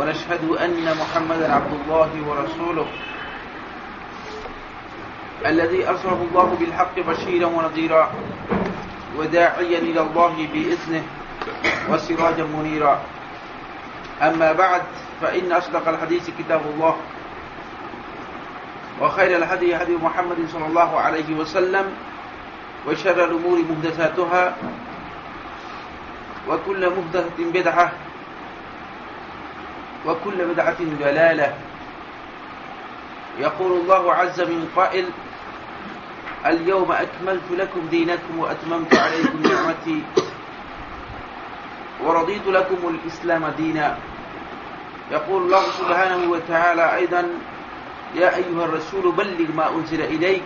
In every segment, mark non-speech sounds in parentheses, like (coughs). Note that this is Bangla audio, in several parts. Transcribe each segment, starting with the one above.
ونشهد أن محمدا عبد الله ورسوله الذي أرسله الله بالحق بشيرا ونذيرا وداعيا إلى الله بإذنه وسراجا منيرا. أما بعد فإن أصدق الحديث كتاب الله وخير الهدي هدي محمد صلى الله عليه وسلم وشر الأمور محدثاتها وكل محدثة بدعة وكل بدعة ضلالة يقول الله عز من قائل اليوم أكملت لكم دينكم وأتممت عليكم (coughs) نعمتي ورضيت لكم الإسلام دينا. يقول الله سبحانه وتعالى أيضا يا أيها الرسول بلغ ما أنزل إليك.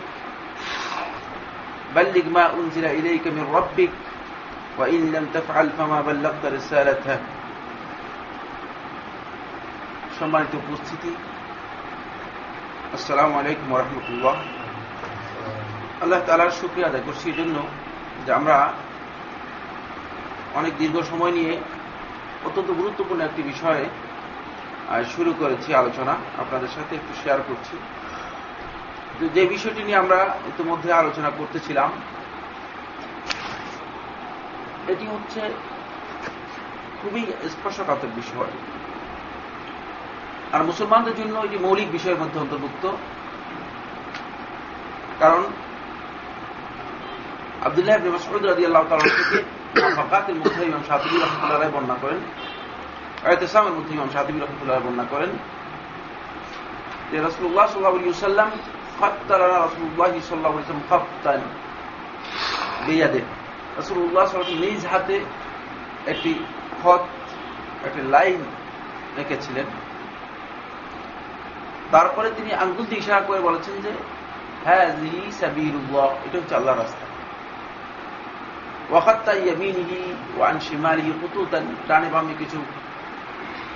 بلغ ما أنزل إليك من ربك وإن لم تفعل فما بلغت رسالته. সম্মানিত উপস্থিতি। আসসালামু আলাইকুম রহমতুল্লাহ। আল্লাহ তালার শুক্রিয়া আদায় করছি এই জন্য যে আমরা অনেক দীর্ঘ সময় নিয়ে অত্যন্ত গুরুত্বপূর্ণ একটি বিষয়ে শুরু করেছি আলোচনা। আপনাদের সাথে একটু শেয়ার করছি। যে বিষয়টি নিয়ে আমরা ইতিমধ্যে আলোচনা করতেছিলাম, এটি হচ্ছে খুবই স্পর্শকাতর বিষয়। আর মুসলমানদের জন্য এটি মৌলিক বিষয়ের মধ্যে অন্তর্ভুক্ত, কারণ আবদুল্লাহ মাসউদ রাজি আল্লাহ তালা থেকে ফকাতের মধ্যে ইমাম সাতিবি রহমতুল্লাহ বর্ণনা করেন আয়তেসামের মধ্যে ইমাম সাতিবি রহমতুল্লাহ বর্ণনা করেন যে রসুল্লাহ সাল্লাহ সাল্লাম খত্তারানা রসুল্লাহ সাল্লাহ ইসলাম খত্তান বেয়াদে। রসুল্লাহ সাল্লাম নিজ হাতে একটি খত, একটি লাইন রেখেছিলেন। তারপরে তিনি আঙ্গুল ইশারা করে বলেছেন যে হ্যাঁ আল্লাহ রাস্তা। ডানে বামে কিছু,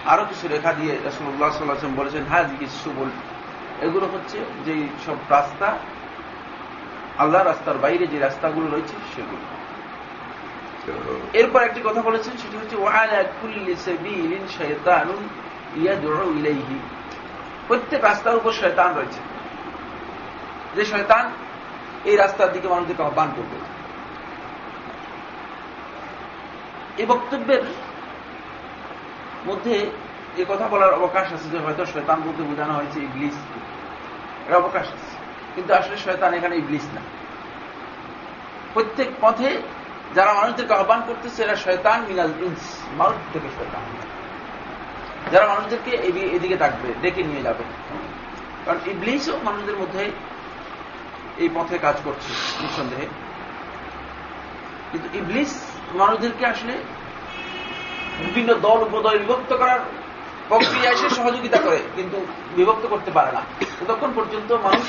আরও কিছু রেখা দিয়ে আলাইহি বলেছেন হ্যাঁ সুবুল? এগুলো হচ্ছে যে সব রাস্তা আল্লাহ রাস্তার বাইরে যে রাস্তাগুলো রয়েছে সেগুলো। এরপর একটি কথা বলেছেন, সেটি হচ্ছে ওয়ালা কুল্লি ইলাইহি প্রত্যেক রাস্তার উপর শয়তান রয়েছে। যে শয়তান এই রাস্তার দিকে মানুষদেরকে আহ্বান করবে। এই বক্তব্যের মধ্যে এ কথা বলার অবকাশ আছে যে হয়তো শয়তান বলতে বোঝানো হয়েছে ইবলিস। এর অবকাশ আছে। কিন্তু আসলে শয়তান এখানে ইবলিস না। প্রত্যেক পথে যারা মানুষদেরকে আহ্বান করতেছে, এরা শয়তান মিনাল ইন্স মানুষ থেকে শয়তান। যারা মানুষদেরকে এদিকে ডাকবে, ডেকে নিয়ে যাবে। কারণ ইবলিসও মানুষদের মধ্যে এই পথে কাজ করছে, নিঃসন্দেহে। কিন্তু ইবলিস মানুষদেরকে আসলে বিভিন্ন দল উপদল বিভক্ত করার প্রক্রিয়া এসে সহযোগিতা করে, কিন্তু বিভক্ত করতে পারে না। ততক্ষণ পর্যন্ত মানুষ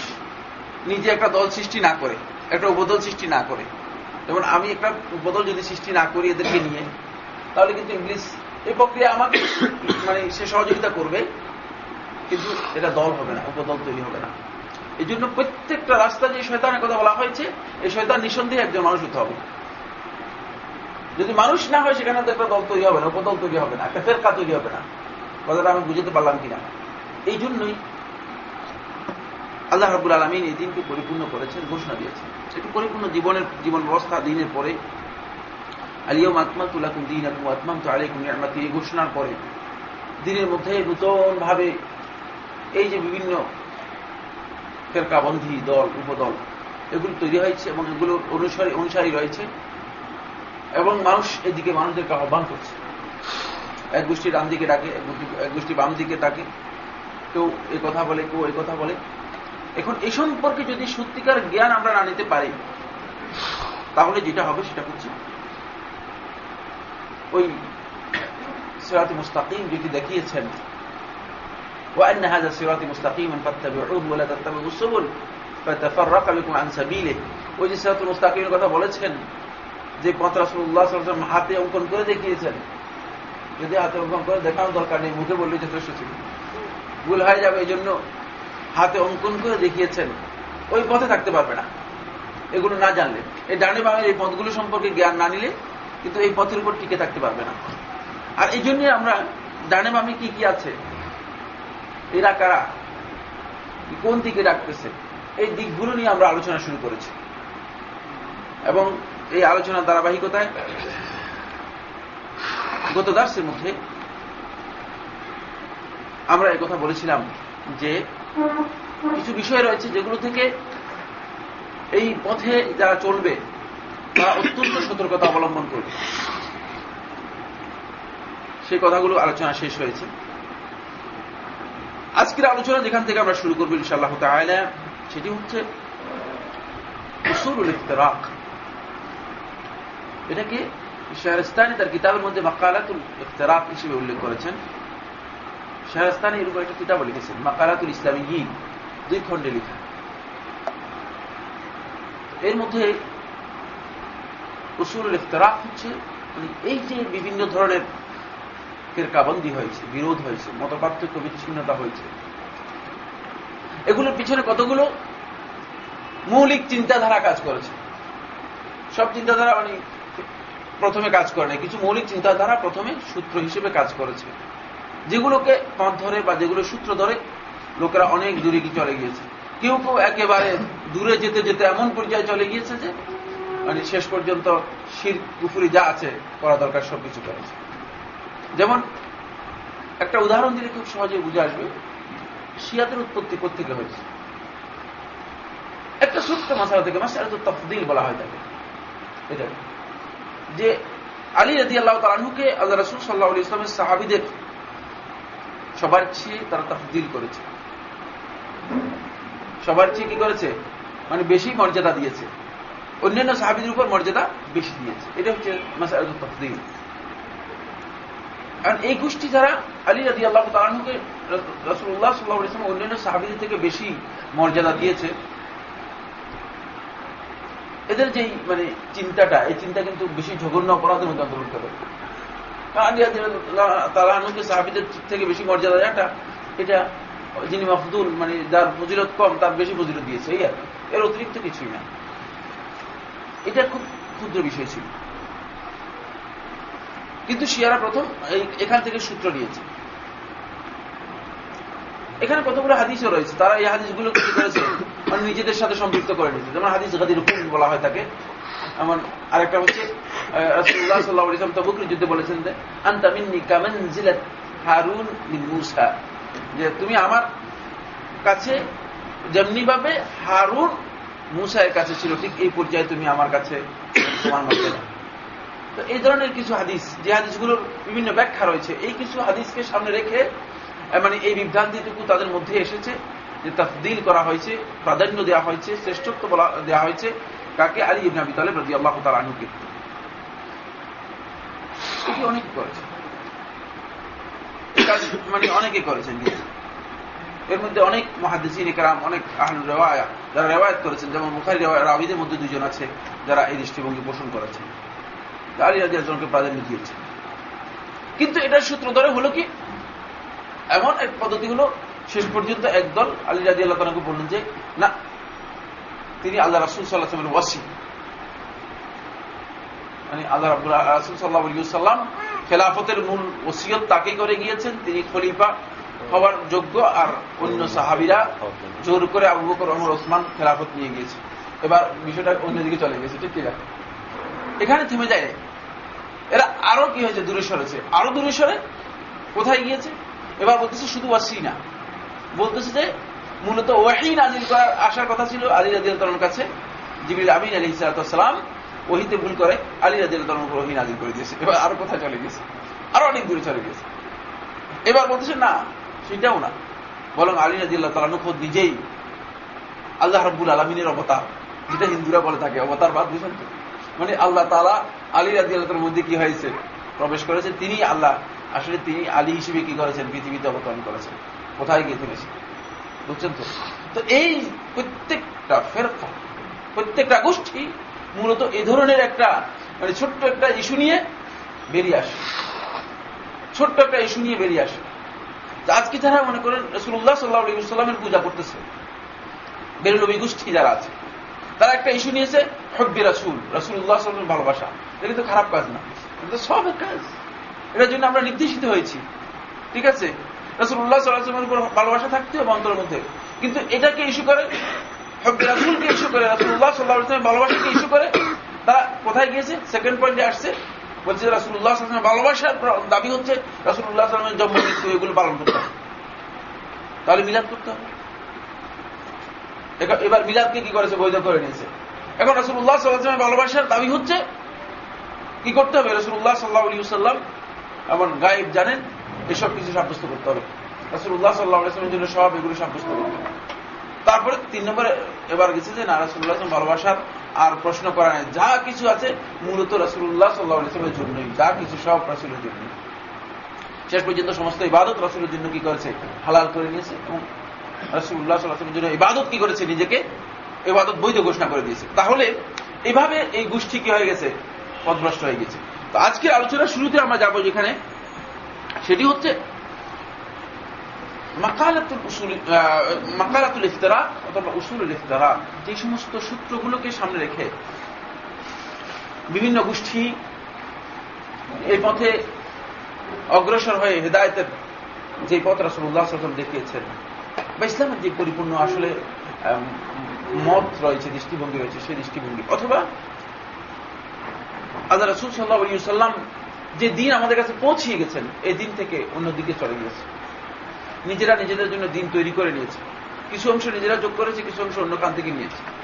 নিজে একটা দল সৃষ্টি না করে, একটা উপদল সৃষ্টি না করে। যেমন আমি একটা উপদল যদি সৃষ্টি না করি এদেরকে নিয়ে, তাহলে কিন্তু ইংলিশ এই প্রক্রিয়া আমাকে মানে সে সহযোগিতা করবে, কিন্তু এটা দল হবে না, উপদল তৈরি হবে না। এই জন্য প্রত্যেকটা রাস্তা যে শয়তানের কথা বলা হয়েছে, এই শয়তান নিঃসন্দেহে একজন মানুষ হতে হবে। যদি মানুষ না হয়, সেখানে তো একটা দল তৈরি হবে না, উপদল তৈরি হবে না, একটা ফেরকা তৈরি হবে না। কথাটা আমি বুঝতে পারলাম কিনা? এই জন্যই আল্লাহ রাবুল আলমিন এই দিনকে পরিপূর্ণ করেছেন, ঘোষণা দিয়েছেন। সেটি পরিপূর্ণ জীবনের, জীবন ব্যবস্থা, দিনের পরে আলিয়ম আত্মা তুলাকুম দিন আকুম আত্মাম তো আলাইকুম নিয়ামাতি, এই ঘোষণার পরে দিনের মধ্যে নূতন ভাবে এই যে বিভিন্ন ফেরকাবন্ধী দল, উপদল, এগুলো তৈরি হয়েছে এবং এগুলোর অনুসারী অনুসারী রয়েছে এবং মানুষ এদিকে মানুষদেরকে আহ্বান করছে। এক গোষ্ঠী ডান দিকে ডাকে, এক গোষ্ঠী বাম দিকে ডাকে কেউ এই কথা বলে, কেউ এই কথা বলে। এখন এই সম্পর্কে যদি সত্যিকার জ্ঞান আমরা না নিতে পারি, তাহলে যেটা হবে সেটা হচ্ছে ওই সিরাত মুস্তাকিম যেটি দেখিয়েছেন وأن هذا صراطي مستقيما فاتبعوه ولا تتبعوا السبل فتفرق بكم عن سبيله ওই যে সিরাতুল মুস্তাকিমের কথা বলেছেন যে পথ রাসূলুল্লাহ সাল্লাল্লাহু আলাইহি ওয়াসাল্লাম হাতে অঙ্কন করে দেখিয়েছেন যদি হাতে অঙ্কন করে দেখানোর দরকার নেই মুখে বললে যথেষ্ট ছিল ভুল হয়ে যাবে এই জন্য হাতে অঙ্কন করে দেখিয়েছেন ওই পথে থাকতে পারবে না এগুলো না জানলে এই ডানে বামের এই পথগুলো সম্পর্কে জ্ঞান না নিলে কিন্তু এই পথের উপর টিকে থাকতে পারবে না। আর এই জন্য আমরা ডানে বামে কি কি আছে? এরা কারা? কোন দিকে ডাকতেছে? এই দিকগুলো নিয়ে আমরা আলোচনা শুরু করেছি। এবং এই আলোচনার ধারাবাহিকতায় গত দার্সের মধ্যে আমরা কথা বলেছিলাম যে কিছু বিষয় রয়েছে যেগুলো থেকে এই পথে যারা চলবে তারা অত্যন্ত সতর্কতা অবলম্বন করবে। সেই কথাগুলো আলোচনা শেষ হয়েছে। আজকের আলোচনা যেখান থেকে আমরা শুরু করব ইনশাআল্লাহ তাআলা, সেটি হচ্ছে উসুলুল ইফতিরাক। এটাকে শাহরস্তানি তার কিতাবের মধ্যে মাকালাতুল ইফতিরাক হিসেবে উল্লেখ করেছেন। শাহরস্তানি এরকম একটা কিতাব লিখেছেন, মাকালাতুল ইসলামী দুই খণ্ডে লিখা। এর মধ্যে উসুলুল ইফতিরাক হচ্ছে এই যে বিভিন্ন ধরনের ফেরকাবন্দি হয়েছে, বিরোধ হয়েছে মত পার্থক্য বিচ্ছিন্নতা হয়েছে, এগুলোর পিছনে কতগুলো মৌলিক চিন্তাধারা কাজ করেছে? সব চিন্তাধারা মানে প্রথমে কাজ করে নাই, কিছু মৌলিক চিন্তাধারা প্রথমে সূত্র হিসেবে কাজ করেছে, যেগুলোকে পথ ধরে বা যেগুলো সূত্র ধরে লোকেরা অনেক দূরে কি চলে গিয়েছে? কেউ কেউ একেবারে দূরে যেতে যেতে এমন পর্যায়ে চলে গিয়েছে যে মানে শেষ পর্যন্ত শির পুকুরি যা আছে করা দরকার, সবকিছু করেছে যেমন, একটা উদাহরণ দিলে খুব সহজে বুঝে আসবে, শিয়াদের উৎপত্তি থেকে হয়েছে? একটা ছোট্ট মশালা থেকে মাসালা তো তফদিল বলা হয় তাকে। এটা। যে আলী রাজি আল্লাহ তালাহুকে আল্লাহ রসুল সাল্লাহ ইসলামের সাহাবিদের সবার চেয়ে তারা তফদিল করেছে। সবার চেয়ে কি করেছে? মানে বেশি মর্যাদা দিয়েছে। অন্যান্য সাহাবিদের উপর মর্যাদা বেশি দিয়েছে। এটা হচ্ছে কারণ এই গোষ্ঠী যারা আলী রাজি আল্লাহ তালাহুকে রসুল্লাহ সাল্লাহ ইসলাম অন্যান্য সাহাবিদের থেকে বেশি মর্যাদা দিয়েছে, এদের যেই মানে চিন্তাটা, এই চিন্তা কিন্তু বেশি জঘন্য অপরাধের মধ্যে অন্তর্ভুক্ত করে। তালানুকে সাহাবিদের থেকে বেশি মর্যাদা এটা এটা যিনি মাহফুদুল মানে যার ফজিলত কম, তার বেশি ফজিলত দিয়েছে, এই আর এর অতিরিক্ত কিছুই না। এটা খুব ক্ষুদ্র বিষয় ছিল। কিন্তু শিয়ারা প্রথম এখান থেকে সূত্র নিয়েছে। এখানে কতগুলো হাদিসও রয়েছে, তারা এই হাদিসগুলো কি করেছে? মানে নিজেদের সাথে সম্পৃক্ত করে নিয়েছে। যেমন হাদিস গাদির হুকুম বলা হয় তাকে। এমন আরেকটা হচ্ছে রাসূলুল্লাহ সাল্লাল্লাহু আলাইহি ওয়াসাল্লাম তাবুকের যুদ্ধে বলেছেন যে, আনতা মিন্নি কামানজিলাত হারুন যে তুমি আমার কাছে যেমনি ভাবে হারুন মুসায়ের কাছে ছিল, ঠিক এই পর্যায়ে তুমি আমার কাছে তোমার মর্যাদা তো এই ধরনের কিছু হাদিস, যে হাদিসগুলোর বিভিন্ন ব্যাখ্যা রয়েছে, এই কিছু হাদিসকে সামনে রেখে মানে এই বিভ্রান্তিটুকু তাদের মধ্যে এসেছে, যে তফদিল করা হয়েছে, প্রাধান্য দেওয়া হয়েছে, শ্রেষ্ঠত্ব বলা দেওয়া হয়েছে, কাকে আলী ইবনে আবি তালেব রাজি আল্লাহ তার আনুকে এটি অনেকে করেছে মানে অনেকে করেছেন এর মধ্যে অনেক মহাদিসিন একরাম অনেক আহলুল রেওয়ায়া যারা রেওয়ায়ত করেছেন, যেমন মুখারি রাবিদের মধ্যে দুজন আছে যারা এই দৃষ্টিভঙ্গি পোষণ করেছেন। আলী রাজি আজমকে প্রাধান্য দিয়েছে কিন্তু এটার সূত্র ধরে হলো কি? এমন এক পদ্ধতি হলো, শেষ পর্যন্ত একদল আলী রাজি আল্লাহ তালাকে বললেন যে, না, তিনি আল্লাহ রাসুল সাল্লাহামের ওয়াসি। মানে আল্লাহ রাসুল সাল্লাহ সাল্লাম খেলাফতের মূল ওসিয়ত তাকে করে গিয়েছেন। তিনি খলিফা হওয়ার যোগ্য আর অন্য সাহাবিরা জোর করে আবু বকর অমর ওসমান খেলাফত নিয়ে গিয়েছে। এবার বিষয়টা অন্যদিকে চলে গেছে ঠিক ঠিক আছে এখানে থেমে যায় এরা আরও কি হয়েছে? দূরে সরেছে আরও দূরে সরে কোথায় গিয়েছে? এবার বলতেছে শুধু ওয়াসি না বলতেছে যে মূলত ওয়াহি নাজিল করার আসার কথা ছিল আলী রাজিয়াল কাছে। জিবিল আমিন আলী ইসালাতাম ওহিতে ভুল করে আলী রাজিয়াল উপর ওহি নাজিল করে দিয়েছে। এবার আরও কোথায় চলে গেছে? আরও অনেক দূরে চলে গেছে। এবার বলতেছে না সেটাও না। বরং আলী রাজিয়াল্লাহ তালানু খোদ নিজেই আল্লাহ রব্বুল আলমিনের অবতার, যেটা হিন্দুরা বলে থাকে, অবতার বাদ বুঝেন তো। মানে আল্লাহ তালা আলী রাজি মধ্যে কি হয়েছে? প্রবেশ করেছে, তিনি আল্লাহ, আসলে তিনি আলী হিসেবে কি করেছেন? পৃথিবীতে অবতরণ করেছেন। কোথায় গিয়ে থেমেছে বুঝছেন তো? তো এই প্রত্যেকটা ফেরকা, প্রত্যেকটা গোষ্ঠী মূলত এ ধরনের একটা মানে ছোট্ট একটা ইস্যু নিয়ে বেরিয়ে আসে। ছোট্ট একটা ইস্যু নিয়ে বেরিয়ে আসে। আজকে যারা মনে করেন রসুল্লাহ সাল্লাহ সাল্লামের পূজা করতেছে বেরুলবি গোষ্ঠী যারা আছে, তারা একটা ইস্যু নিয়েছে, হব্বি রাসুল রাসুল্লাহ সাল্লামের ভালোবাসা। এটা কিন্তু খারাপ কাজ না, এটা সব কাজ। এটার জন্য আমরা নির্দেশিত হয়েছি, ঠিক আছে? রাসুল্লাহ সাল্লাহামের উপর ভালোবাসা থাকতে হবে অন্তরের মধ্যে। কিন্তু এটাকে ইস্যু করে, হব্বি রাসুলকে ইস্যু করে রাসুল্লাহ সাল্লাহ ভালোবাসাকে ইস্যু করে, তারা কোথায় গিয়েছে? সেকেন্ড পয়েন্টে আসছে বলছে রাসুল্লাহ আসলামের ভালোবাসার দাবি হচ্ছে রাসুল্লাহ আসলামের জন্ম মৃত্যু এগুলো পালন করতে হবে। তাহলে মিলাদ করতে হবে। এবার মিলাদকে কি করেছে? বৈধ করে নিয়েছে। এখন রসুল্লাহ সাল্লাহামের ভালোবাসার দাবি হচ্ছে কি করতে হবে? রসুল্লাহ সাল্লাহ আলী সাল্লাম এমন গায়েব জানেন, এসব কিছু সাব্যস্ত করতে হবে। রসুল্লাহ সাল্লাহ আসলামের জন্য সব এগুলো সাব্যস্ত করতে হবে। তারপরে তিন নম্বরে এবার গেছে যে, না রাসুল্লাহ ভালোবাসার আর প্রশ্ন করা নেই। যা কিছু আছে, মূলত রাসুল্লাহ সাল্লাহ ইসলামের জন্যই। যা কিছু সব রাসুলের জন্য শেষ পর্যন্ত সমস্ত ইবাদত রাসুলের জন্য কি করেছে? হালাল করে নিয়েছে এবং রাসুল্লাহ সাল্লাহামের জন্য ইবাদত কি করেছে? নিজেকে ইবাদত বৈধ ঘোষণা করে দিয়েছে। তাহলে এভাবে এই গোষ্ঠী কি হয়ে গেছে? পদভ্রষ্ট হয়ে গেছে। তো আজকের আলোচনার শুরুতে আমরা যাব যেখানে, সেটি হচ্ছে মাকালাতুল ইফতারা অথবা উসুল ইফতারা যে সমস্ত সূত্রগুলোকে সামনে রেখে বিভিন্ন গোষ্ঠী এই পথে অগ্রসর হয়ে হেদায়তের যে পথ রাসুল্লাহ সাল্লাম দেখিয়েছেন, বা ইসলামের যে পরিপূর্ণ আসলে মত রয়েছে, দৃষ্টিভঙ্গি রয়েছে, সেই দৃষ্টিভঙ্গি, অথবা আল্লাহ রসুল সাল্লাহ সাল্লাম যে দিন আমাদের কাছে পৌঁছিয়ে গেছেন, এই দিন থেকে অন্যদিকে চলে গিয়েছে। নিজেরা নিজেদের জন্য দিন তৈরি করে নিয়েছে। কিছু অংশ নিজেরা যোগ করেছে, কিছু অংশ অন্য কান থেকে নিয়েছে।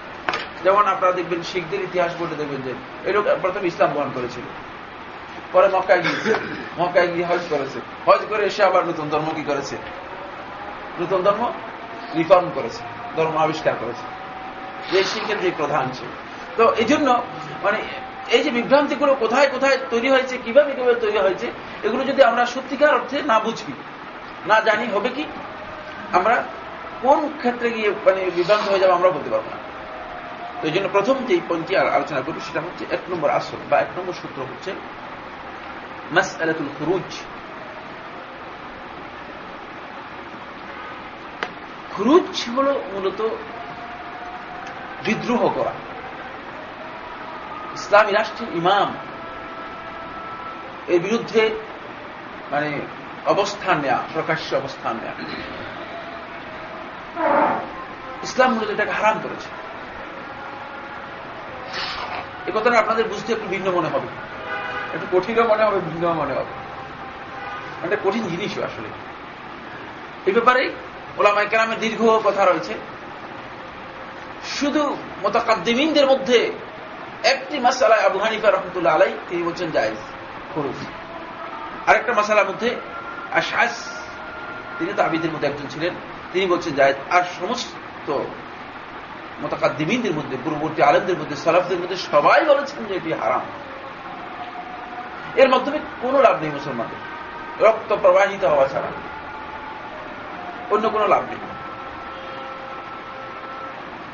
যেমন আপনারা দেখবেন শিখদের ইতিহাস বলতে দেখবেন যে লোক প্রথমে ইসলাম গ্রহণ করেছিল। পরে মক্কায় গিয়েছে। মক্কায় গিয়ে হজ করেছে। হজ করে এসে আবার নতুন ধর্ম কি করেছে? নতুন ধর্ম রিফর্ম করেছে। ধর্ম আবিষ্কার করেছে। যে শিখের যে প্রধান ছিল তো এই জন্য মানে এই যে বিভ্রান্তিগুলো কোথায় কোথায় তৈরি হয়েছে, কীভাবে কীভাবে তৈরি হয়েছে, এগুলো যদি আমরা সত্যিকার অর্থে না বুঝি না জানি, হবে কি? আমরা কোন ক্ষেত্রে গিয়ে মানে বিভ্রান্ত হয়ে যাব আমরা বলতে পারব না। তো এই জন্য প্রথম যে পঞ্চি আলোচনা করব, সেটা হচ্ছে এক নম্বর আসল বা এক নম্বর সূত্র হচ্ছে মাস আলাতুল খুরুজ। খুরুজ হল মূলত বিদ্রোহ করা। ইসলামী রাষ্ট্রের ইমাম এর বিরুদ্ধে মানে অবস্থান নেয়া, প্রকাশ্য অবস্থান নেয়া। ইসলাম মূলত এটাকে হারাম করেছে। এ কথাটা আপনাদের বুঝতে একটু ভিন্ন মনে হবে। একটু কঠিনও মনে হবে, ভিন্ন মনে হবে। একটা কঠিন জিনিসও আসলে। এই ব্যাপারে ওলামাই কেরামের দীর্ঘ কথা রয়েছে। শুধু মোতাকাদ্দিমিনদের মধ্যে একটি মাসালায় আবু হানিফা রহমতুল্লাহ আলাই তিনি বলছেন জায়েজ, খরুজ। আরেকটা মাসালার মধ্যে আশাস তিনি তো আবিদের মধ্যে একজন ছিলেন। তিনি বলছেন জায়েজ আর সমস্ত মোতাকাদ্দিমিনদের মধ্যে, পূর্ববর্তী আলেমদের মধ্যে, সলাফদের মধ্যে সবাই বলেছেন যে এটি হারাম। এর মাধ্যমে কোনো লাভ নেই মুসলমানদের। রক্ত প্রবাহিত হওয়া ছাড়া। অন্য কোনো লাভ নেই।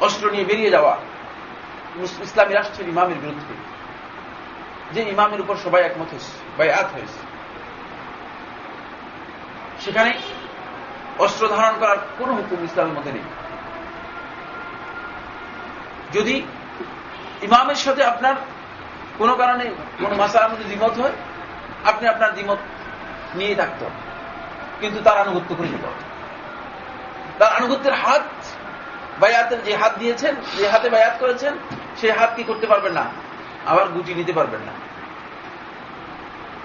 অস্ত্র নিয়ে বেরিয়ে যাওয়া। ইসলামী রাষ্ট্রের ইমামের বিরুদ্ধে। যে ইমামের উপর সবাই একমত হয়েছে, বায়াত হয়েছে। সেখানে অস্ত্র ধারণ করার কোন হুকুম ইসলামের মধ্যে নেই। যদি ইমামের সাথে আপনার কোনো কারণে কোন মাসার মধ্যে দ্বিমত হয়, আপনি আপনার দ্বিমত নিয়ে থাকতে হবে। কিন্তু তার আনুগত্য করে হবে। তার আনুগত্যের হাত, বায়াতের যে হাত দিয়েছেন, যে হাতে বায়াত করেছেন, সেই হাত কি করতে পারবেন না? আবার গুটি নিতে পারবেন না।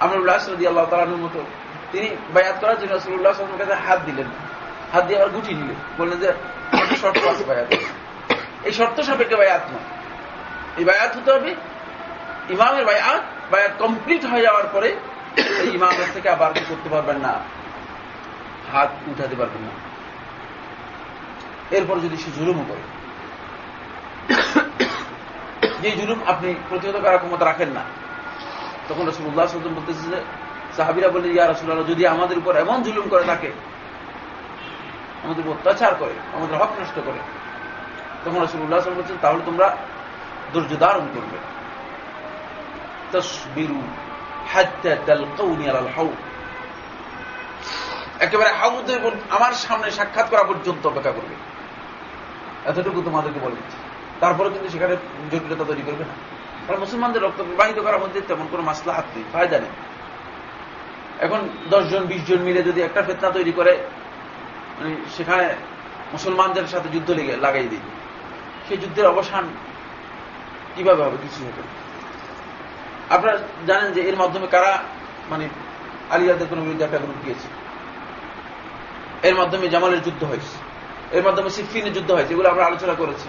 আমরুল্লাহ সদি আল্লাহ তালানুর মতো তিনি বায়াত করার জন্য রসুল্লাহ কাছে হাত দিলেন। হাত দিয়ে আবার গুটি নিলেন। বললেন যে শর্ত আছে বায়াত? এই শর্ত সাপেক্ষে বায়াত নয়। এই বায়াত হতে হবে, ইমামের বায়াত বায়াত কমপ্লিট হয়ে যাওয়ার পরে এই ইমামের থেকে আবার কি করতে পারবেন না? হাত উঠাতে পারবেন না। এরপর যদি সে জুলুমও করে, যে জুলুম আপনি প্রতিহত করার ক্ষমতা রাখেন না, তখন রসুল্লাহ বলতেছে যে সাহাবিরা বলে ইয়া রসুল্লাহ যদি আমাদের উপর এমন জুলুম করে থাকে, আমাদের অত্যাচার করে, আমাদের হক নষ্ট করে, তখন রসুল্লাহ বলছেন, তাহলে তোমরা ধৈর্য ধারণ করবে। তসবিরু একেবারে হাউদের আমার সামনে সাক্ষাৎ করা পর্যন্ত অপেক্ষা করবে। এতটুকু তোমাদেরকে বলে দিচ্ছি। তারপরে কিন্তু সেখানে জটিলতা তৈরি করবে না। কারণ মুসলমানদের রক্ত প্রবাহিত করার মধ্যে তেমন কোনো মাসলা হাত নেই, ফায়দা নেই। এখন দশজন বিশ জন মিলে যদি একটা ফেতনা তৈরি করে মানে সেখানে মুসলমানদের সাথে যুদ্ধ লেগে, লাগাই দিই সেই যুদ্ধের অবসান কীভাবে হবে, কিছু হবে আপনারা জানেন যে এর মাধ্যমে কারা মানে আলিয়াদের কোন বিরুদ্ধে একটা গ্রুপ দিয়েছে এর মাধ্যমে জামালের যুদ্ধ হয়েছে। এর মাধ্যমে সিফিনের যুদ্ধ হয়েছে, এগুলো আমরা আলোচনা করেছি।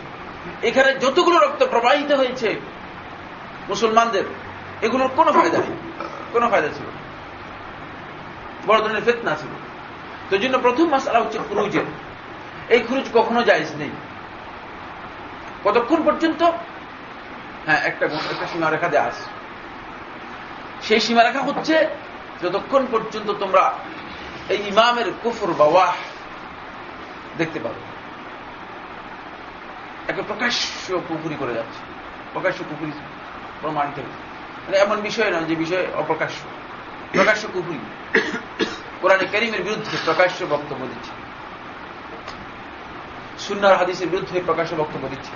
এখানে যতগুলো রক্ত প্রবাহিত হয়েছে মুসলমানদের, এগুলোর কোনো ফায়দা নেই। কোনো ফায়দা ছিল বড় ধরনের ফেতনা ছিল। তো জন্য প্রথম মাসালা হচ্ছে খুরুজের। এই খুরুজ কখনো জায়জ নেই। কতক্ষণ পর্যন্ত? হ্যাঁ একটা একটা সীমারেখা দেওয়া আছে। সেই সীমারেখা হচ্ছে যতক্ষণ পর্যন্ত তোমরা এই ইমামের কুফর বা ওয়াহ দেখতে পাবে। একে প্রকাশ্য পুকুরি করে যাচ্ছে। প্রকাশ্য পুকুরি প্রমাণিত মানে এমন বিষয় নয় যে বিষয় অপ্রকাশ্য। প্রকাশ্য কুপুরি কোরআনে করিমের বিরুদ্ধে প্রকাশ্য বক্তব্য দিচ্ছে। সুন্নার হাদিসের বিরুদ্ধে প্রকাশ্য বক্তব্য দিচ্ছে।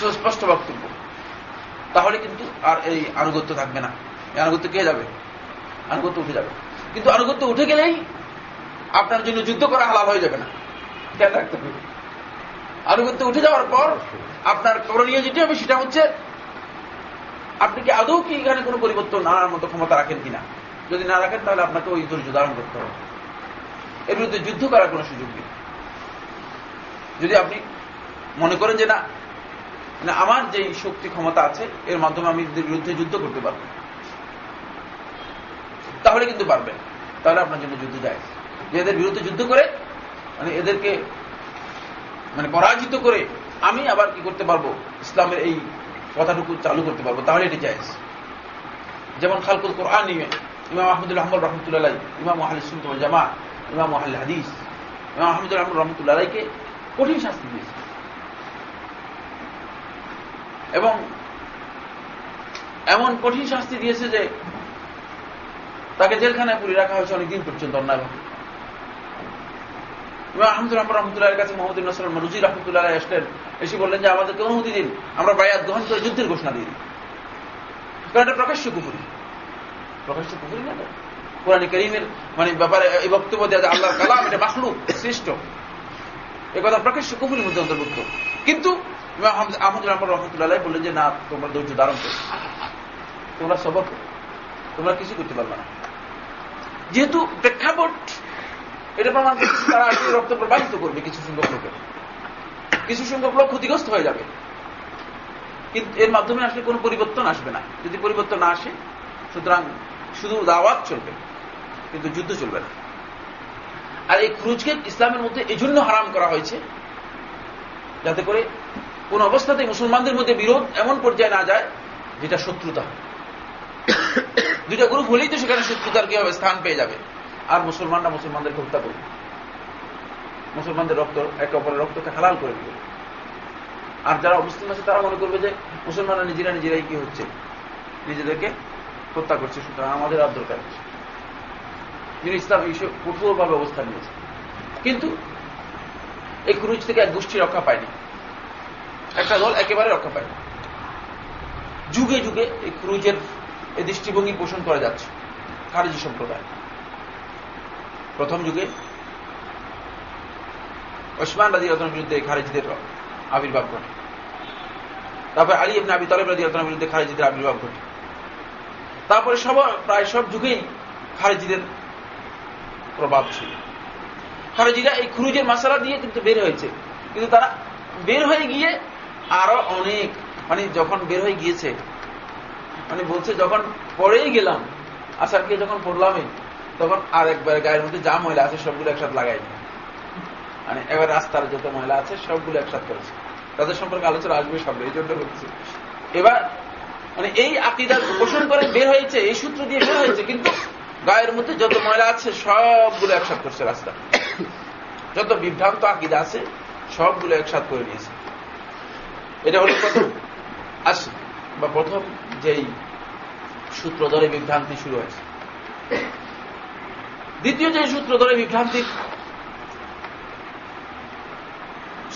সুস্পষ্ট বক্তব্য। তাহলে কিন্তু আর এই আনুগত্য থাকবে না। এই আনুগত্য কে যাবে? আনুগত্য উঠে যাবে। কিন্তু আনুগত্য উঠে গেলেই আপনার জন্য যুদ্ধ করা হালাল হয়ে যাবে না। খেয়াল রাখতে হবে। আনুগত্য উঠে যাওয়ার পর আপনার করণীয় যেটি হবে সেটা হচ্ছে আপনি কি আদৌ কি এখানে কোনো পরিবর্তন আনার মতো ক্ষমতা রাখেন কিনা? যদি না রাখেন, তাহলে আপনাকে ওই ধৈর্য ধারণ করতে হবে। এর বিরুদ্ধে যুদ্ধ করার কোনো সুযোগ নেই। যদি আপনি মনে করেন যে না আমার যে শক্তি ক্ষমতা আছে, এর মাধ্যমে আমি বিরুদ্ধে যুদ্ধ করতে পারব। তাহলে কিন্তু পারবেন তাহলে আপনার জন্য যুদ্ধ যায়। যে এদের বিরুদ্ধে যুদ্ধ করে মানে এদেরকে মানে পরাজিত করে আমি আবার কি করতে পারব? ইসলামের এই কথাটুকু চালু করতে পারব, তাহলে এটি জায়েজ। যেমন খালকুল কোরআন নিয়ে ইমাম আহমদুল আহমদ রহমতুল্লাহ ইমাম মহাল সুলতুল জামা ইমাম মহাল হাদিস, ইমাম আহমদুল আহমদ রহমতুল্লাহকে কঠিন শাস্তি দিয়েছে। এবং এমন কঠিন শাস্তি দিয়েছে যে তাকে জেলখানায় পুরি রাখা হয়েছে অনেকদিন পর্যন্ত অন্যায়ভাবে। ইমাম আহমদুল রহমান রহমতুল্লাহের কাছে মোহাম্মদ নসর মরুজি রহমতুল্লাহ আসলেন। এসে বললেন যে, আমাদেরকে অনুমতি দিন। আমরা বায়াত গ্রহণ করে যুদ্ধের ঘোষণা দিই। কারণ এটা প্রকাশ্য কুপুরি প্রকাশ্য কুপুরি না কোরআন করিমের মানে ব্যাপারে এই বক্তব্য দেওয়া আল্লাহর কালাম, এটা মাখলুক সৃষ্ট এ কথা প্রকাশ্য কুপুরির মধ্যে অন্তর্ভুক্ত। কিন্তু আহমদুল রহমান রহমতুল্লাহ বললেন যে, না, তোমরা ধৈর্য ধারণ করো। তোমরা সবক তোমরা কিছু করতে পারবে না। যেহেতু প্রেক্ষাপট এটা প্রমাণ করছে তারা আসলে রক্ত প্রবাহিত করবে কিছু সংখ্যক লোকের। কিছু সংখ্যক লোক ক্ষতিগ্রস্ত হয়ে যাবে। কিন্তু এর মাধ্যমে আসলে কোনো পরিবর্তন আসবে না। যদি পরিবর্তন না আসে, সুতরাং শুধু দাওয়াত চলবে, কিন্তু যুদ্ধ চলবে না। আর এই ক্রুজকে ইসলামের মধ্যে এজন্য হারাম করা হয়েছে, যাতে করে কোন অবস্থাতে মুসলমানদের মধ্যে বিরোধ এমন পর্যায়ে না যায় যেটা শত্রুতা দুইটা গ্রুপ হলেই তো সেখানে শত্রুতার কীভাবে স্থান পেয়ে যাবে? আর মুসলমানরা মুসলমানদেরকে হত্যা করবে। মুসলমানদের রক্ত, একে অপরের রক্তকে হালাল করে দিবে। আর যারা অমুসলিম আছে, তারা মনে করবে যে মুসলমানরা নিজেরা নিজেরাই কি হচ্ছে? নিজেদেরকে হত্যা করছে, সুতরাং আমাদের আর দরকার আছে যিনি ইসলাম এইসব কঠোরভাবে অবস্থান নিয়েছে। কিন্তু এই ক্রুজ থেকে এক গোষ্ঠী রক্ষা পায়নি। একটা দল একেবারে রক্ষা পায়নি। যুগে যুগে এই ক্রুজের এই দৃষ্টিভঙ্গি পোষণ করা যাচ্ছে। খারিজি সম্প্রদায়। প্রথম যুগে ওসমান রাজি রতনের বিরুদ্ধে খারিজিদের আবির্ভাব ঘটে। তারপরে আলী ইবনে আবি তালেব রাজি রতনের বিরুদ্ধে খারিজিদের আবির্ভাব ঘটে। তারপরে সব, প্রায় সব যুগেই খারিজিদের প্রভাব ছিল। খারিজিরা এই খুরুজের মশালা দিয়ে কিন্তু বের হয়েছে। কিন্তু তারা বের হয়ে গিয়ে আরও অনেক মানে যখন বের হয়ে গিয়েছে মানে বলছে যখন পরেই গেলাম, আসারকে যখন পড়লামই তখন আর একবার গায়ের মধ্যে যা ময়লা আছে সবগুলো একসাথে লাগাই মানে এবার রাস্তার যত ময়লা আছে সবগুলো একসাথে করেছে। তাদের সম্পর্কে আলোচনা আসবে সব এই জন্য বলছি। এবার মানে এই আকিদার পোষণ করে বের হয়েছে, এই সূত্র দিয়ে বের হয়েছে, কিন্তু গায়ের মধ্যে যত ময়লা আছে সবগুলো একসাথে করছে রাস্তা। যত বিভ্রান্ত আকিদা আছে সবগুলো একসাথ করে নিয়েছে। এটা হল প্রথম। আস, বা প্রথম যেই সূত্র ধরে বিভ্রান্তি শুরু হয়েছে। দ্বিতীয় যে সূত্র ধরে বিভ্রান্তির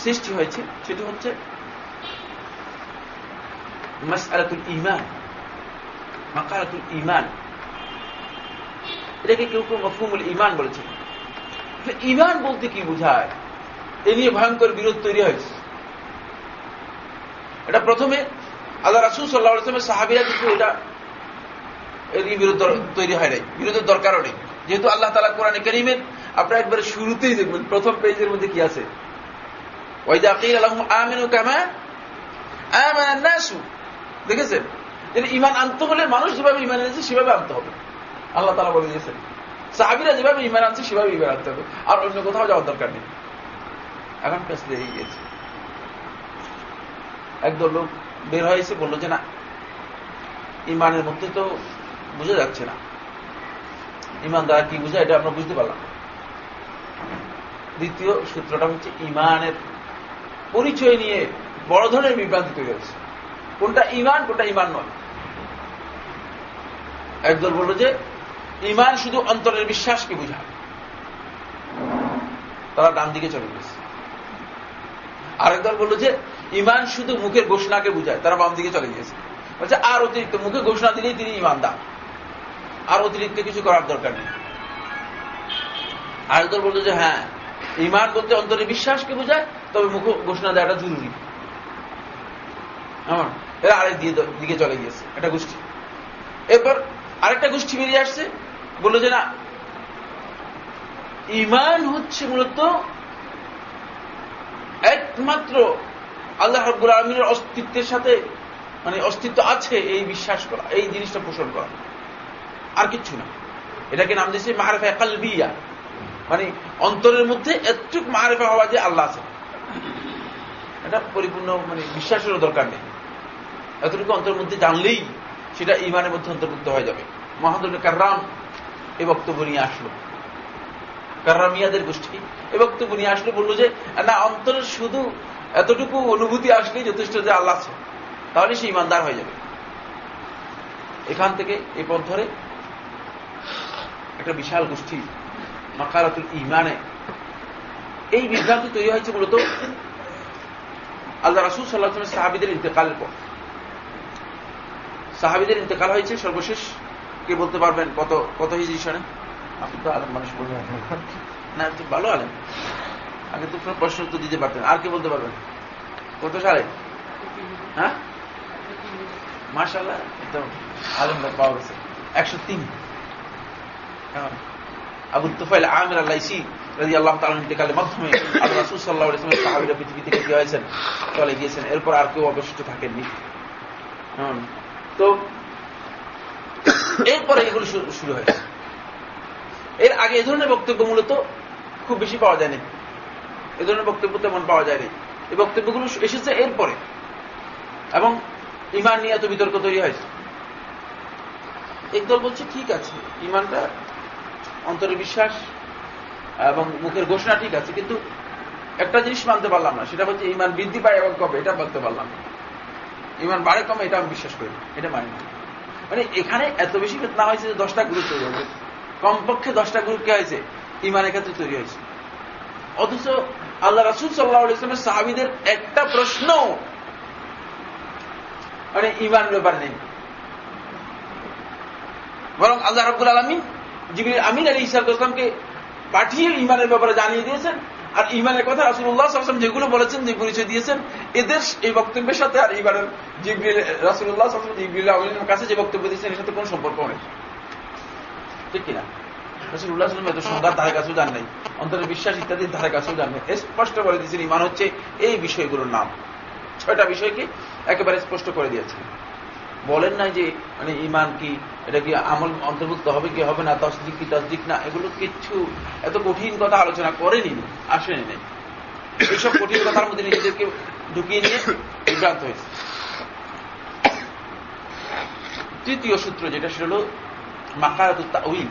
সৃষ্টি হয়েছে, সেটি হচ্ছে মাসআলাতুল ইমান মাকারাতুল ইমান এটাকে কেউ কেউ মফহুমুল ইমান বলেছে। ইমান বলতে কি বোঝায়? এ নিয়ে ভয়ঙ্কর বিরোধ তৈরি হয়েছে। এটা প্রথমে আল্লাহ রাসুল সাল্লাহ সাহাবিরা কিন্তু এটা এর বিরোধ তৈরি হয় নাই। বিরোধের দরকারও নেই। যেহেতু আল্লাহ তালা কোরআনে করিমের আপনার একবারে শুরুতেই দেখবেন, প্রথম পেজের মধ্যে কি আছে? ওয়াইদা কিল আলহম দেখেছেন? ইমান আনতে হলে মানুষ যেভাবে ইমান এনেছে, সেভাবে আনতে হবে। আল্লাহ তালা বলে দিয়েছেন, সাহাবিরা যেভাবে ইমান আনছে, সেভাবে ইমান আনতে হবে। আর অন্য কোথাও যাওয়ার দরকার নেই। এখন পেস লেগে গিয়েছে একদল লোক বের হয়েছে, বলল যে না ইমানের মধ্যে তো বুঝে যাচ্ছে না। ইমান দ্বারা কি বুঝে? এটা আমরা বুঝতে পারলাম। দ্বিতীয় সূত্রটা হচ্ছে ইমানের পরিচয় নিয়ে বড় ধরনের বিভ্রান্তি তৈরি হয়েছে। কোনটা ইমান কোনটা ইমান নয়। একদল বলল যে, ইমান শুধু অন্তরের বিশ্বাসকে বুঝায়। তারা ডান দিকে চলে গেছে। আরেক দল বলল যে, ইমান শুধু মুখের ঘোষণাকে বুঝায়। তারা বাম দিকে চলে গিয়েছে। বলছে, আর অতিরিক্ত মুখে ঘোষণা দিলেই তিনি ইমানদার। আর অতিরিক্ত কিছু করার দরকার নেই। আরেক দল বলতো যে হ্যাঁ ইমান বলতে অন্তরে বিশ্বাসকে বোঝায়, তবে মুখ ঘোষণা দেওয়াটা জরুরি। আমার, এরা আরেক দিকে চলে গিয়েছে, একটা গোষ্ঠী। এরপর আরেকটা গোষ্ঠী বেরিয়ে আসছে, বলল যে, না ইমান হচ্ছে মূলত একমাত্র আল্লাহ রব্বুল আলমিনের অস্তিত্বের সাথে মানে অস্তিত্ব আছে এই বিশ্বাস করা, এই জিনিসটা পোষণ করা। আর কিচ্ছু না। এটাকে নাম দিয়েছে মাহারেফা কালবিয়া। মানে অন্তরের মধ্যে এতটুক মাহারেফা হওয়া যে আল্লাহ আছে। এটা পরিপূর্ণ মানে বিশ্বাসেরও দরকার নেই। এতটুকু অন্তরের মধ্যে জানলেই সেটা ইমানের মধ্যে অন্তর্ভুক্ত হয়ে যাবে। মহাদুল কার্রাম এ বক্তব্য নিয়ে আসলো। কার্রামিয়াদের গোষ্ঠী এ বক্তব্য নিয়ে আসলো, বলল যে, না, অন্তরের শুধু এতটুকু অনুভূতি আসলেই যথেষ্ট যে আল্লাহ আছে। তাহলে সে ইমানদার হয়ে যাবে। এখান থেকে এই পথ ধরে একটা বিশাল গোষ্ঠী, মাকারাতুল ইমানে এই বিভ্রান্তি তৈরি হয়েছে মূলত আল্লাহ রাসুল সাল্লাহ সাহাবিদের ইন্তেকালের পর। সাহাবিদের ইন্তেকাল হয়েছে সর্বশেষ। কে বলতে পারবেন কত কত হিজি সনে আপনি তো আলেম মানুষ বলবেন না ভালো আলেম। আগে তো কোনো প্রশ্ন উত্তর দিতে পারতেন। আর কে বলতে পারবেন? কত সালে? হ্যাঁ? মার্শাল্লাহ একদম আলম পাওয়া গেছে। একশো তিন। আবু তুফাইল আমির আল্লাইসি রাজি আল্লাহ তালন মাধ্যমে আল্লাহ রাসুল সাল্লাহ ইসলামের সাহাবিরা পৃথিবী থেকে কি হয়েছেন চলে গিয়েছেন। এরপর আর কেউ অবশিষ্ট থাকেননি। তো এরপরে এগুলো শুরু হয়েছে। এর আগে এ ধরনের বক্তব্য মূলত খুব বেশি পাওয়া যায়নি। এ ধরনের বক্তব্য তেমন পাওয়া যায়নি। এই বক্তব্যগুলো এসেছে এরপরে। এবং ইমান নিয়ে এত বিতর্ক তৈরি হয়েছে। একদল বলছে, ঠিক আছে ইমানটা অন্তরের বিশ্বাস এবং মুখের ঘোষণা ঠিক আছে, কিন্তু একটা জিনিস মানতে পারলাম না, সেটা হচ্ছে ইমান বৃদ্ধি পায় এবং কবে এটা বলতে পারলাম না। ইমান বাড়ে, কমে, এটা আমি বিশ্বাস করি এটা মানি না। মানে এখানে এত বেশি না হয়েছে যে দশটা গ্রুপ তৈরি হয়েছে। কমপক্ষে দশটা গ্রুপ কে হয়েছে? ইমানের ক্ষেত্রে তৈরি হয়েছে। অথচ আল্লাহ রাসুল সাল্লাহ ইসলামের সাহাবিদের একটা প্রশ্ন মানে ইমান ব্যাপার নেই। বরং আল্লাহ রাবুল আলমিন জিবির আমিন আলী ইসালামকে পাঠিয়ে ইমানের ব্যাপারে জানিয়ে দিয়েছেন। আর ইমানের কথা রাসুল্লাহ আসলাম যেগুলো বলেছেন, যে পরিচয় দিয়েছেন, এদের এই বক্তব্যের সাথে আর ইমানের জিবরিল রাসুল্লাহ আসলাম জিবরিল আমিনের কাছে যে বক্তব্য দিয়েছেন, এর সাথে কোন সম্পর্ক নেই। ঠিক কিনা? রাসুল্লাহ আসলাম এত সংখ্যার ধারে কাছেও জান নাই অন্তরের বিশ্বাস ইত্যাদির ধারে কাছেও জান নাই। স্পষ্ট করে দিয়েছেন ইমান হচ্ছে এই বিষয়গুলোর নাম। ছয়টা বিষয়কে একেবারে স্পষ্ট করে দিয়েছেন। বলেন নাই যে মানে ইমান কি? এটা কি আমল অন্তর্ভুক্ত হবে কি হবে না? তসদিক কি তসদিক না? এগুলো কিছু এত কঠিন কথা আলোচনা করেনি, আসেনি নাই। এইসব কঠিন কথার মধ্যে নিজেদেরকে ঢুকিয়ে নিয়ে বিভ্রান্ত হয়েছে। তৃতীয় সূত্র যেটা সেটা হল মাকারাতুত্তা উইল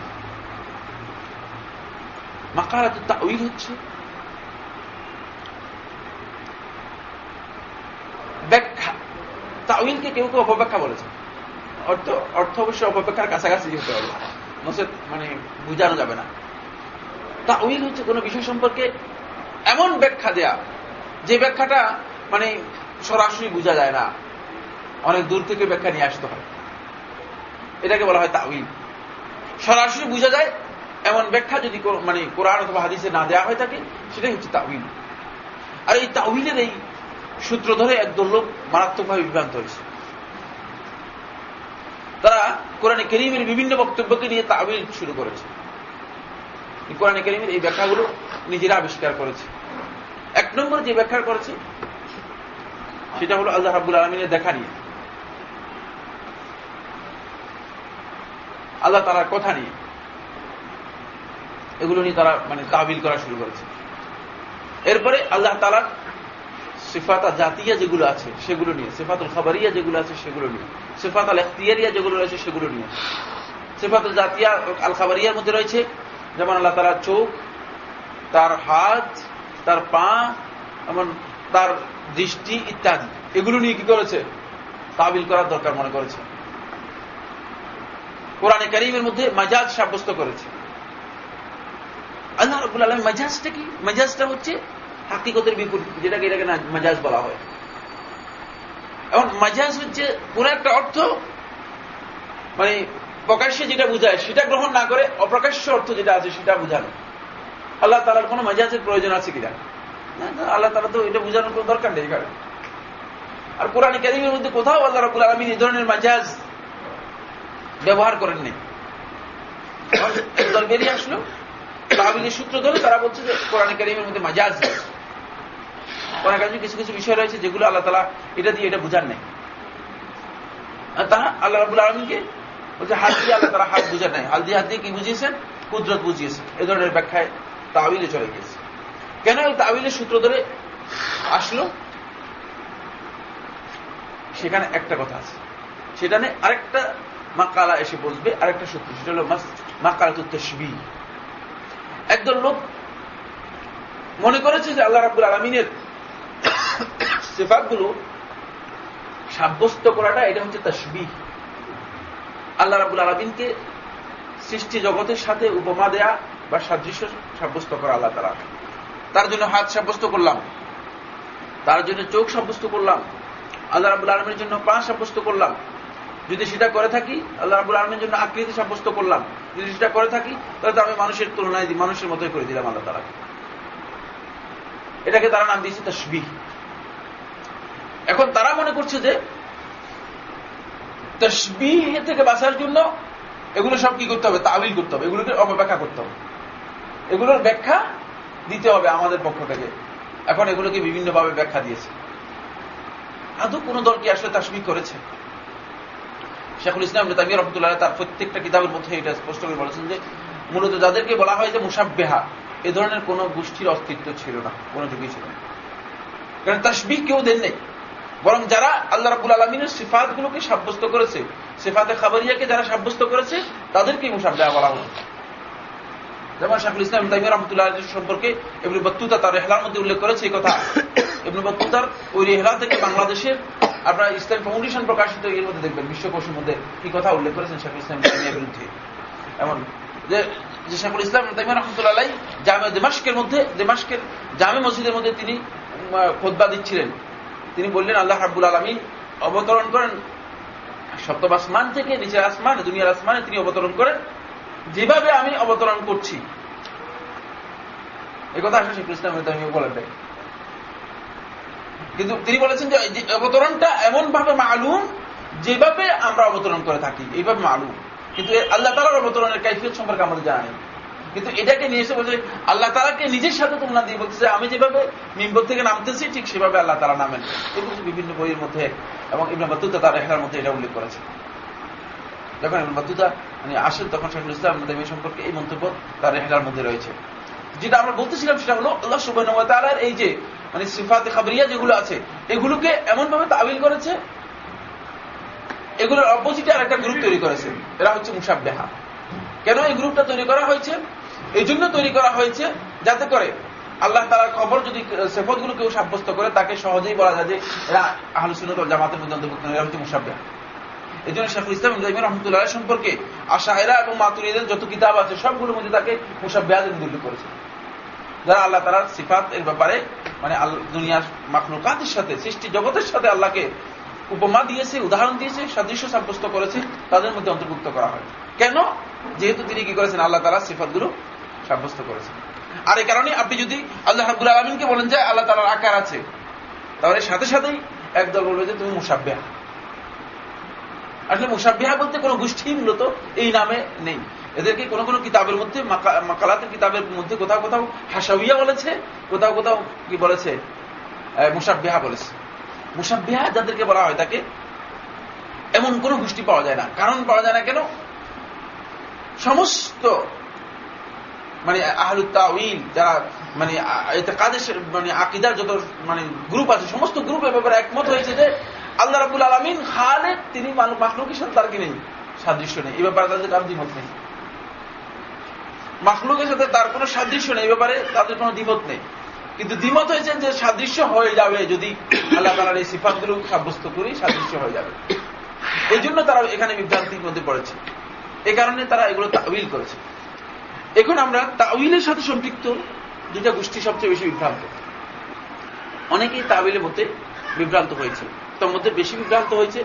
মাকারাতুত্তা উইল হচ্ছে ব্যাখ্যা তাউইলকে কেউ কেউ অপব্যাখ্যা বলেছে। অর্থ অর্থ অবশ্যই অপব্যাখ্যার কাছাকাছি যেতে হবে। নসেদ মানে বুঝানো যাবে না। তাউইল হচ্ছে কোনো বিষয় সম্পর্কে এমন ব্যাখ্যা দেয়া, যে ব্যাখ্যাটা মানে সরাসরি বোঝা যায় না। অনেক দূর থেকে ব্যাখ্যা নিয়ে আসতে হয়। এটাকে বলা হয় তাউইল সরাসরি বোঝা যায়, এমন ব্যাখ্যা যদি মানে কোরআন অথবা হাদিসে না দেওয়া হয়ে থাকে সেটাই হচ্ছে তাউইল আর এই তাউইলের এই সূত্র ধরে একদল লোক মারাত্মকভাবে বিভ্রান্ত হয়েছে। তারা কোরআনে কেরিমের বিভিন্ন বক্তব্যকে নিয়ে তাবিল শুরু করেছে। কোরআনে কেরিমের এই ব্যাখ্যাগুলো নিজেরা আবিষ্কার করেছে। এক নম্বর যে ব্যাখ্যা করেছে, সেটা হলো আল্লাহ রাবুল আলমিনের দেখা নিয়ে। আল্লাহ তালার কথা নিয়ে। এগুলো নিয়ে তারা মানে তাবিল করা শুরু করেছে। এরপরে আল্লাহ তালার সিফাতা জাতিয়া যেগুলো আছে, সেগুলো নিয়ে। সিফাতুল খাবারিয়া যেগুলো আছে, সেগুলো নিয়ে। সিফাত আল এখতিয়ারিয়া যেগুলো রয়েছে, সেগুলো নিয়ে। সিফাতুল জাতিয়া আল খাবারিয়ার মধ্যে রয়েছে, যেমন আল্লাহ তারা চোখ, তার হাত, তার পা, এমন তার দৃষ্টি ইত্যাদি। এগুলো নিয়ে কি করেছে? তাবিল করার দরকার মনে করেছে। কোরআনে করিমের মধ্যে মাজাজ সাব্যস্ত করেছে। আল্লাহ রবুল আলম মাজাজটা কি? মাজাজটা হচ্ছে হাকিকতের বিপরীত, যেটাকে এটাকে মাজাজ বলা হয়। এবং মাজাজ হচ্ছে পুরো একটা অর্থ মানে প্রকাশ্যে যেটা বুঝায়, সেটা গ্রহণ না করে অপ্রকাশ্য অর্থ যেটা আছে সেটা বুঝানো। আল্লাহ তালার কোন মাজাজের প্রয়োজন আছে কিনা? আল্লাহ তালা তো এটা বোঝানোর কোন দরকার নেই এখানে আর কোরআন ক্যারিমের মধ্যে কোথাও আল্লাহ রাবুল আলমিন এই ধরনের মাজাজ ব্যবহার করেননি দল বেরিয়ে আসলো, তাহবিলের সূত্র ধরে তারা বলছে যে কোরআন কারিমের মধ্যে মাজাজ কোরআন কারিমে কিছু কিছু বিষয় রয়েছে যেগুলো আল্লাহ তালা এটা দিয়ে এটা বুঝার নেই। তারা আল্লাহ রাবুল আলমীকে বলছে, হাত দিয়ে আল্লাহ তারা হাত বুঝার নেই। হাত দিয়ে হাত দিয়ে কি বুঝিয়েছেন? কুদরত বুঝিয়েছে এ ধরনের ব্যাখ্যায় তাহবিলে চলে গিয়েছে। কেন এই তাহবিলের সূত্র ধরে আসলো? সেখানে একটা কথা আছে। সেখানে আরেকটা মাকালা এসে বসবে, আরেকটা সূত্র। সেটা হলো মাকালাত তসবি একদল লোক মনে করেছে যে আল্লাহ রাবুল আলমিনের সেফাতগুলো সাব্যস্ত করাটা এটা হচ্ছে তসবি আল্লাহ রাবুল আলমিনকে সৃষ্টি জগতের সাথে উপমা দেয়া বা সাদৃশ্য সাব্যস্ত করা আল্লাহ তারা তার জন্য হাত সাব্যস্ত করলাম। তার জন্য চোখ সাব্যস্ত করলাম। আল্লাহ রাবুল আলমের জন্য পা সাব্যস্ত করলাম। যদি সেটা করে থাকি, আল্লাহ রাবুল আলমের জন্য আকৃতি সাব্যস্ত করলাম। যদি সেটা করে থাকি, তাহলে তো আমি মানুষের তুলনায় মানুষের মতোই করে দিলাম আল্লাহ তালাকে এটাকে তারা নাম দিয়েছে তসবি এখন তারা মনে করছে যে তসবি থেকে বাঁচার জন্য এগুলো সব কি করতে হবে? তাবিল করতে হবে। এগুলোকে অপব্যাখ্যা করতে হবে। এগুলোর ব্যাখ্যা দিতে হবে আমাদের পক্ষ থেকে। এখন এগুলোকে বিভিন্নভাবে ব্যাখ্যা দিয়েছে। আদৌ কোন দল কি আসলে তাসবি করেছে? শেখুল ইসলাম তামি রহমতুল্লাহ তার প্রত্যেকটা কিতাবের মধ্যে এটা স্পষ্ট করে বলেছেন যে, মূলত যাদেরকে বলা হয় যে মুসাব্বেহা এ ধরনের কোন গোষ্ঠীর অস্তিত্ব ছিল না, কোন যুগই ছিল না। কারণ তাসবি কেউ দেন নেই বরং যারা আল্লাহ রাবুল আলমিনের সিফাত গুলোকে সাব্যস্ত করেছে, সিফাতে খাবারিয়াকে যারা সাব্যস্ত করেছে, তাদেরকেই মুসাব্বেহা বলা হলো। যেমন শাহুল ইসলাম তাইমিয়া রহমতুল্লাহ সম্পর্কে এমনি বত্তুতা তার রেহলার মধ্যে উল্লেখ করেছে এই কথা। (coughs) এমনি বত্তুতার ওই রেহলা থেকে বাংলাদেশের আপনার ইসলাম ফাউন্ডেশন প্রকাশিত এর মধ্যে দেখবেন বিশ্বকোষের মধ্যে কি কথা উল্লেখ করেছেন শাহুল ইসলাম তাইমিয়ার বিরুদ্ধে। এমন যে শাহুল ইসলাম তাইমিয়া রহমতুল্লাহ জামে দেমাস্কের মধ্যে দেমাস্কের জামে মসজিদের মধ্যে তিনি খোদবা দিচ্ছিলেন। তিনি বললেন, আল্লাহ হাবুল আলমিন অবতরণ করেন সপ্তম আসমান থেকে নিচের আসমান, দুনিয়ার আসমানে তিনি অবতরণ করেন। যেভাবে আমি অবতরণ করছি। এ কথা আসলে শেখ ইসলাম বলেন নাই। কিন্তু তিনি বলেছেন যে অবতরণটা এমন ভাবে মালুম যেভাবে আমরা অবতরণ করে থাকি, এইভাবে মালুম। কিন্তু আল্লাহ তালার অবতরণের কাইফিয়ত সম্পর্কে আমাদের জানা নেই। কিন্তু এটাকে নিয়ে এসে বলছে, আল্লাহ তালাকে নিজের সাথে তুলনা দিয়ে বলতেছে, আমি যেভাবে মিম্বর থেকে নামতেছি, ঠিক সেভাবে আল্লাহ তালা নামেন। বলছে বিভিন্ন বইয়ের মধ্যে, এবং ইবনা বাতুতা তার রেখার মধ্যে এটা উল্লেখ করেছে। যখন ইবনা বাতুতা মানে আসেন, তখন শেখুল ইসলাম এই সম্পর্কে এই মন্তব্য তার রেহার মধ্যে রয়েছে। যেটা আমরা বলতেছিলাম সেটা হলো, আল্লাহ সুবাহ তালার এই যে মানে সিফাতে খাবরিয়া যেগুলো আছে, এগুলোকে এমনভাবে তাবিল করেছে, এগুলোর অপোজিটে আর একটা গ্রুপ তৈরি করেছে। এরা হচ্ছে মুসাববেহা কেন এই গ্রুপটা তৈরি করা হয়েছে? এই জন্য তৈরি করা হয়েছে যাতে করে আল্লাহ তালার খবর যদি সেফতগুলো কেউ সাব্যস্ত করে, তাকে সহজেই বলা যায় যে এরা আহলুসুনত জামাতের মধ্যে অন্তর্ভুক্ত এরা হচ্ছে মুসাব্বে এই জন্য শেখুল ইসলাম ইব্রাহিম রহমতুল্লাহ সম্পর্কে আশাহেরা এবং মাতুরিদের যত কিতাব আছে, সবগুলোর মধ্যে তাকে মুসাব্বেহাদ উল্লেখ করেছে যারা আল্লাহ তালার সিফাত এর ব্যাপারে মানে দুনিয়ার মাখলুকাতের সাথে, সৃষ্টি জগতের সাথে আল্লাহকে উপমা দিয়েছে, উদাহরণ দিয়েছে, সাদৃশ্য সাব্যস্ত করেছে, তাদের মধ্যে অন্তর্ভুক্ত করা হয়। কেন? যেহেতু তিনি কি করেছেন? আল্লাহ তালা সিফাতগুলো সাব্যস্ত করেছেন। আর এই কারণে আপনি যদি আল্লাহ হাবুল আলমিনকে বলেন যে আল্লাহ তালার আকার আছে, তাহলে সাথে সাথেই একদল বলবে যে তুমি মুসাব্বেহা। আসলে মুসাব্বিহা বলতে কোন গোষ্ঠী মূলত এই নামে নেই। এদেরকে কোন কোন কিতাবের মধ্যে মাকালাতের কিতাবের মধ্যে কোথাও কোথাও হাসাউইয়া বলেছে, কোথাও কোথাও কি বলেছে মুসাব্বিহা বলেছে। মুসাব্বিহা যাদেরকে বলা হয় তাকে এমন কোন গোষ্ঠী পাওয়া যায় না। কারণ পাওয়া যায় না কেন? সমস্ত মানে আহলুত্তাউল যারা মানে এতে কাদের মানে আকিদার যত মানে গ্রুপ আছে, সমস্ত গ্রুপের ব্যাপারে একমত হয়েছে যে আল্লাহ রাবুল আলমিন খালেক, তিনি মাখলুকের সাথে তার কি নেই? সাদৃশ্য নেই। এই ব্যাপারে তাদের কারও দ্বিমত নেই। মাখলুকের সাথে তার কোনো সাদৃশ্য নেই, এই ব্যাপারে তাদের কোনো দ্বিমত নেই। কিন্তু দ্বিমত হয়েছে যে সাদৃশ্য হয়ে যাবে যদি আল্লাহ তালার এই সিফাতগুলো সাব্যস্ত করি সাদৃশ্য হয়ে যাবে। এই জন্য তারা এখানে বিভ্রান্তির মধ্যে পড়েছে। এ কারণে তারা এগুলো তাউইল করেছে। এখন আমরা তাউইলের সাথে সম্পৃক্ত দুটা গোষ্ঠী সবচেয়ে বেশি বিভ্রান্ত। অনেকেই তাউইলের মধ্যে বিভ্রান্ত হয়েছে। তার মধ্যে বেশি বিভ্রান্ত হয়েছে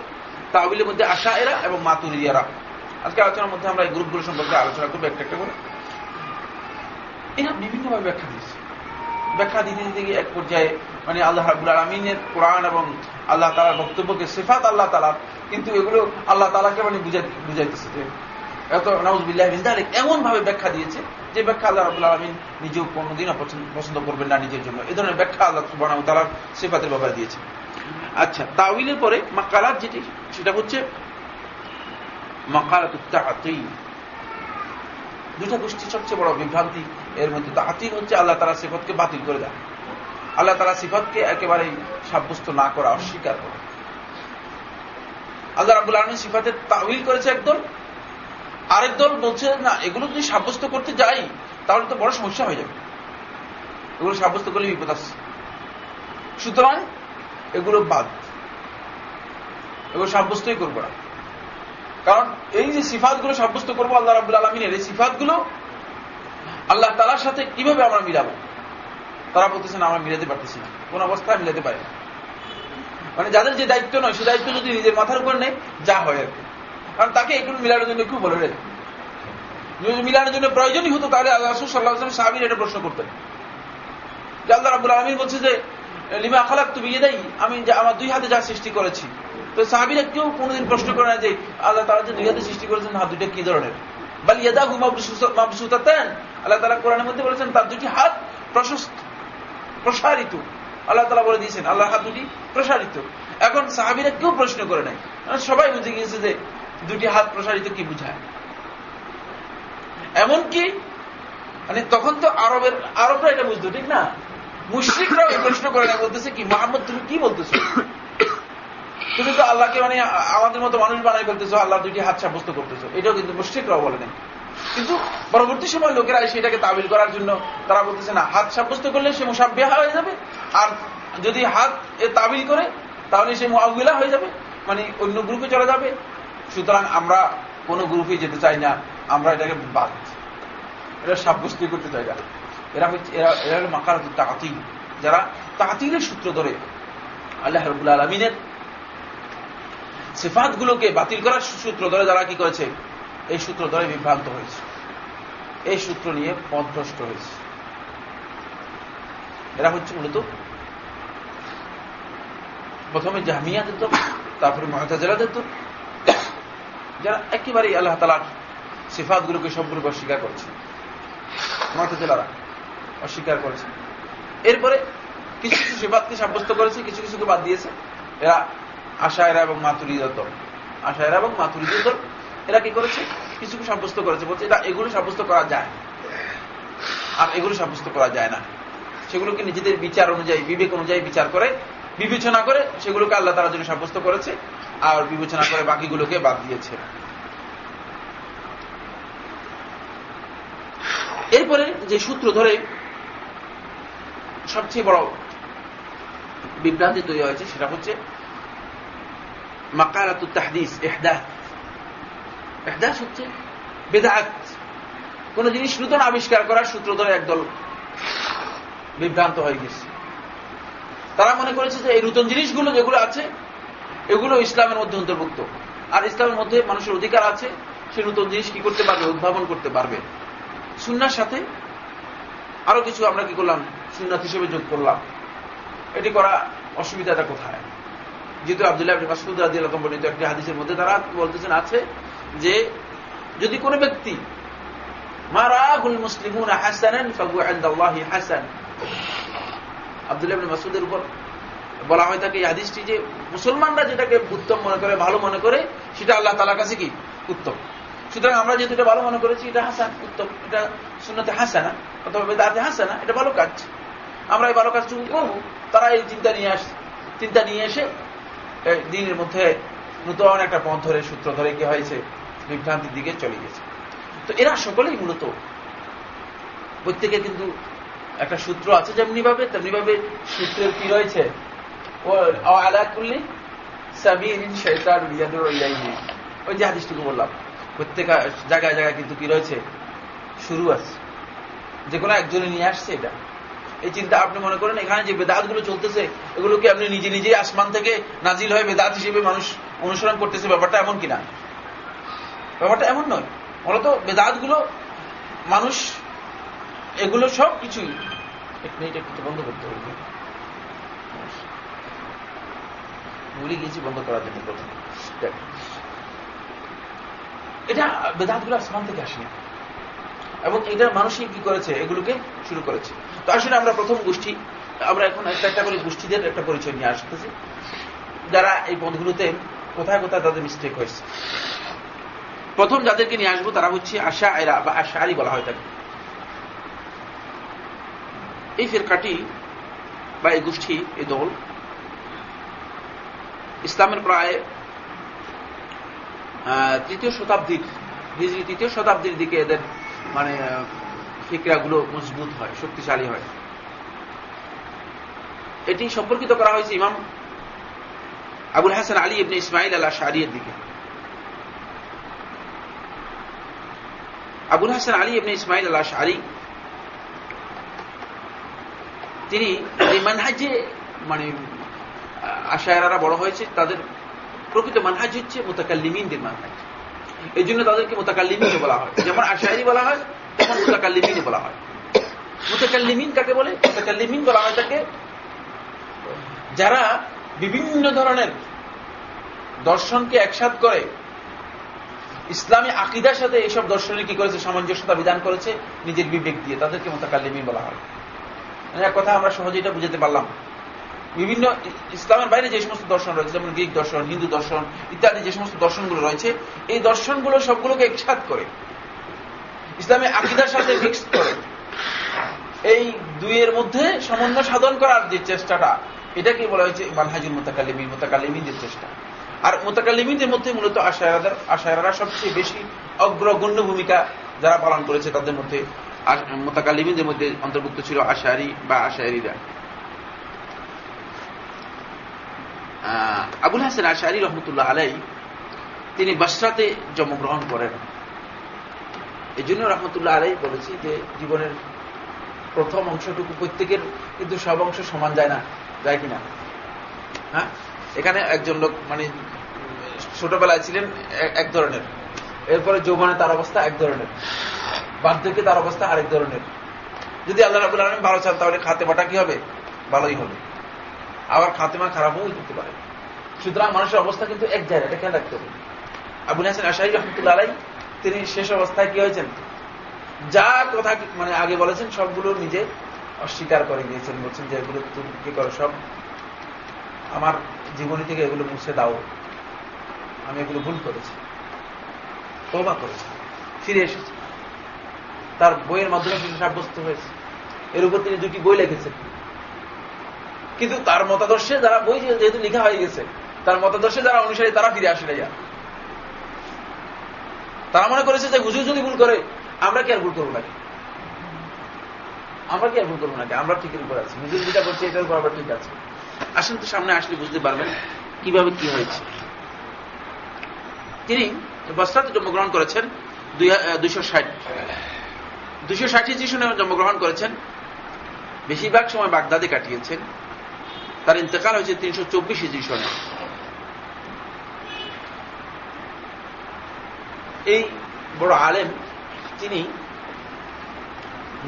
তাহবিলের মধ্যে আশা এরা এবং মাতুরিয়ারা। আজকে আলোচনার মধ্যে আমরা এই গ্রুপগুলো সম্পর্কে আলোচনা করব একটা একটা করে। এরা বিভিন্নভাবে ব্যাখ্যা দিয়েছে। ব্যাখ্যা দিতে দিতে গিয়ে এক পর্যায়ে মানে আল্লাহ রাবুল আলমিনের কোরআন এবং আল্লাহ তালার বক্তব্যকে সেফাত আল্লাহ তালার কিন্তু এগুলো আল্লাহ তালাকে মানে বুঝাইতেছে যে এত নওয়াজবিল্লাহ এমন ভাবে ব্যাখ্যা দিয়েছে যে ব্যাখ্যা আল্লাহ রাবুল আলমিন নিজেও কোনোদিনও পছন্দ করবেন না নিজের জন্য। এ ধরনের ব্যাখ্যা আল্লাহ সুবাহ তালার সেফাতের ব্যাপারে দিয়েছে। আচ্ছা তাউইলের পরে মাকালাত যেটি, সেটা হচ্ছে মাকালাত দুটা গোষ্ঠী সবচেয়ে বড় বিভ্রান্তি এর মধ্যে। তাহাতিল হচ্ছে আল্লাহ তালা সিফতকে বাতিল করে দেয় আল্লাহ তালা সিফতকে একেবারে সাব্যস্ত না করা, অস্বীকার করা। আল্লাহ রাবুল আলমী সিফাতের তাউইল করেছে একদল আরেক দল বলছে, না, এগুলো যদি সাব্যস্ত করতে যাই, তাহলে তো বড় সমস্যা হয়ে যাবে। এগুলো সাব্যস্ত করলে বিপদ আসছে সুতরাং এগুলো বাদ। এগুলো সাব্যস্তই করব না। কারণ এই যে সিফাতগুলো সাব্যস্ত করব আল্লাহ রাবুল আলমিনের, এই সিফাতগুলো আল্লাহ তালার সাথে কীভাবে আমরা মিলাবো? তারা বলতেছেন আমরা মিলাতে পারতেছি না। কোন অবস্থায় মিলাতে পারি মানে যাদের যে দায়িত্ব নয়, সে দায়িত্ব যদি নিজের মাথার উপর নেই যা হয় আর কি। কারণ তাকে এগুলো মিলানোর জন্য কেউ বলে যদি মিলানোর জন্য প্রয়োজনই হতো, তাহলে আল্লাহ সাল্লাহ আসলাম সাহাবির এটা প্রশ্ন করতেন। যে আল্লাহ রাবুল আলমিন বলছে যে, লিমা খালাক তুমি ইয়ে দেয় আমি আমার দুই হাতে যা সৃষ্টি করেছি। তো সাহাবিরা কেউ কোনোদিন প্রশ্ন করে না যে, আল্লাহ তারা যে দুই হাতে সৃষ্টি করেছেন, হাত দুইটা কি ধরনের? বাল ইয়াদা হু মাবসুতাতেন। আল্লাহ তালা কোরআনের মধ্যে বলেছেন, তার দুটি হাত প্রশস্ত, প্রসারিত। আল্লাহ তালা বলে দিয়েছেন আল্লাহ হাত দুটি প্রসারিত। এখন সাহাবিরা কেউ প্রশ্ন করে নাই। সবাই বুঝে গিয়েছে যে দুটি হাত প্রসারিত কি বুঝায়? এমনকি মানে তখন তো আরবের, আরবরা এটা বুঝতো, ঠিক না? মুশ্রিকরাও প্রশ্ন করে না বলতেছে কি, মোহাম্মদ, তুমি কি বলতেছো? তুমি তো আল্লাহকে মানে আমাদের মতো মানুষ বানাই ফেলতেছো, আল্লাহ দুইটি হাত সাব্যস্ত করতেছো। এটাও কিন্তু মুশ্রিকরাও বলে নাই। কিন্তু পরবর্তী সময় লোকেরা সেটাকে তাবিল করার জন্য তারা বলতেছে, না, হাত সাব্যস্ত করলে সে মুসাব্বেহা হয়ে যাবে, আর যদি হাত এ তাবিল করে, তাহলে সে মুআবিলা হয়ে যাবে মানে অন্য গ্রুপে চলে যাবে সুতরাং আমরা কোন গ্রুপে যেতে চাই না, আমরা এটাকে বাদ। এটা সাব্যস্ত করতে চাই না। এরা হচ্ছে, এরা এরা হল মাকারাত তাকাতিল। যারা তাকাতিলের সূত্র ধরে আল্লাহ রবুল আলমিনের সিফাত গুলোকে বাতিল করার সূত্র ধরে যারা কি করেছে? এই সূত্র ধরে বিভ্রান্ত হয়েছে। এই সূত্র নিয়ে পথভ্রষ্ট হয়েছে। এরা হচ্ছে মূলত প্রথমে জাহামিয়া দিত তারপরে মহাতাজেরা দিত যারা একেবারেই আল্লাহ তালার সিফাত গুলোকে সম্পূর্ণ অস্বীকার করছে। মহাতাজেলারা অস্বীকার করেছে। এরপরে কিছু কিছু সেবাদকে সাব্যস্ত করেছে, কিছু কিছুকে বাদ দিয়েছে। এরা আশায়রা এবং মাতুরিদ দল। আশায়রা এবং মাতুরিদ দল এরা কি করেছে? কিছু সাব্যস্ত করেছে। বলছে, এটা এগুলো সাব্যস্ত করা যায় আর এগুলো সাব্যস্ত করা যায় না। সেগুলোকে নিজেদের বিচার অনুযায়ী, বিবেক অনুযায়ী বিচার করে, বিবেচনা করে সেগুলোকে আল্লাহ তারা জন্য সাব্যস্ত করেছে। আর বিবেচনা করে বাকিগুলোকে বাদ দিয়েছে। এরপরে যে সূত্র ধরে সবচেয়ে বড় বিভ্রান্তি তৈরি হয়েছে সেটা হচ্ছে মাকারাতু তাহদিস এহদাত এহদাস হচ্ছে বেদাত। কোন জিনিস নূতন আবিষ্কার করার সূত্র ধরে একদল বিভ্রান্ত হয়ে গেছে। তারা মনে করেছে যে এই নূতন জিনিসগুলো যেগুলো আছে এগুলো ইসলামের মধ্যে অন্তর্ভুক্ত। আর ইসলামের মধ্যে মানুষের অধিকার আছে, সে নতুন জিনিস কি করতে পারবে, উদ্ভাবন করতে পারবে। সুন্নার সাথে আরও কিছু আমরা কি করলাম? সুন্নাত হিসেবে যোগ করলাম। এটি করা অসুবিধাটা কোথায়? যেহেতু আবদুল্লাহ বর্ণিত একটি হাদিসের মধ্যে তারা বলতেছেন আছে যে, যদি কোনো ব্যক্তি, মারাহুল মুসলিমুন হাসান। আবদুল্লাহ মাসুদের উপর বলা হয় থাকে হাদিসটি যে মুসলমানরা যেটাকে উত্তম মনে করে, ভালো মনে করে, সেটা আল্লাহ তালার কাছে কি? উত্তম। সুতরাং আমরা যেহেতু এটা ভালো মনে করেছি, এটা হাসান, উত্তম। এটা শূন্যতে হাসানা, অথবা বেদাতে হাসানা, এটা ভালো কাজ। আমরা এই ভালো কাজটুকু করব? তারা এই চিন্তা নিয়ে আস, চিন্তা নিয়ে এসে দিনের মধ্যে নতুন একটা পথ ধরে, সূত্র ধরে কি হয়েছে? বিভ্রান্তির দিকে চলে গেছে। তো এরা সকলেই মূলত প্রত্যেকে কিন্তু একটা সূত্র আছে যেমনি ভাবে তেমনি ভাবে সূত্রের কি রয়েছে? ও আলা করলে সাবিন শৈতান ওই যে হাদিসটুকু বললাম। প্রত্যেক জায়গায় জায়গায় কিন্তু কি রয়েছে? শুরু আছে। যে কোনো একজনে নিয়ে আসছে এটা। এই চিন্তা আপনি মনে করেন, এখানে যে বেদাতগুলো চলতেছে, এগুলো কি আপনি নিজে নিজে আসমান থেকে নাজিল হয়ে বেদাত হিসেবে মানুষ অনুসরণ করতেছে? ব্যাপারটা এমন কিনা? ব্যাপারটা এমন নয়। মূলত বেদাতগুলো মানুষ, এগুলো সব কিছুই এক মিনিট, একটু বন্ধ করতে হবে। ভুলে গিয়েছি বন্ধ করার জন্য প্রথম। এটা বেদাতগুলো আসমান থেকে আসেনি। এবং এটা মানুষই কি করেছে? এগুলোকে শুরু করেছে। তো আসলে আমরা প্রথম গোষ্ঠী, আমরা এখন একটা একটা করে গোষ্ঠীদের একটা পরিচয় নিয়ে আসতেছি। যারা এই পদগুলোতে কোথায় কোথায় তাদের মিস্টেক হয়েছে। প্রথম যাদেরকে নিয়ে আসব তারা হচ্ছে আশা এরা বা আশা আলী বলা হয় থাকে এই ফেরকাটি বা এই গোষ্ঠী, এই দল ইসলামের প্রায় তৃতীয় শতাব্দীর হিজড়ি তৃতীয় শতাব্দীর দিকে এদের মানে ফিকরাগুলো মজবুত হয়, শক্তিশালী হয়। এটি সম্পর্কিত করা হয়েছে ইমাম আবুল হাসান আলী ইবনে ইসমাইল আল্লাহ শাহরিয়ের দিকে। আবুল হাসান আলী ইবনে ইসমাইল আল্লাহ শাহরি তিনি মানহাজে মানে আশায়রারা বড় হয়েছে, তাদের প্রকৃত মানহাজ হচ্ছে মোতাকাল্লিমিনদের মানহাজ। এই জন্য তাদেরকে মোতাকাল্লিমিনে বলা হয়। যেমন আশায়রি বলা হয় তখন মোতাকাল্লিমিনে বলা হয়। মোতাকাল্লিমিন কাকে বলে? মোতাকাল্লিমিন বলা হয় তাকে, যারা বিভিন্ন ধরনের দর্শনকে একসাথ করে, ইসলামী আকিদার সাথে এইসব দর্শনে কি করেছে, সামঞ্জস্যতা বিধান করেছে, নিজের বিবেক দিয়ে তাদেরকে মোতাকাল্লিমিন বলা হয়। এক কথা আমরা সহজে এটা বুঝতে পারলাম। বিভিন্ন ইসলামের বাইরে যে সমস্ত দর্শন রয়েছে, যেমন গ্রিক দর্শন, হিন্দু দর্শন ইত্যাদি যে সমস্ত দর্শনগুলো রয়েছে, এই দর্শনগুলো সবগুলোকে একসাথ করে, ইসলামে আকিদার সাথে মিক্স করে, এই দুইয়ের মধ্যে সমন্বয় সাধন করার যে চেষ্টাটা এটাকে বলা হয়েছে মানহাজুল মোতাকালিমিন মোতাকালিমিনদের চেষ্টা। আর মোতাকালিমিনদের মধ্যে মূলত আশায়রাদের আশায়রারা সবচেয়ে বেশি অগ্রগণ্য ভূমিকা যারা পালন করেছে, তাদের মধ্যে মোতাকালিমিনদের মধ্যে অন্তর্ভুক্ত ছিল আশারি বা আশায়রিরা। আবুল হাসান আশারি রহমতুল্লাহ আলাই তিনি বাসরাতে জন্মগ্রহণ করেন। এই জন্য রহমতুল্লাহ আলাই বলেছি যে জীবনের প্রথম অংশটুকু প্রত্যেকের কিন্তু সব অংশ সমান যায় না, যায় কিনা? হ্যাঁ? এখানে একজন লোক মানে ছোটবেলায় ছিলেন এক ধরনের। এরপরে যৌবনে তার অবস্থা এক ধরনের। বার্ধক্যে তার অবস্থা আরেক ধরনের। যদি আল্লাহ রাবুল আলম ভালো চান, তাহলে খাতে বাটা কি হবে? ভালোই হবে। আবার খাতেমা খারাপও হতে পারে। সুতরাং মানুষের অবস্থা কিন্তু এক জায়গায় এটা খেয়াল রাখতে হবে। আবুল হাসান আশাই রহমতুল্লাহ আলাই, তিনি শেষ অবস্থায় কি হয়েছেন? যা কথা মানে আগে বলেছেন, সবগুলো নিজে অস্বীকার করে গিয়েছেন বলছেন যে এগুলো তুমি কি করো সব? আমার জীবনী থেকে এগুলো মুছে দাও। আমি এগুলো ভুল করেছি। তোবা করেছি। ফিরে এসেছি। তার বইয়ের মাধ্যমে সাব্যস্ত হয়েছে। এর উপর তিনি দুটি বই লিখেছেন। কিন্তু তার মতাদর্শে যারা, বই যেহেতু লেখা হয়ে গেছে, তার মতাদর্শে যারা অনুসারী, তারা ফিরে আসে যা তারা মনে করেছে যে হুজুর যদি ভুল করে, আমরা কি আর ভুল করব নাকি? আমরা কি আর ভুল করব নাকি? আমরা ঠিকের উপর আছি। হুজুর যেটা করছে এটার উপর আবার ঠিক আছে। আসেন তো সামনে আসলে বুঝতে পারবেন কীভাবে কি হয়েছে। তিনি বস্তাতে জন্মগ্রহণ করেছেন দুইশো ষাট। দুইশো ষাট সনে জন্মগ্রহণ করেছেন। বেশিরভাগ সময় বাগদাদে কাটিয়েছেন। তার ইন্তেকাল হয়েছে তিনশো চব্বিশ হিজি সনে। এই বড় আলেম, তিনি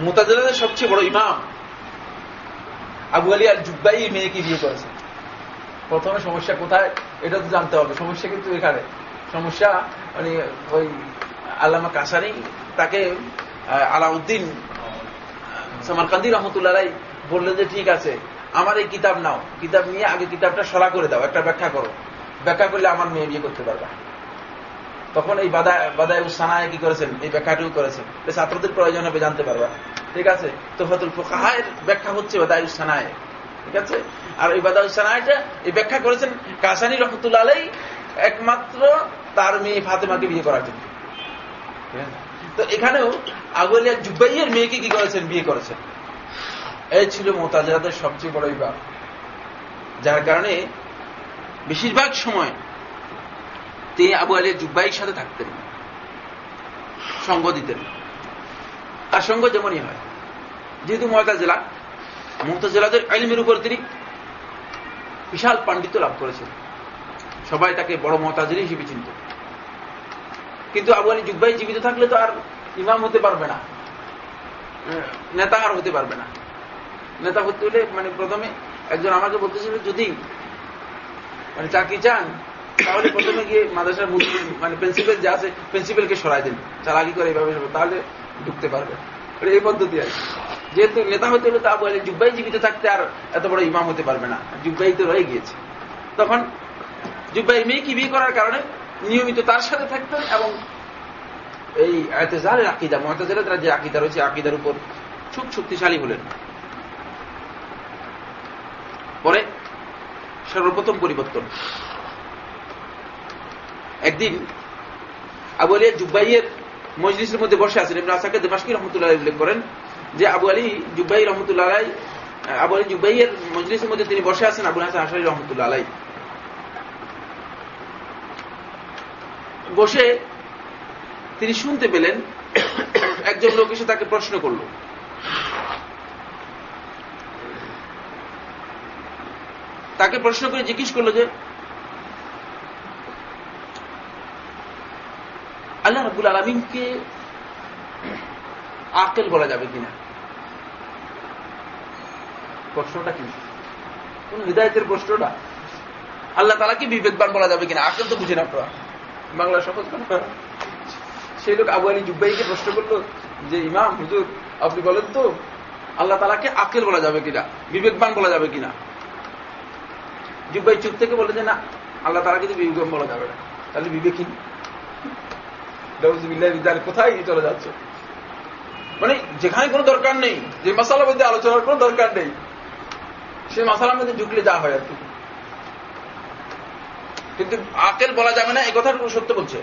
মোতাজাদের সবচেয়ে বড় ইমাম। আবু আলী আর জুব্বাই মেয়েকে বিয়ে করেছেন। প্রথমে সমস্যা কোথায়? এটা তো জানতে হবে। সমস্যা কিন্তু এখানে। সমস্যা মানে ওই আল্লামা কাসারি তাকে আলাউদ্দিন সামারকান্দি রহমতুল্লাহ বললেন যে, ঠিক আছে। আমার এই কিতাব নাও। কিতাব নিয়ে আগে কিতাবটা সরা করে দাও, একটা ব্যাখ্যা করো। ব্যাখ্যা করলে আমার মেয়ে বিয়ে করতে পারবে। তখন এই বাদা বাদায় উসানায় কি করেছেন? এই ব্যাখ্যাটুকু করেছেন। ছাত্রদের প্রয়োজন হবে জানতে পারবা। ঠিক আছে? তো ফতুল ফোকাহায়ের ব্যাখ্যা হচ্ছে বাদায় উসানায়। ঠিক আছে? আর এই বাদা উসানায়টা, এই ব্যাখ্যা করেছেন কাসানি রহমতুল্লাহ আলাই, একমাত্র তার মেয়ে ফাতেমাকে বিয়ে করার জন্য। তো এখানেও আগুলিয়া জুব্বাইয়ের মেয়েকে কি করেছেন? বিয়ে করেছেন। এই ছিল মোতাজাদের সবচেয়ে বড় বিভাগ যার কারণে বেশিরভাগ সময় তিনি আবু আলিয়া জুব্বাইয়ের সাথে থাকতেন, সঙ্গ দিতেন। তার সঙ্গ যেমনই হয়। যেহেতু ময়তা জেলা মোহতাজেলাদের আইলিমের উপর তিনি বিশাল পাণ্ডিত্য লাভ করেছেন। সবাই তাকে বড় মহতাজের হিসেবে চিনত। কিন্তু আবু আলী জুব্বাই জীবিত থাকলে তো আর ইমাম হতে পারবে না নেতা আর হতে পারবে না। নেতা হতে হলে মানে প্রথমে একজন আমাকে বলতেছিল, যদি মানে চাকরি চান, তাহলে প্রথমে গিয়ে মাদ্রাসার মানে প্রিন্সিপাল যে আছে, প্রিন্সিপালকে সরাই দেন। চালাকি করে এইভাবে তাহলে ঢুকতে পারবে। এই পদ্ধতি আছে যেহেতু নেতা হতে হলে তা বলে জুব্বাই জীবিত থাকতে আর এত বড় ইমাম হতে পারবে না। জুব্বাই তো রয়ে গিয়েছে। তখন জুব্বাই মেয়েকে বিয়ে করার কারণে নিয়মিত তার সাথে থাকতেন এবং এই এতেজালের আকিদা মহতাজের তারা যে আকিদা রয়েছে, আকিদার উপর খুব শক্তিশালী হলেন। পরে সর্বপ্রথম পরিবর্তন। একদিন আবু আলিয়া জুব্বাইয়ের মজলিসের মধ্যে বসে আছেন, ইবনে আসাকে দেমাসকি রহমতুল্লাহ উল্লেখ করেন যে আবু আলী জুব্বাই রহমতুল্লাহ আবু আলী জুব্বাইয়ের মজলিসের মধ্যে তিনি বসে আছেন, আবু হাসান আশারি রহমতুল্লাহ আলাই। বসে তিনি শুনতে পেলেন একজন লোক এসে তাকে প্রশ্ন করল। তাকে প্রশ্ন করে জিজ্ঞেস করল যে, আল্লাহ রবুল আলমিনকে আকেল বলা যাবে কিনা? প্রশ্নটা কি? কোন হৃদায়তের প্রশ্নটা? আল্লাহ তালা কি বিবেকবান বলা যাবে কিনা? আকেল তো বুঝে না আপনারা। বাংলা সহজ সেই লোক আবু আলী জুব্বাইকে প্রশ্ন করল যে, ইমাম, হুজুর, আপনি বলেন তো, আল্লাহ তালাকে আকেল বলা যাবে কিনা? বিবেকবান বলা যাবে কিনা? জুব্বাই চুপ থেকে বলে যে না, আল্লাহ তালাকে তো বিবেকবান বলা যাবে না। তাহলে বিবেকহীন কোথায় চলে যাচ্ছে? মানে যেখানে কোনো দরকার নেই, যে মশালার মধ্যে আলোচনার কোনো দরকার নেই, সে মশালার মধ্যে ঢুকলে যা হয় আর কিন্তু আকেল বলা যাবে না এই কথাটা সত্য বলছে।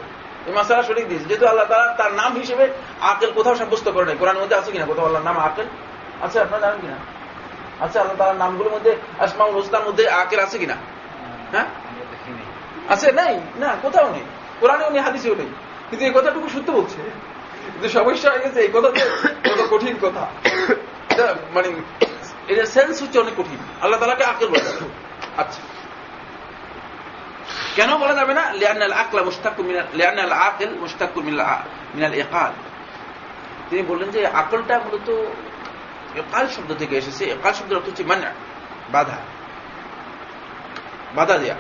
এই মাসালা সঠিক দিয়েছে। যেহেতু আল্লাহ তারা তার নাম হিসেবে আকেল কোথাও সাব্যস্ত করে নাই। কোরআন মধ্যে আছে কিনা কোথাও আল্লাহর নাম আকেল? আছে, আপনারা জানেন কিনা? আছে আল্লাহ তার নামগুলোর মধ্যে আসমাউল হোসনার মধ্যে আকেল আছে কিনা? হ্যাঁ? আছে? নেই? না, কোথাও নেই। কোরআনেও নেই, হাদিসেও নেই। কিন্তু এই কথাটুকু সত্য বলছে। কিন্তু সমস্যা হয়ে গেছে, এই কথা কত কঠিন কথা। মানে এটা সেন্স হচ্ছে অনেক কঠিন। আল্লাহ তালাকে আকেল বলা আচ্ছা। কেন বলা যাবে না? লিয়ান্নাল আকলা মুস্তাকুর মিনাল লিয়ান্নাল আকেল মুস্তাকুর মিনাল একাল তিনি বললেন যে আকলটা মূলত একাল শব্দ থেকে এসেছে। একাল শব্দের অর্থ হচ্ছে মানা বাধা। বাধা দেয়া।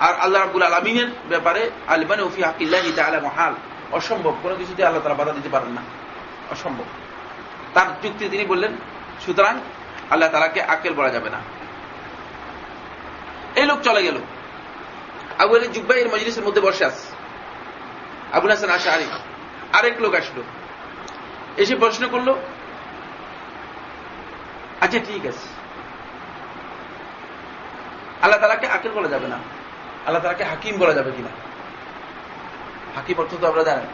আর আল্লাহ রাবুল আলমিনের ব্যাপারে আলিবান ওফি হাকিল্লাহি তাআলা মহাল, অসম্ভব। কোনো কিছুতে আল্লাহ তারা বাধা দিতে পারেন না। অসম্ভব। তার যুক্তি তিনি বললেন, সুতরাং আল্লাহ তালাকে আকেল বলা যাবে না। এই লোক চলে গেল। আবু আলী জুব্বাই এর মজলিসের মধ্যে বসে আস আবুল হাসান আশা আরেক লোক আসলো। এসে প্রশ্ন করল আচ্ছা ঠিক আছে। আল্লাহ তালাকে আকেল বলা যাবে না। আল্লাহ তালাকে হাকিম বলা যাবে কিনা? হাকিম অর্থ তো আমরা জানেন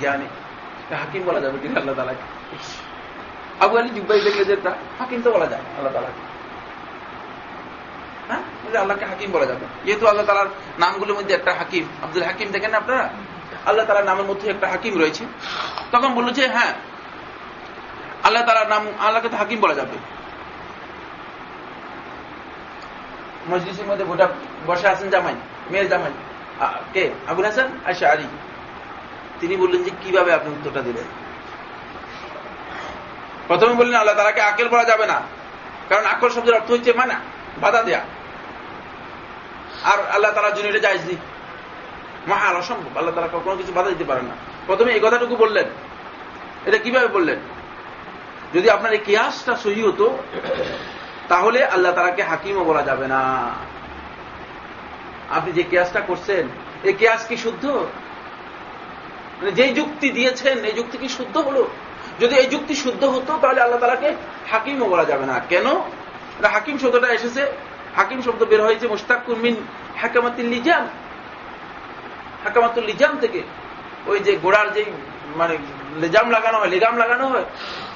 জ্ঞানী। হাকিম বলা যাবে কিনা আল্লাহ তালাকে আবু আলী জুব্বাই দেখলে যে একটা হাকিম তো বলা যায় আল্লাহ তালা হ্যাঁ? আল্লাহকে হাকিম বলা যাবে। যেহেতু আল্লাহ তালার নামগুলোর মধ্যে একটা হাকিম। আব্দুল হাকিম দেখেন আপনারা? আল্লাহ তালার নামের মধ্যে একটা হাকিম রয়েছে। তখন বলল যে হ্যাঁ আল্লাহ তালার নাম, আল্লাহকে তো হাকিম বলা যাবে। মসজিদের মধ্যে গোটা বসে আছেন জামাই, মেয়ের জামাই। কে? আবুল হাসান? আশা আলী। তিনি বললেন যে, কীভাবে আপনি উত্তরটা দিলেন? প্রথমে বললেন, আল্লাহ তালাকে আকেল বলা যাবে না। কারণ আকল শব্দের অর্থ হচ্ছে মানা, বাধা দেয়া। আর আল্লাহ তালার জন্য এটা যাইজ নেই। মহান, অসম্ভব। আল্লাহ তালা কখনো কিছু বাধা দিতে পারে না। প্রথমে এই কথাটুকু বললেন। এটা কীভাবে বললেন? যদি আপনার এই কেয়াসটা সহি হতো, তাহলে আল্লাহ তালাকে হাকিমও বলা যাবে না। আপনি যে কেয়াসটা করছেন, এই কেয়াস কি শুদ্ধ? মানে যে যুক্তি দিয়েছেন, এই যুক্তি কি শুদ্ধ হলো? যদি এই যুক্তি শুদ্ধ হতো, তাহলে আল্লাহ তালাকে হাকিমও বলা যাবে না। কেন? হাকিম শব্দটা এসেছে। হাকিম শব্দ বের হয়েছে মুস্তাকুর মিন হাকামাতুল লিজাম। হাকামাতুল লিজাম থেকে। ওই যে গোড়ার যে মানে লেজাম লাগানো হয়, লেগাম লাগানো হয়,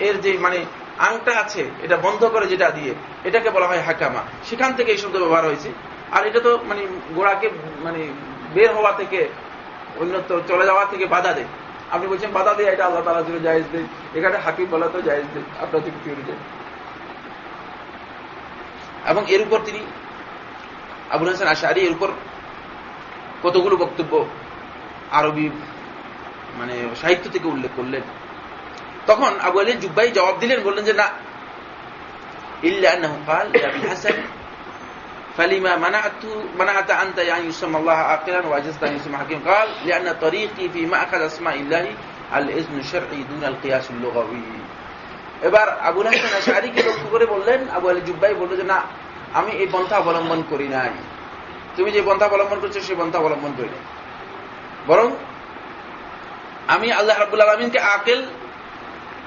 এর যে মানে আংটা আছে, এটা বন্ধ করে যেটা দিয়ে, এটাকে বলা হয় হাকামা। সেখান থেকে এই শব্দ ব্যবহার হয়েছে। আর এটা তো মানে গোড়াকে মানে বের হওয়া থেকে অন্যত্র চলে যাওয়া থেকে বাধা দেয়। আপনি বলছেন বাধা দিয়ে, এটা আল্লাহ তালা জন্য জায়েজ দেয় এখানে হাকিম বলা তো জায়েজ দেয় আপনার থেকে যুক্তি অনুযায়ী? এবং এর উপর তিনি আবুল হাসান আশারি এর উপর কতগুলো বক্তব্য আরবি মানে সাহিত্য থেকে উল্লেখ করলেন তখন আবু আলী জুব্বাই জবাব দিলেন বললেন যে না ইল্লা আন্নাহু قال يا ابن حسن فلما منعت منعت انت ان يسمى الله عاقلا واجزت ان يسمى حكيم قال لان طريقي في ماخذ اسماء الله الاذن الشرعي دون القياس اللغوي এবার আবুল হাসান আশারিকে লক্ষ্য করে বললেন আবু আলী জুব্বাই বলল যে না আমি এই পন্থা অবলম্বন করি নাই তুমি যে পন্থা অবলম্বন করছো সেই পন্থা অবলম্বন করি নাই বরং আমি আল্লাহ রাবুল আলমিনকে আকেল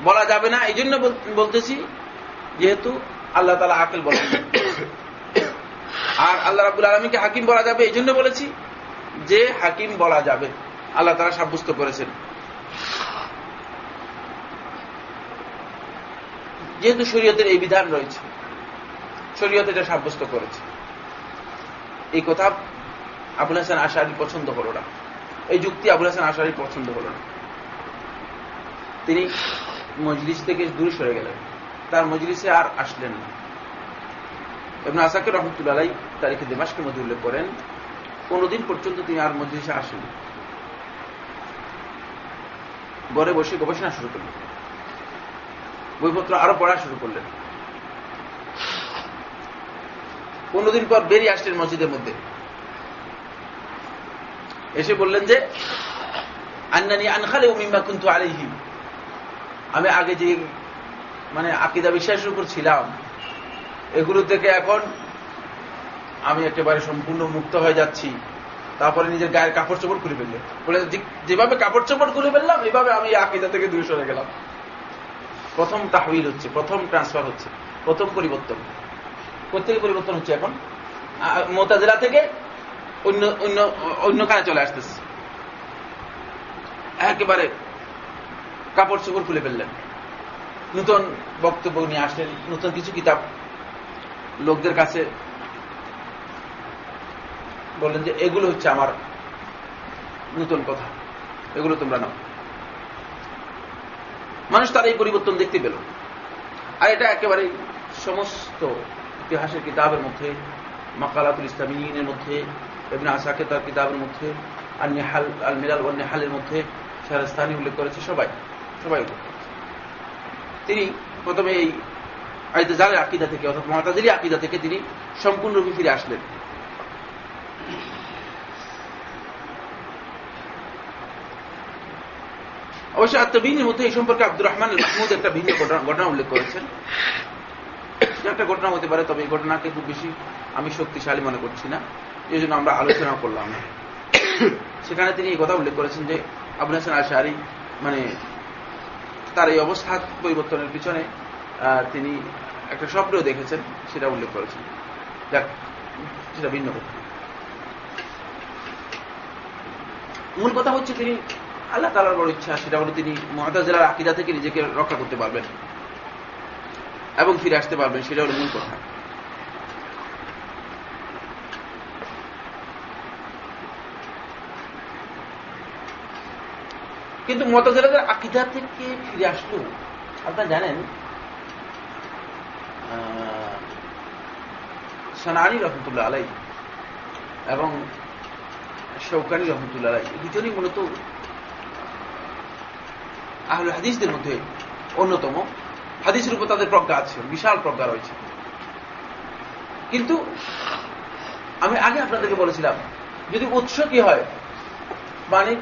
বলা যাবে না এই জন্য বলতেছি, যেহেতু আল্লাহ তালা আকেল বলেন। আর আল্লাহ রাবুল আলমীকে হাকিম বলা যাবে এই জন্য বলেছি যে হাকিম বলা যাবে। আল্লাহ তারা সাব্যস্ত করেছেন। যেহেতু শরীয়তের এই বিধান রয়েছে, শরীয়ত এটা সাব্যস্ত করেছে। এই কথা আবুল হাসান আশারি পছন্দ হল না। এই যুক্তি আবুল হাসান আশারি পছন্দ হল না। তিনি মজলিস থেকে দূরে সরে গেলেন। তার মজলিসে আর আসলেন না। এবং আসাকে রহমতুল্লাহ তারিখে দেমাসকে মধ্যে উল্লেখ করেন কোনদিন পর্যন্ত তিনি আর মজলিসে আসেন ঘরে বসে গবেষণা শুরু করলেন। বইপত্র আরও পড়া শুরু করলেন। পনেরো দিন পর বেরিয়ে আসলেন মসজিদের মধ্যে। এসে বললেন যে, আন্নানি আনখালে উমিম্মা কিন্তু আলাইহি আমি আগে যে মানে আকিদা বিশ্বাসের উপর ছিলাম এগুলো থেকে এখন আমি একেবারে সম্পূর্ণ মুক্ত হয়ে যাচ্ছি। তারপরে নিজের গায়ের কাপড় চোপড় খুলে ফেললেন। বলে যেভাবে কাপড় চোপড় খুলে ফেললাম, এভাবে আমি আকিদা থেকে দূরে সরে গেলাম। প্রথম তাহবিল হচ্ছে, প্রথম ট্রান্সফার হচ্ছে, প্রথম পরিবর্তন। কোথেকে পরিবর্তন হচ্ছে এখন? মোতাজেলা থেকে অন্য অন্য অন্য কানে চলে আসতেছে। একেবারে কাপড় চোপড় খুলে ফেললেন। নূতন বক্তব্য নিয়ে আসলেন, নতুন কিছু কিতাব। লোকদের কাছে বললেন যে, এগুলো হচ্ছে আমার নতুন কথা। এগুলো তোমরা নাও। মানুষ তার এই পরিবর্তন দেখতে পেল। আর এটা একেবারে সমস্ত ইতিহাসের কিতাবের মধ্যে, মাকালাতুল ইসলামিনের মধ্যে এমনি আসাকে তার কিতাবের মধ্যে আর নেহাল আল মিলাল ও নেহালের মধ্যে শাহরাস্তানি উল্লেখ করেছে সবাই সবাই উল্লেখ তিনি প্রথমে এই আইতেজালের আকিদা থেকে, অর্থাৎ মহাতাজিরি আকিদা থেকে তিনি সম্পূর্ণরূপে ফিরে আসলেন। অবশ্য আত্মবিহীনের মধ্যে এই সম্পর্কে আব্দুর রহমান মাহমুদ একটা ভিন্ন ঘটনা উল্লেখ করেছেন। একটা ঘটনা হতে পারে, তবে এই ঘটনাকে খুব বেশি আমি শক্তিশালী মনে করছি না। এই জন্য আমরা আলোচনা করলাম। সেখানে তিনি এই কথা উল্লেখ করেছেন যে আবুল হাসান আশারি মানে তার এই অবস্থা পরিবর্তনের পিছনে তিনি একটা স্বপ্নও দেখেছেন, সেটা উল্লেখ করেছেন। যাক, সেটা ভিন্ন কথা। মূল কথা হচ্ছে তিনি আল্লাহ তালার বড় ইচ্ছা, সেটা হলো তিনি মহাতা জেলার আকিদা থেকে নিজেকে রক্ষা করতে পারবেন এবং ফিরে আসতে পারবেন, সেটা হল মূল কথা। কিন্তু মতজেলাদের আকিদা থেকে ফিরে আসলো। আপনারা জানেন সানানি রহমতুল্লাহ আলাই এবং শৌকানি রহমতুল্লাহ আলাই দুজনই মূলত আহলে হাদিসদের মধ্যে অন্যতম। হাদিসের উপর তাদের প্রজ্ঞা আছে, বিশাল প্রজ্ঞা রয়েছে। কিন্তু আমি আগে আপনাদেরকে বলেছিলাম, যদি উৎস কি হয় পানি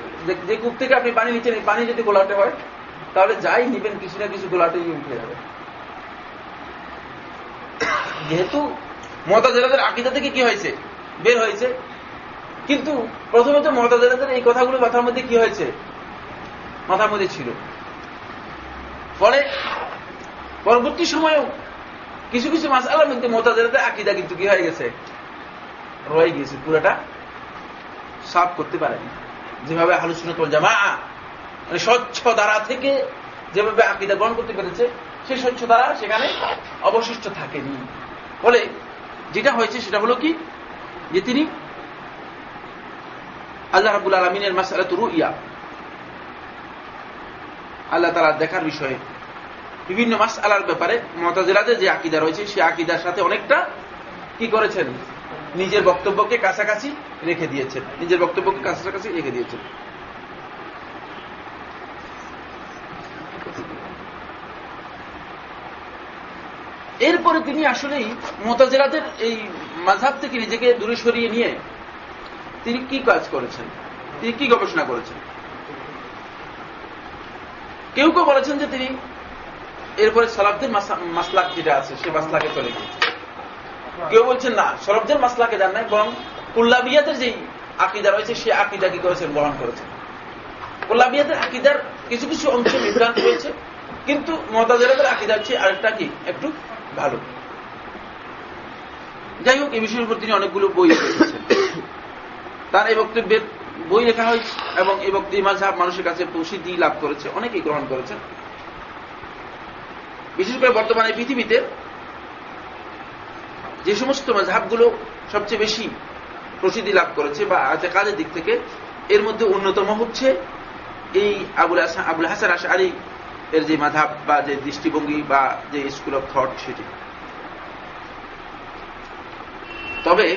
যে কূপ থেকে আপনি পানি নিচ্ছেন পানি যদি গোলাটে হয়, তাহলে যাই নিবেন, কিছু না কিছু গোলাটে উঠে যাবে। যেহেতু মতাজেলাদের আকিদা থেকে কি হয়েছে? বের হয়েছে। কিন্তু প্রথমত মতাজেলাদের এই কথাগুলো মাথার মধ্যে কি হয়েছে? মাথার মধ্যে ছিল। ফলে পরবর্তী সময়েও কিছু কিছু মাস আলার মধ্যে মোতাজেরাতে আকিদা কিন্তু কি হয়ে গেছে? রয়ে গিয়েছে। পুরাটা সাফ করতে পারেনি। যেভাবে আলোচনা জামা মানে স্বচ্ছ দ্বারা থেকে যেভাবে আকিদা গ্রহণ করতে পেরেছে, সেই স্বচ্ছ দ্বারা সেখানে অবশিষ্ট থাকেনি। ফলে যেটা হয়েছে সেটা হলো কি? যে তিনি আল্লাহ রাবুল আলমিনের মাসালাত রুইয়া, আল্লাহ তালা দেখার বিষয়ে বিভিন্ন মাস আলার ব্যাপারে মতাজিলাদের যে আকিদা রয়েছে, সেই আকিদার সাথে অনেকটা কি করেছেন? নিজের বক্তব্যকে কাছাকাছি রেখে দিয়েছেন। নিজের বক্তব্যকে কাছাকাছি রেখে দিয়েছেন। এরপরে তিনি আসলেই মোতাজেরাদের এই মাঝাব থেকে নিজেকে দূরে সরিয়ে নিয়ে তিনি কি কাজ করেছেন? তিনি কি গবেষণা করেছেন? কেউ কেউ বলেছেন যে তিনি এরপরে সালাবদের মাসলাক যেটা আছে, সে মাসলাকে চলে গিয়েছে কেউ বলছেন না সরবদের মাসলাকে যান নাই, বরং কুল্লাবিয়াদের যেই আকিদা রয়েছে, সে আকিদা কি করেছেন গ্রহণ করেছেন কুল্লাবিয়াদের আকিদার কিছু কিছু অংশ বিভ্রান্ত হয়েছে, কিন্তু মতাজেরাদের আকিদা হচ্ছে আরেকটা কি? একটু ভালো। যাই হোক, এই বিষয়ের উপর তিনি অনেকগুলো বই তার এই বক্তব্যের বই লেখা হয়েছে এবং এই বক্তব্য মাঝাব মানুষের কাছে প্রসিদ্ধি লাভ করেছে, অনেকেই গ্রহণ করেছেন। বিশেষ করে বর্তমানে পৃথিবীতে যে সমস্ত মাঝহাবগুলো সবচেয়ে বেশি প্রসিদ্ধি লাভ করেছে বা কাজের দিক থেকে, এর মধ্যে অন্যতম হচ্ছে এই আবুল হাসান আবুল হাসান আলী এর যে মাধাব বা যে দৃষ্টিভঙ্গি বা যে স্কুল অফ থট সেটি। তবে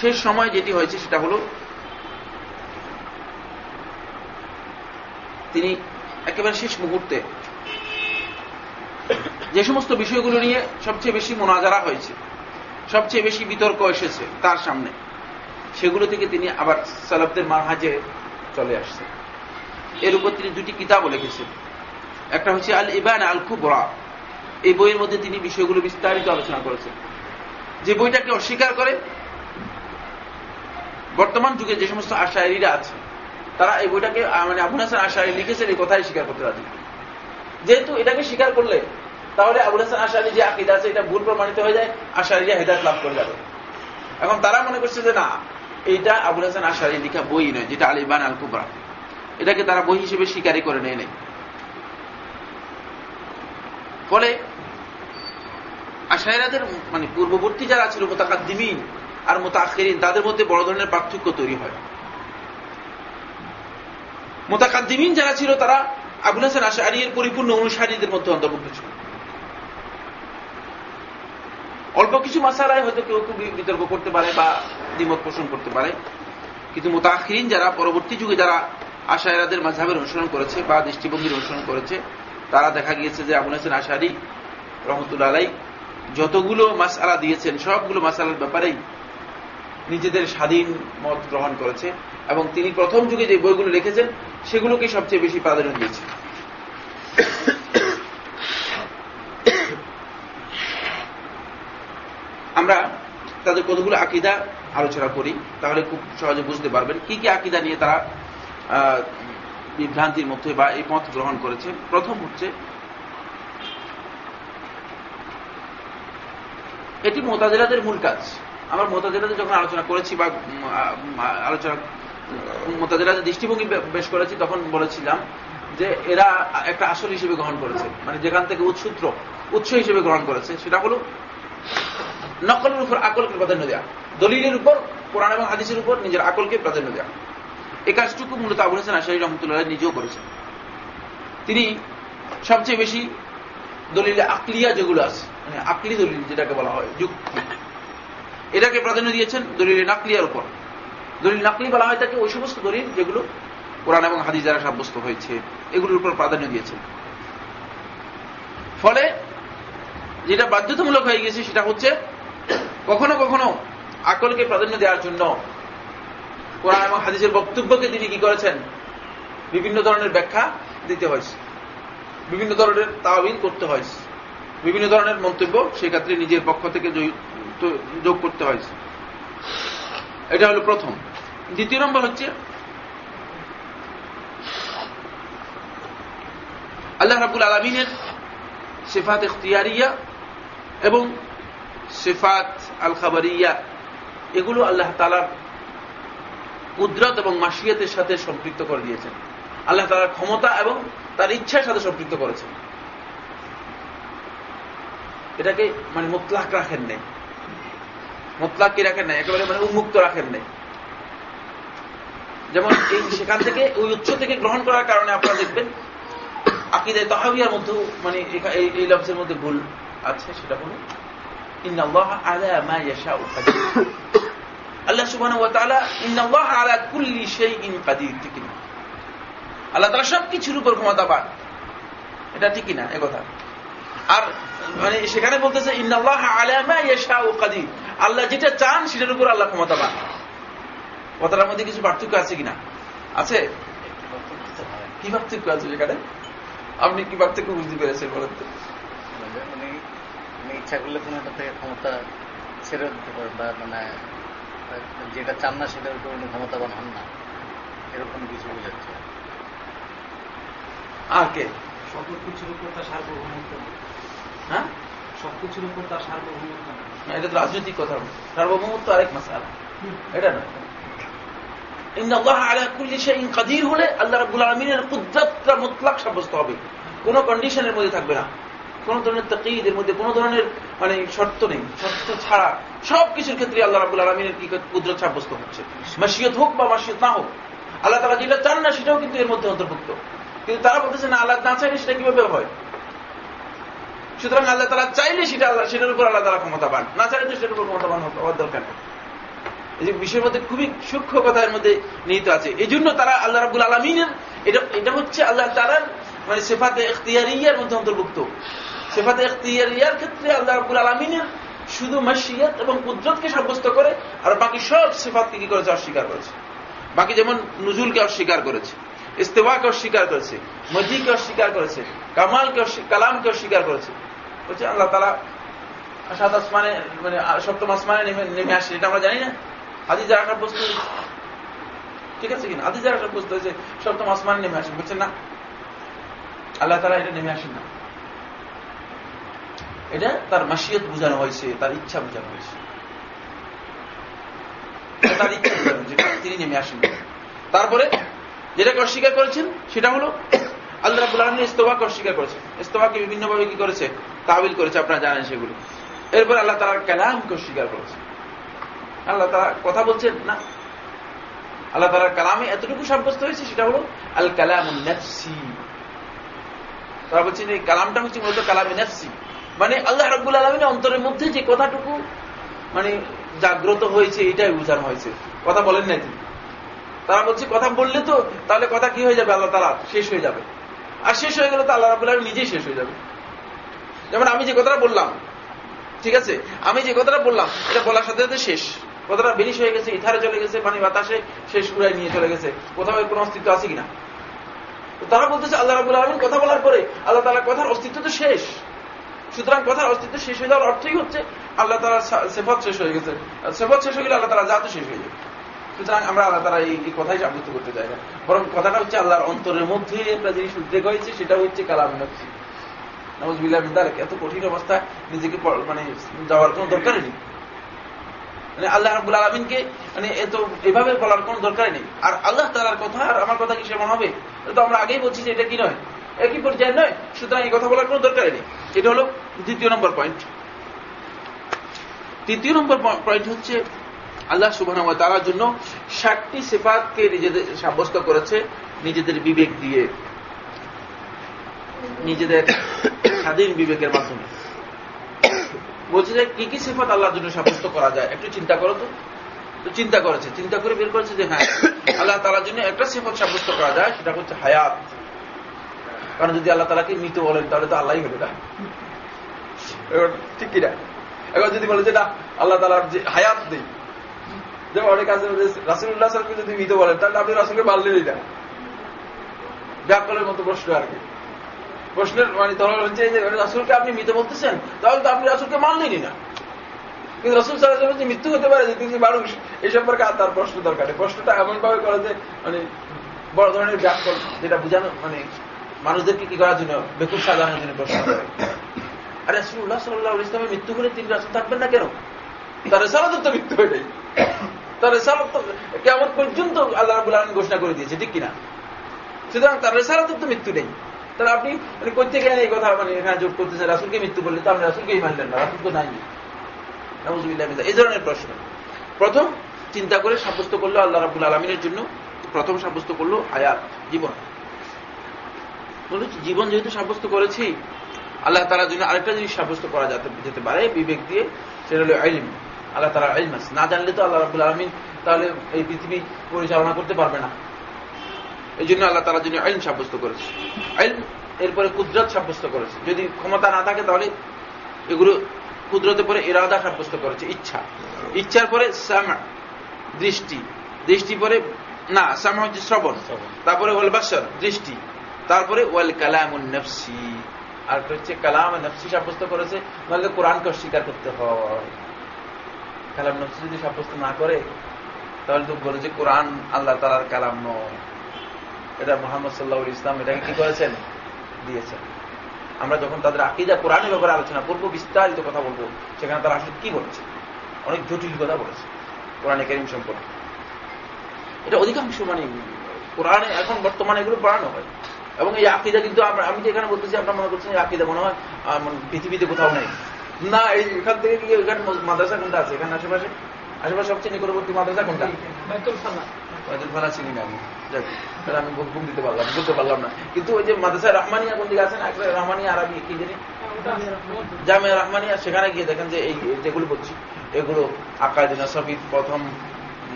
শেষ সময় যেটি হয়েছে সেটা হল, তিনি একেবারে শেষ মুহূর্তে যে সমস্ত বিষয়গুলো নিয়ে সবচেয়ে বেশি মোনাজারা হয়েছে, সবচেয়ে বেশি বিতর্ক এসেছে তার সামনে, সেগুলো থেকে তিনি আবার সালাবদের মারহাজে চলে আসছেন। এর উপর তিনি দুটি কিতাবও লিখেছেন। একটা হচ্ছে আল ইবান আল কুবরা এই বইয়ের মধ্যে তিনি বিষয়গুলো বিস্তারিত আলোচনা করেছেন। যে বইটাকে অস্বীকার করে, বর্তমান যুগে যে সমস্ত আশায়রীরা আছে, তারা এই বইটাকে মানে আবুল হাসান আশায়রি লিখেছেন, এই কথাই স্বীকার করতে রাজি। যেহেতু এটাকে স্বীকার করলে, তাহলে আবুল হাসান আশারি যে আকিদা আছে, এটা ভুল প্রমাণিত হয়ে যায়, আশারিরা হেদায়ত লাভ করে যাবে। এখন তারা মনে করছে যে না এইটা আবুল হাসান আশারি লিখা বই নয়, যেটা আলিবান আল কুবরা। এটাকে তারা বই হিসেবে স্বীকারই করে নেয় নেই। ফলে আশায়রাদের মানে পূর্ববর্তী যারা ছিল, মোতাকাদ্দিমিন আর মোতাখিরিন তাদের মধ্যে বড় ধরনের পার্থক্য তৈরি হয়। মোতাকাদ্দিমিন যারা ছিল, তারা আবুল হাসান আশারি এর পরিপূর্ণ অনুসারীদের মধ্যে অন্তর্ভুক্ত ছিল। অল্প কিছু মাসারায় হয়তো কেউ কেউ বিতর্ক করতে পারে বা দ্বিমত পোষণ করতে পারে। কিন্তু মোতাহিন যারা পরবর্তী যুগে যারা আশায়রাদের মাঝাবের অনুসরণ করেছে বা দৃষ্টিভঙ্গির অনুসরণ করেছে, তারা দেখা গিয়েছে যে আবুল হাসান আশারি রহমতুল্লা আলাই যতগুলো মাসালা দিয়েছেন, সবগুলো মাসালার ব্যাপারেই নিজেদের স্বাধীন মত গ্রহণ করেছে এবং তিনি প্রথম যুগে যে বইগুলো লিখেছেন সেগুলোকে সবচেয়ে বেশি প্রাধান্য দিয়েছে আমরা তাদের কতগুলো আকিদা আলোচনা করি, তাহলে খুব সহজে বুঝতে পারবেন কি কি আকিদা নিয়ে তারা বিভ্রান্তির মধ্যে বা এই পথ গ্রহণ করেছে। প্রথম হচ্ছে, এটি মোতাজেলাদের মূল কাজ। আমরা মোতাজেলাদের যখন আলোচনা করেছি বা আলোচনা মোতাজেলাদের দৃষ্টিভঙ্গি বেশ করেছি, তখন বলেছিলাম যে এরা একটা আসল হিসেবে গ্রহণ করেছে। মানে যেখান থেকে উৎসূত্র, উৎস হিসেবে গ্রহণ করেছে, সেটা হল নকলের উপর আকলকে প্রাধান্য দেওয়া দলিলের উপর, কোরআন এবং হাদিসের উপর নিজের আকলকে প্রাধান্য দেওয়া এই কাজটুকু মূলত আবুল হাসান আশাই রহমতুল্লাহ নিজেও করেছেন। তিনি সবচেয়ে বেশি দলিলে আকলিয়া যেগুলো আছে মানে আকলি দলিল যেটাকে বলা হয়, যুক্তি। এটাকে প্রাধান্য দিয়েছেন দলিলে নাকলিয়ার উপর। দলিল নাকলি বলা হয় তাকে ওই সমস্ত দলিল যেগুলো কোরআন এবং হাদিস দ্বারা সাব্যস্ত হয়েছে, এগুলোর উপর প্রাধান্য দিয়েছেন। ফলে যেটা বাধ্যতামূলক হয়ে গেছে সেটা হচ্ছে কখনো কখনো আকলকে প্রাধান্য দেওয়ার জন্য কোরআন এবং হাদিসের বক্তব্যকে তিনি কি করেছেন? বিভিন্ন ধরনের ব্যাখ্যা দিতে হয়েছে। বিভিন্ন ধরনের তাবিল করতে হয়েছে। বিভিন্ন ধরনের মন্তব্য সেক্ষেত্রে নিজের পক্ষ থেকে যোগ করতে হয়েছে এটা হলো প্রথম। দ্বিতীয় নম্বর হচ্ছে, আল্লাহ রাবুল আলমিনের সেফাত এখতিয়ারিয়া এবং সেফাত আল খাবারিয়া এগুলো আল্লাহ তালার কুদরত এবং মাসিয়াতের সাথে সম্পৃক্ত করে দিয়েছেন। আল্লাহ তালার ক্ষমতা এবং তার ইচ্ছার সাথে সম্পৃক্ত করেছেন। এটাকে মানে মোতলাক রাখেন নেই। মোতলাক কি রাখেন নাই, একেবারে মানে উন্মুক্ত রাখেন নেই। যেমন এই সেখান থেকে, ওই উচ্চ থেকে গ্রহণ করার কারণে আপনারা দেখবেন, আকিদায় তহাবিয়ার মধ্যে মানে এই লফসের মধ্যে ভুল আছে, সেটা হল আল্লাহ সুবাহ আল্লাহ তালা সব কিছুর উপর ক্ষমতা পান এটা ঠিকই না একথা আর মানে সেখানে বলতেছে ইন্নাল্লাহ আলামা ইয়েশা ও কাদির। আল্লাহ যেটা চান সেটার উপর আল্লাহ ক্ষমতা পান। কথাটার মধ্যে কিছু পার্থক্য আছে কিনা? আছে? কি পার্থক্য আছে সেখানে? আপনি কি পার্থক্য বুঝতে পেরেছেন বলেন তো? ইচ্ছা করলে কোনো একটা থেকে ক্ষমতা ছেড়ে দিতে পারে বা মানে যেটা চান না সেটার উপর উনি ক্ষমতাবান হন না। এরকম কিছু বোঝাচ্ছে। আর কে? সবকিছুর উপর তার সার্বভৌমত্ব। হ্যাঁ? সবকিছুর উপর তার সার্বভৌমত্ব এটা তো রাজনৈতিক কথা। সার্বভৌমত্ব আরেক মাসালা। এটা না। কাদির হলে আল্লাহ রাবুল আলমিনের কুদ্রাতটা মুতলাক সাব্যস্ত হবে। কোন কন্ডিশনের মধ্যে থাকবে না। কোন ধরনের তকিদের মধ্যে কোন ধরনের মানে শর্ত নেই। শর্ত ছাড়া সব কিছুর ক্ষেত্রে আল্লাহ রাবুল আলমিনের কি কুদরত সাব্যস্ত হচ্ছে। মাসিয়ত হোক বা মাসিয়ত না হোক আল্লাহ তালা যেটা চান না সেটাও কিন্তু এর মধ্যে অন্তর্ভুক্ত। কিন্তু তারা বলতেছে না আল্লাহ না চাইলে সেটা কীভাবে হয়? সুতরাং আল্লাহ তালা চাইলে সেটা আল্লাহ, সেটার উপর আল্লাহ তালা ক্ষমতা পান। না চাইলে তো সেটার উপর ক্ষমতা পান হওয়ার দরকার নেই। এই যে বিষয়ের মধ্যে খুবই সূক্ষ্ম কথা এর মধ্যে নিহিত আছে। এই জন্য তারা আল্লাহ রাবুল আলমিনের এটা এটা হচ্ছে আল্লাহ তালার মানে সেফাতে এখতিয়ারিয়ার মধ্যে অন্তর্ভুক্ত। সেফাতে এখতিয়ারিয়ার ক্ষেত্রে আল্লাহ রাবুল আলমিনের শুধু মাসিয়াত এবং কুদরতকে সাব্যস্ত করে, আর বাকি সব সেফাতকে কি করেছে? অস্বীকার করেছে। বাকি যেমন নজুলকে অস্বীকার করেছে ইস্তেফাকে অস্বীকার করেছে মজিকে অস্বীকার করেছে, কামালকে কালামকে অস্বীকার করেছে। বলছে, আল্লাহ তালা সাত আসমানে মানে সপ্তম আসমানে নেমে নেমে আসে এটা আমরা জানি না। আদি যারা সাব্যস্ত ঠিক আছে কিনা? আদি যারা সাব্যস্ত হয়েছে, সপ্তম আসমানে নেমে আসেন। বলছেন না। আল্লাহ তালা এটা নেমে আসেন না। এটা তার মাসিয়ত বোঝানো হয়েছে, তার ইচ্ছা বোঝানো হয়েছে। তার ইচ্ছা বোঝানো তিনি নেমে আসেন। তারপরে যেটাকে অস্বীকার করেছেন, সেটা হলো আল্লাহ রাবুল আলমী ইস্তফাকে অস্বীকার করেছেন ইস্তফাকে বিভিন্নভাবে কি করেছে? তাবিল করেছে, আপনারা জানেন সেগুলো। এরপর আল্লাহ তালার কালামকে অস্বীকার করেছে। আল্লাহ তারা কথা বলছেন না। আল্লাহ তালার কালামে এতটুকু সাব্যস্ত হয়েছে, সেটা হলো আল কালাম তারা বলছেন এই কালামটা হচ্ছে মূলত কালামে নেফসি। মানে আল্লাহ রব্বুল আলমিনের অন্তরের মধ্যে যে কথাটুকু মানে জাগ্রত হয়েছে, এটাই বোঝানো হয়েছে। কথা বলেন না তারা বলছে, কথা বললে তো তাহলে কথা কি হয়ে যাবে আল্লাহ তালা শেষ হয়ে যাবে। আর শেষ হয়ে গেলে তো আল্লাহ রাবুল আলম নিজেই শেষ হয়ে যাবে। যেমন আমি যে কথাটা বললাম, ঠিক আছে? আমি যে কথাটা বললাম, এটা বলার সাথে সাথে শেষ। কথাটা বেরিশ হয়ে গেছে, ইথারে চলে গেছে, পানি বাতাসে শেষ উড়াই নিয়ে চলে গেছে। কোথাও কোনো অস্তিত্ব আছে কিনা? তারা বলতেছে, আল্লাহ রাবুল আলম কথা বলার পরে আল্লাহ তালার কথার অস্তিত্ব তো শেষ। সুতরাং কথার অস্তিত্ব শেষ হয়ে যাওয়ার অর্থই হচ্ছে, আল্লাহ তালা সেফত শেষ হয়ে গেছে। সেফত শেষ হয়ে গেলে আল্লাহ তালা জাতও শেষ হয়ে যাবে। সুতরাং আমরা আল্লাহ তারা এই কথাই সাব্যস্ত করতে চাই। না বরং কথাটা হচ্ছে আল্লাহর অন্তরের মধ্যে একটা জিনিস উদ্রেক হয়েছে, সেটা হচ্ছে কালাম নফসি। নজবিল্লাহ এত কঠিন অবস্থায় নিজেকে মানে যাওয়ার কোন দরকারই নেই। মানে আল্লাহ রাবুল আলমিনকে মানে এ তো এভাবে বলার কোনো দরকারই নেই। আর আল্লাহ তালার কথা আর আমার কথা কি সেমন হবে? তো আমরা আগেই বলছি যে এটা কি নয়। একই পর্যায়ে নয়। সুতরাং এই কথা বলার কোনো দরকারই নেই। এটা হলো দ্বিতীয় নম্বর পয়েন্ট তৃতীয় নম্বর পয়েন্ট হচ্ছে আল্লাহ সুবাহ তারার জন্য ষাটটি সেফাতকে নিজেদের সাব্যস্ত করেছে নিজেদের বিবেক দিয়ে। নিজেদের স্বাধীন বিবেকের মাধ্যমে। বলছে যে কি কি সেফাত আল্লাহর জন্য সাব্যস্ত করা যায়? একটু চিন্তা করো তো। তো চিন্তা করেছে, চিন্তা করে বের করেছে যে হ্যাঁ আল্লাহ তালার জন্য একটা সেফত সাব্যস্ত করা যায়, সেটা হচ্ছে হায়াত। কারণ যদি আল্লাহ তালাকে মৃত বলেন, তাহলে তো আল্লাহ হবে না। ঠিক কিনা? এখন যদি বলে যে না, আল্লাহ তালার যে হায়াত নেই যেমন অনেক আছে রাসুল্লাহ সালকে যদি মৃত বলেন, তাহলে আপনি রাসুলকে মানলেনই না ব্যাকলের মতো প্রশ্ন আর কি। প্রশ্নের মানে ধরন হচ্ছে যে রাসুলকে আপনি মৃত বলতেছেন, তাহলে তো আপনি রাসুলকে মানলেনই না কিন্তু রসুল সাল্লাহ যে মৃত্যু হতে পারে, যে তিনি মানুষ এই সম্পর্কে আর তার প্রশ্ন দরকার প্রশ্নটা এমন ভাবে করে যে মানে বড় ধরনের ব্যাকল যেটা বোঝানো মানে মানুষদেরকে কি করার জন্য, বেকুব সাজানোর জন্য প্রশ্ন করে। আরে রাসুল্লাহ সাল্লাহ ইসলামের মৃত্যু হলে তিনি রাসুল থাকবেন না কেন? তার রেসালত তো মৃত্যু হয়ে যায় তার রেসালত তো কেমন পর্যন্ত আল্লাহ রাবুল আলম ঘোষণা করে দিয়েছে, ঠিক কিনা? সুতরাং তার রেসালত তো মৃত্যু নেই। তাহলে আপনি মানে কোথা থেকে এই কথা মানে এখানে জোট করতেছেন রাসুলকে মৃত্যু বললে তো আপনি রাসুলকেই মানলেন না, রাসুল তো নাই। এই ধরনের প্রশ্ন। প্রথম, চিন্তা করে সাব্যস্ত করল আল্লাহ রাবুল আলমিনের জন্য। প্রথম সাব্যস্ত করল হায়াত, জীবন। জীবন যেহেতু সাব্যস্ত করেছি, আল্লাহ তালার জন্য আরেকটা জিনিস সাব্যস্ত করা যেতে পারে, বিবেক দিয়ে, সেটা হলো আইলিম আল্লাহ তালা আইলমাস না জানলে তো আল্লাহ রাবুল আলমিন তাহলে এই পৃথিবী পরিচালনা করতে পারবে না। এই জন্য আল্লাহ তালার জন্য আইন সাব্যস্ত করেছে। আইন এরপরে কুদরত সাব্যস্ত করেছে। যদি ক্ষমতা না থাকে তাহলে এগুলো কুদরতের পরে ইরাদা সাব্যস্ত করেছে। ইচ্ছা। ইচ্ছার পরে সামা দৃষ্টি। দৃষ্টি পরে না সামা হচ্ছে শ্রবণ। তারপরে ওয়াল বাসর দৃষ্টি। তারপরে ওয়াল কালামুন নফসি। আর হচ্ছে কালাম নফসি সাব্যস্ত করেছে। নাহলে কোরআনকে অস্বীকার করতে হয়। কালাম নফসি যদি সাব্যস্ত না করে, তাহলে তো বলে যে কোরআন আল্লাহ তালার কালাম নয়। এটা মোহাম্মদ সাল্লাহ ইসলাম এটাকে কি করেছেন? দিয়েছেন। আমরা যখন তাদের আকিদা কোরআনের ব্যাপারে আলোচনা করব, বিস্তারিত কথা বলব, সেখানে তারা আসলে কি বলেছে? অনেক জটিল কথা বলেছে, কোরআনে করিম সম্পর্কে। এটা অধিকাংশ মানে কোরআনে এখন বর্তমানে এগুলো পড়ানো হয়। এবং এই আকিদা কিন্তু আমি যে এখানে বলতেছি আপনার মনে করছেন এই আকিদা মনে হয় পৃথিবীতে কোথাও নেই। না এই এখান থেকে কি এখানে মাদ্রাসা কোনটা আছে? এখানে আশেপাশে? আশেপাশে সবচেয়ে নিকটবর্তী মাদ্রাসা কোনটা? ফালা চিনি না আমি। আমি বুক দিতে পারলাম বলতে পারলাম না। কিন্তু ওই যে মাদ্রাসা রহমানিয়া কোন দিকে আছে না একটা রহমানিয়া আরবি কি জানি? জামিয়া রহমানিয়া সেখানে গিয়ে দেখেন যে এই যেগুলো বলছি এগুলো আকাদিন সফিদ প্রথম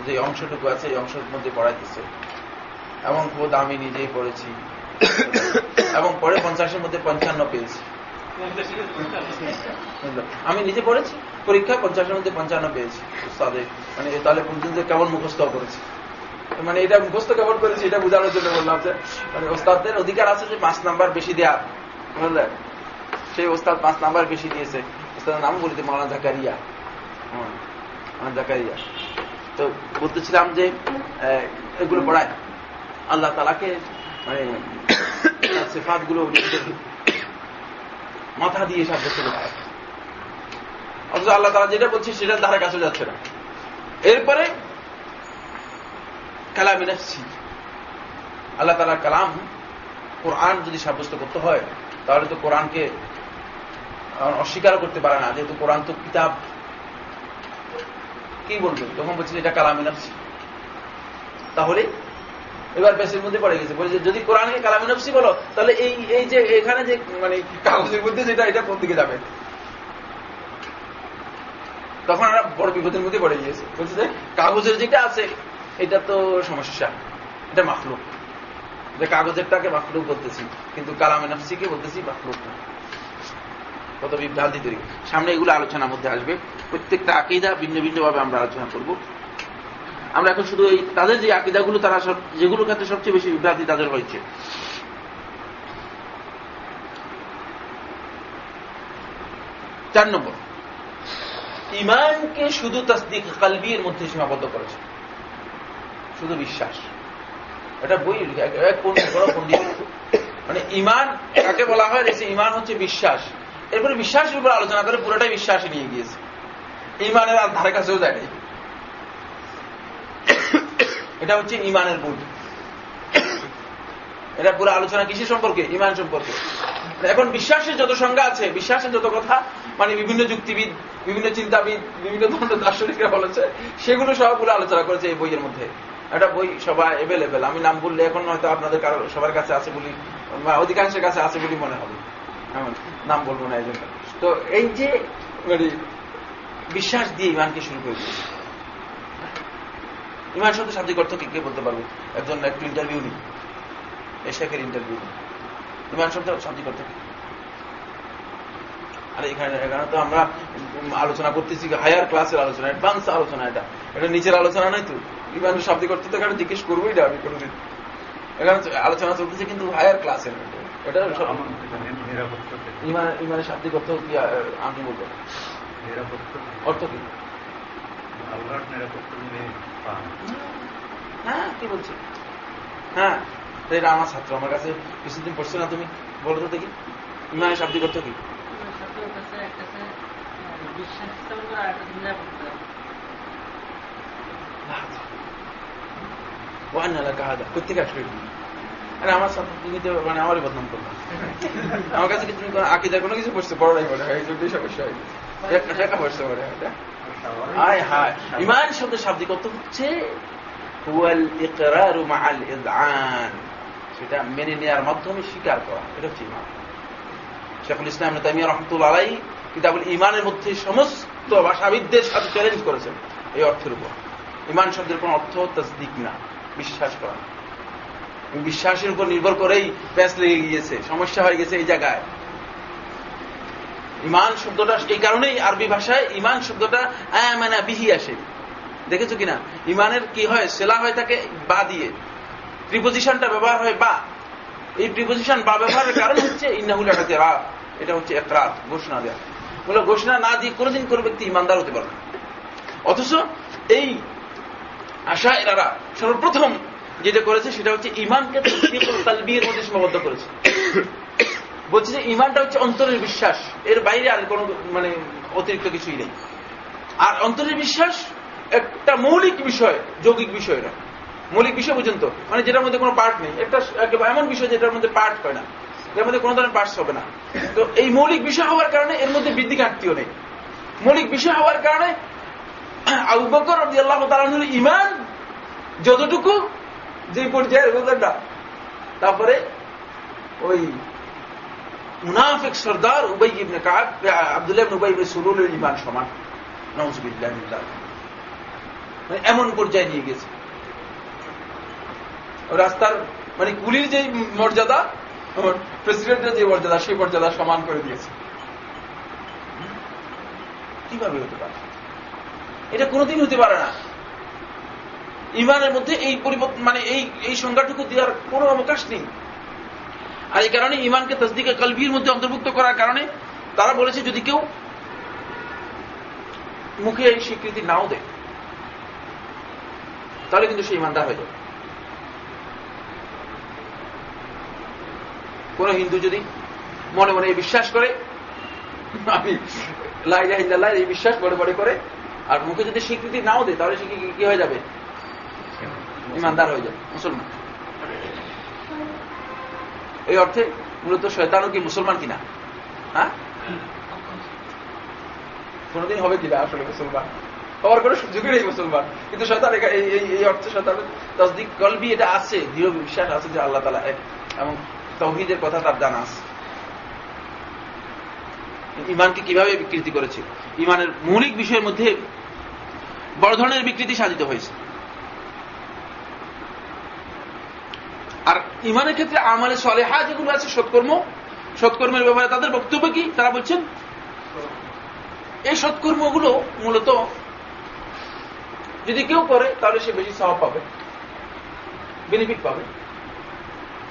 যে অংশটুকু আছে এই অংশের মধ্যে পড়াইতেছে। এবং খোদ আমি নিজেই পড়েছি। (coughs) এবং পরে পঞ্চাশের মধ্যে পঞ্চান্ন পেয়েছি। আমি নিজে পড়েছি? পরীক্ষা পঞ্চাশের মধ্যে পঞ্চান্ন পেয়েছি, উস্তাদে। মানে তাহলে পর্যন্ত কেমন মুখস্থ করেছি? মানে এটা মুখস্থ কেমন করেছি, এটা বোঝানোর জন্য বললাম যে মানে ওস্তাদদের অধিকার আছে যে পাঁচ নাম্বার বেশি দেয়া। বুঝলেন সেই ওস্তাদ পাঁচ নাম্বার বেশি দিয়েছে। ওস্তাদের নাম বলিতে মৌলানা জাকারিয়া। হ্যাঁ জাকারিয়া। তো বলতেছিলাম যে এগুলো পড়ায়। আল্লাহ তালাকে মানে (coughs) সেফাতগুলো মাথা দিয়ে সাব্যস্ত করে অথচ আল্লাহ তালা যেটা বলছে সেটা ধারে কাছে যাচ্ছে না। এরপরে কালাম ইনাফসি আল্লাহ তালা কালাম কোরআন যদি সাব্যস্ত করতে হয়, তাহলে তো কোরআনকে অস্বীকার করতে পারে না। যেহেতু কোরআন তো কিতাব। কি বলবে? তখন বলছে এটা কালাম ইনাফসি তাহলে এবার বেসের মধ্যে পড়ে গেছে। বলে যদি কোরআনকে কালাম ইনাফসি বলো, তাহলে এই এই যে, এখানে যে মানে কাগজের মধ্যে যেটা, এটা কোন দিকে যাবে? তখন আমরা বড় বিপদের মধ্যে পড়ে গিয়েছে। বলছে যে, কাগজের যেটা আছে, এটা তো সমস্যা। এটা মাফলুক যে কাগজেরটাকে মাফলুক বলতেছি, কিন্তু কালামে নফসিকে বলতেছি মাফলুক না। কত বিভ্রান্তি তৈরি। সামনে এগুলো আলোচনার মধ্যে আসবে। প্রত্যেকটা আকিদা ভিন্ন ভিন্ন ভাবে আমরা আলোচনা করব। আমরা এখন শুধু এই তাদের যে আকিদাগুলো, তারা সব, যেগুলোর ক্ষেত্রে সবচেয়ে বেশি বিভ্রান্তি তাদের হয়েছে। চার নম্বর। ইমানকে শুধু তসদিক কালবির মধ্যে সীমাবদ্ধ করেছে। শুধু বিশ্বাস। এটা বই বড় পন্ডিত মানে ইমান কাকে বলা হয়, যে ইমান হচ্ছে বিশ্বাস। এরপরে বিশ্বাসের উপর আলোচনা করে পুরোটাই বিশ্বাসে নিয়ে গিয়েছে। ইমানের আর ধারে কাছেও যায়নি এটা হচ্ছে ইমানের বোধ। এটা পুরো আলোচনা কিসের সম্পর্কে? ইমান সম্পর্কে। এখন বিশ্বাসের যত সংজ্ঞা আছে, বিশ্বাসের যত কথা মানে বিভিন্ন যুক্তিবিদ, বিভিন্ন চিন্তাবিদ, বিভিন্ন ধরনের দার্শনিকরা বলেছে, সেগুলো সবগুলো আলোচনা করেছে এই বইয়ের মধ্যে। একটা বই সবাই এভেলেবেল আমি নাম বললে এখন হয়তো আপনাদের কারও, সবার কাছে আছে বলি অধিকাংশের কাছে আছে বলি মনে হবে। এমন নাম বলব না, এই জন্য। তো এই যে মানে বিশ্বাস দিয়ে ইমানকে শুরু করে দিয়েছে। ইমান শব্দ শাব্দিক অর্থ কি কে বলতে পারবে? একজন একটু ইন্টারভিউ নিই এশাকের ইন্টারভিউ ইমান শব্দ শাব্দিক অর্থ কি? আর এখানে এখানে তো আমরা আলোচনা করতেছি হায়ার ক্লাসের আলোচনা অ্যাডভান্স আলোচনা এটা। এটা নিচের আলোচনা নয় তো। ইমান শাব্দিক অর্থ তো এখানে জিজ্ঞেস করবোই না আমি কোনোদিন। এখানে আলোচনা চলতেছে কিন্তু হায়ার ক্লাসের এটা ইমান ইমানের শাব্দিক অর্থ কি আমি বলব অর্থ কি? আল্লাহর নিরাপত্তা হ্যাঁ কি বলছি? হ্যাঁ এটা আমার ছাত্র আমার কাছে কিছুদিন পড়ছে না তুমি? বলো তো দেখি। ইমানের শাব্দিক অর্থ কি? কোথেকে আসলে আরে আমার সাথে তুমি তো মানে আমারই বদনাম করলাম আমার কাছে কি তুমি কোনো কিছু পড়ছো? পড়াই মনে হয় এই জন্যই সমস্যা হয়। পড়ছো মনে হয় ইমান শব্দের শাব্দিক অর্থ হচ্ছে সেটা মেনে নেওয়ার মাধ্যমে স্বীকার করা, এটা হচ্ছে ইমান। শেখুল ইসলাম ইবনে তাইমিয়া রাহমাতুল্লাহ আলাইহি কিতাবুল ইমানের মধ্যে সমস্ত ভাষাবিদদের সাথে চ্যালেঞ্জ করেছেন এই অর্থের উপর। ইমান শব্দের কোন অর্থ তাসদিক না, বিশ্বাস করা। বিশ্বাসের উপর নির্ভর করেই প্যাঁচ লেগে গিয়েছে, সমস্যা হয়ে গেছে এই জায়গায়। ইমান শব্দটা এই কারণেই আরবি ভাষায় ইমান শব্দটা আয়ামানা বিহি আসে। দেখেছ কিনা? ইমানের কি হয়? সেলা হয়ে থাকে বা দিয়ে। প্রিপোজিশনটা ব্যবহার হয় বা। এই প্রিপোজিশন বা ব্যবহারের কারণ হচ্ছে ইন্নাহুল রা এটা হচ্ছে একরাত ঘোষণা দেওয়া বলে, ঘোষণা না দিয়ে কোনোদিন কোনো ব্যক্তি ইমানদার হতে পারবে অথচ এই আশা এরা সর্বপ্রথম যেটা করেছে সেটা হচ্ছে ইমানকে তালবিয়ের মধ্যে সীমাবদ্ধ করেছে। বলছে যে ইমানটা হচ্ছে অন্তরের বিশ্বাস। এর বাইরে আর কোনো মানে অতিরিক্ত কিছুই নেই। আর অন্তরের বিশ্বাস একটা মৌলিক বিষয়, যৌগিক বিষয় না। মৌলিক বিষয় পর্যন্ত। মানে যেটার মধ্যে কোনো পার্ট নেই। একটা এমন বিষয় যেটার মধ্যে পার্ট হয় না। এর মধ্যে কোনো ধরনের পার্টস হবে না। তো এই মৌলিক বিষয় হওয়ার কারণে এর মধ্যে বৃদ্ধি ঘাটতিও নেই। মৌলিক বিষয় হওয়ার কারণে আবু বকর আল্লাহ তালানুর ইমান যতটুকু, যে পর্যায়ের তারপরে ওই মুনাফিক সর্দার উবাই ইবনে কাব আব্দুল্লাহ ইবনে ইবনে সুলুলের ইমান সমান। নওয়াজবিল্লাহ মানে এমন পর্যায়ে নিয়ে গেছে। রাস্তার মানে কুলির যে মর্যাদা প্রেসিডেন্টের যে মর্যাদা, সেই মর্যাদা সমান করে দিয়েছে। কীভাবে হতে পারে? এটা কোনোদিন হতে পারে না। ইমানের মধ্যে এই পরিবর্তন মানে এই এই সংজ্ঞাটুকু দেওয়ার কোন অবকাশ নেই। আর এই কারণে ইমানকে তসদিকে কলবির মধ্যে অন্তর্ভুক্ত করার কারণে তারা বলেছে, যদি কেউ মুখে এই স্বীকৃতি নাও দেয়, তাহলে কিন্তু সে ইমানদার হয়ে যাবে। কোন হিন্দু যদি মনে মনে বিশ্বাস করে, আমি লাইলাহ এই বিশ্বাস বড় বড় করে, আর মুখে যদি স্বীকৃতি নাও দেয়, তাহলে সে কি হয়ে যাবে? ইমানদার হয়ে যাবে, মুসলমান। এই অর্থে মূলত শয়তানও কি মুসলমান কিনা? হ্যাঁ? কোনদিন হবে কিনা আসলে মুসলমান? হওয়ার কোনো সুযোগই নেই মুসলমান। কিন্তু শয়তান এই অর্থে শয়তান তসদিক কলবি এটা আছে, দৃঢ় বিশ্বাস আছে যে আল্লাহ তালা এক এবং তৌহিদের কথা তার জানা আছে। ইমানকে কীভাবে বিকৃতি করেছে? ইমানের মৌলিক বিষয়ের মধ্যে বড় ধরনের বিকৃতি সাধিত হয়েছে। আর ইমানের ক্ষেত্রে আমালে সলেহা যেগুলো আছে, সৎকর্ম, সৎকর্মের ব্যাপারে তাদের বক্তব্য কি? তারা বলছেন, এই সৎকর্মগুলো মূলত যদি কেউ করে, তাহলে সে বেশি স্বভাব পাবে বেনিফিট পাবে,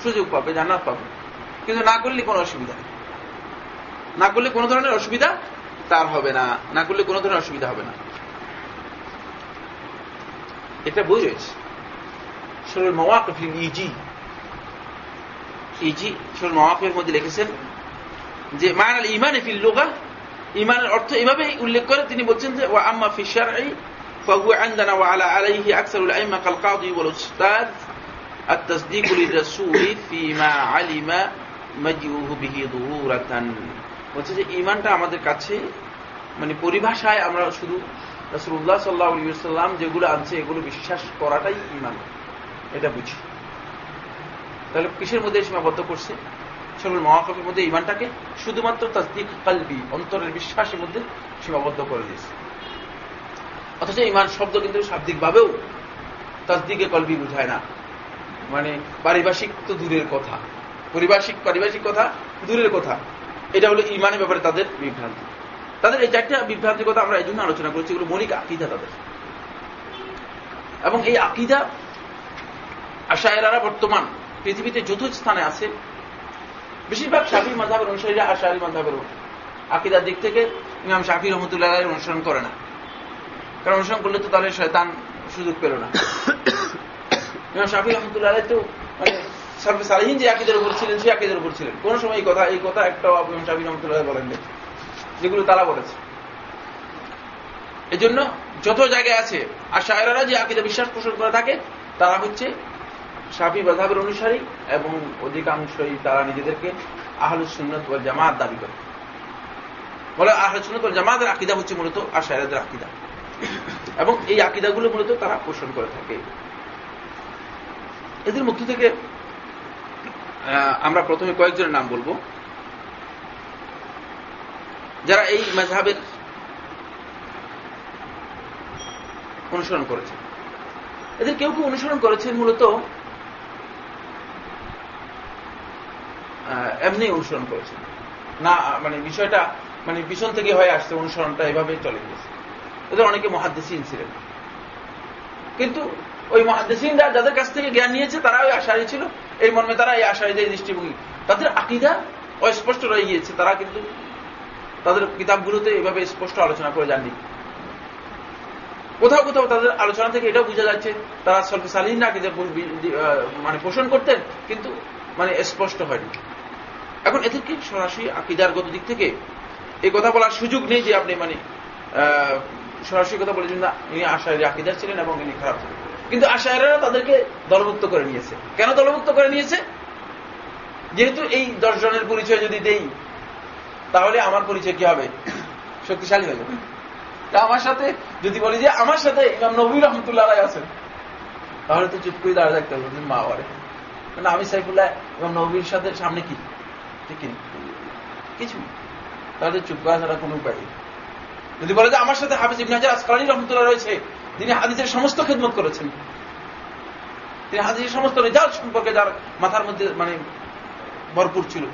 সুযোগ পাবে, জান্নাত পাবে। কিন্তু না করলে কোনো অসুবিধা নেই। না করলে কোনো ধরনের অসুবিধা তার হবে না। না করলে কোনো ধরনের অসুবিধা হবে না। এটা বই রয়েছে সুরের মওয়াকফিল ইজি ইজি সুরের মওয়াকফের মধ্যে লিখেছেন যে মান আল ইমান ফিল লোগা ইমানের অর্থ এভাবে উল্লেখ করে তিনি বলছেন যে ও আম্মা ফিসার فهو عندنا وعلى عليه أكثر الأئمة كالقاضي والأستاذ التصديق للرسول فيما علم مجيئه به ظهورة বলছে যে ইমানটা আমাদের কাছে মানে পরিভাষায় আমরা শুধু রসুল্লাহ সাল্লাহ সাল্লাম যেগুলো আনছে এগুলো বিশ্বাস করাটাই ইমান এটা বুঝি তাহলে কিসের মধ্যে সীমাবদ্ধ করছে? সকল মহাকবের মধ্যে ইমানটাকে শুধুমাত্র তাসদিক কালবি, অন্তরের বিশ্বাসের মধ্যে সীমাবদ্ধ করে দিয়েছে। অথচ ইমান শব্দ কিন্তু শাব্দিকভাবেও তাসদিকে কলবি বুঝায় না। মানে পারিভাষিক তো দূরের কথা। পরিভাষিক, পারিভাষিক কথা দূরের কথা। এটা হলো ইমানের ব্যাপারে তাদের বিভ্রান্তি। তাদের এই চারটা বিভ্রান্তির কথা আমরা এই জন্য আলোচনা করেছি, এগুলো মৌলিক আকিদা তাদের। এবং এই আকিদা আশায়রারা বর্তমান পৃথিবীতে যত স্থানে আছে, বেশিরভাগ শাফি মাধাবের অনুসারীরা আশারি মাধাবের আকিদার দিক থেকে ইমাম শাফি রহমতুল্লাহ অনুসরণ করে না। কারণ অনুসরণ করলে তো তাহলে শয়তান সুযোগ পেল না। ইমাম শাফি রহমতুল্লাহ তো মানে সর্বে সালিহীন যে আকিদের উপর ছিলেন, সেই আকিদের উপর ছিলেন। কোন সময় এই কথা এই কথা একটা ইমাম শাফি রহমতুল্লাহ বলেন যেগুলো তারা বলেছে। এই জন্য যত জায়গায় আছে, আর শায়রারা যে আকিদা বিশ্বাস পোষণ করে থাকে, তারা হচ্ছে শাফি বাধাবের অনুসারী এবং অধিকাংশই তারা নিজেদেরকে আহলুস সুন্নত ও জামাত দাবি করে। বলে আহলুস সুন্নত ও জামাতের আকিদা হচ্ছে মূলত আশায়রাদের আকিদা। এবং এই আকিদাগুলো মূলত তারা পোষণ করে থাকে। এদের মধ্য থেকে আমরা প্রথমে কয়েকজনের নাম বলব। যারা এই মেধাবের অনুসরণ করেছেন। এদের কেউ কেউ অনুসরণ করেছেন মূলত এমনি অনুসরণ করেছেন না মানে বিষয়টা মানে পিছন থেকে হয়ে আসছে অনুসরণটা এভাবে চলে গেছে এদের অনেকে মহাদ্দেশিন ছিলেন কিন্তু ওই মহাদ্দেশিনরা যাদের কাছ থেকে জ্ঞান নিয়েছে তারা ওই আশারি ছিল। এই মর্মে তারা এই আশারিদের দৃষ্টিভঙ্গি। তাদের আকিদা অস্পষ্ট রয়ে গিয়েছে। তারা কিন্তু তাদের কিতাবগুলোতে এভাবে স্পষ্ট আলোচনা করে যাননি। কোথাও কোথাও তাদের আলোচনা থেকে এটাও বোঝা যাচ্ছে, তারা স্বল্প সালিন না কিন্তু মানে পোষণ করতেন, কিন্তু মানে স্পষ্ট হয়নি। এখন এদেরকে সরাসরি আকিদারগত দিক থেকে এই কথা বলার সুযোগ নেই যে আপনি মানে সরাসরি কথা বলেছেন না, ইনি আশায় আকিদার ছিলেন এবং ইনি খারাপ ছিলেন। কিন্তু আশায়রা তাদেরকে দলমুক্ত করে নিয়েছে। কেন দলমুক্ত করে নিয়েছে? যেহেতু এই দশজনের পরিচয় যদি দেই, তাহলে আমার পরিচয় কি হবে? শক্তিশালী হয়ে যাবে। তা আমার সাথে যদি বলি যে আমার সাথে ইমাম নবী রহমতুল্লাহ আছেন, তাহলে তো চুপ করে দাঁড়িয়ে থাকতে হবে মা বারে না, আমি সাইফুল্লাহ ইমাম নবীর সাথে সামনে কি? ঠিক কিছু তাহলে চুপ করা ছাড়া কোনো উপায় যদি বলে যে আমার সাথে হাফিজ ইবনে আসকালানি রহমতুল্লাহ রয়েছে, তিনি হাদিসের সমস্ত খেদমত করেছেন। তিনি হাদিসের সমস্ত রেজাল্ট সম্পর্কে যার মাথার মধ্যে মানে ভরপুর ছিল।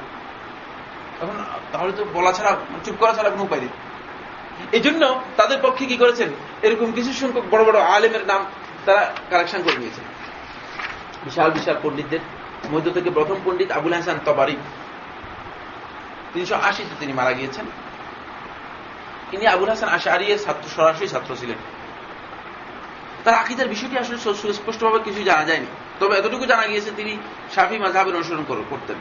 এখন তাহলে তো বলা ছাড়া, চুপ করা ছাড়া কোনো উপায় নেই। এই জন্য তাদের পক্ষে কি করেছেন? এরকম কিছু সংখ্যক বড় বড় আলেমের নাম তারা কালেকশন করে নিয়েছেন। বিশাল বিশাল পণ্ডিতদের। মধ্য থেকে প্রথম পণ্ডিত আবুল হাসান তবারি। তিনশো আশিতে তিনি মারা গিয়েছেন। ইনি আবুল হাসান আশারিয়ের ছাত্র, সরাসরি ছাত্র ছিলেন। তার আকিদার বিষয়টি আসলে সুস্পষ্টভাবে কিছু জানা যায়নি। তবে এতটুকু জানা গিয়েছে, তিনি শাফি মাঝহাবের অনুসরণ করতেন।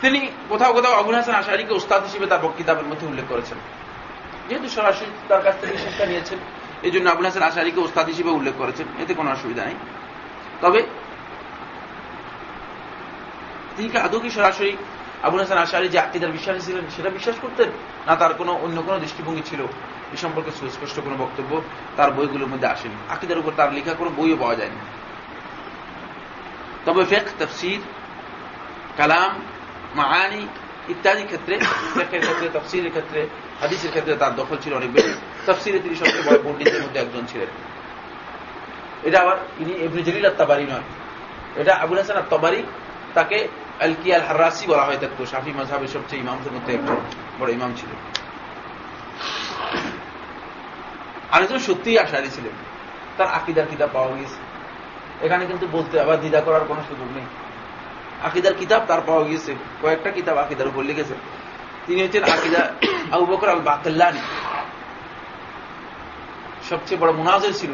তিনি কোথাও কোথাও আবুল হাসান আশারিকে ওস্তাদ হিসেবে তার কিতাবের মধ্যে উল্লেখ করেছেন। যেহেতু সরাসরি তার কাছ থেকে শিক্ষা নিয়েছেন এই জন্য আবুল হাসান আশারিকে ওস্তাদ হিসেবে উল্লেখ করেছেন। এতে কোনো অসুবিধা নেই। তবে তিনি আদৌ কি সরাসরি আবুল হাসান আশারি যে আকিদার বিশ্বাসী ছিলেন সেটা বিশ্বাস করতেন? না তার কোনো অন্য কোনো দৃষ্টিভঙ্গি ছিল? এ সম্পর্কে সুস্পষ্ট কোনো বক্তব্য তার বইগুলোর মধ্যে আসেনি। আকিদার উপর তার লেখা কোনো বইও পাওয়া যায়নি। তবে ফেক তফসির, কালাম মাহানি ইত্যাদি ক্ষেত্রে ফেকের ক্ষেত্রে তফসিলের ক্ষেত্রে, হাদিসের ক্ষেত্রে তার দখল ছিল অনেক বেশি। তফসিলে তিনি সবচেয়ে বড় পণ্ডিতের মধ্যে একজন ছিলেন। এটা আবার ইনি এমনি জলিল আত্মাবারি নয়। এটা আবুল হাসান আত্মাবারি তাকে আলকি আল হারাসি বলা হয় থাকতো শাফি মাঝহাবের সবচেয়ে ইমামদের মধ্যে একজন বড় ইমাম ছিল। আরেকজন সত্যিই আশারি ছিলেন। তার আকিদার কিতাব পাওয়া গিয়েছে। এখানে কিন্তু বলতে আবার দ্বিধা করার কোনো সুযোগ নেই। আকিদার কিতাব তার পাওয়া গিয়েছে। কয়েকটা কিতাব আকিদার উপর লিখেছে। তিনি হচ্ছেন আকিদা (coughs) আবু বকর আল বাকাল্লানি সবচেয়ে বড় মুনাজের ছিল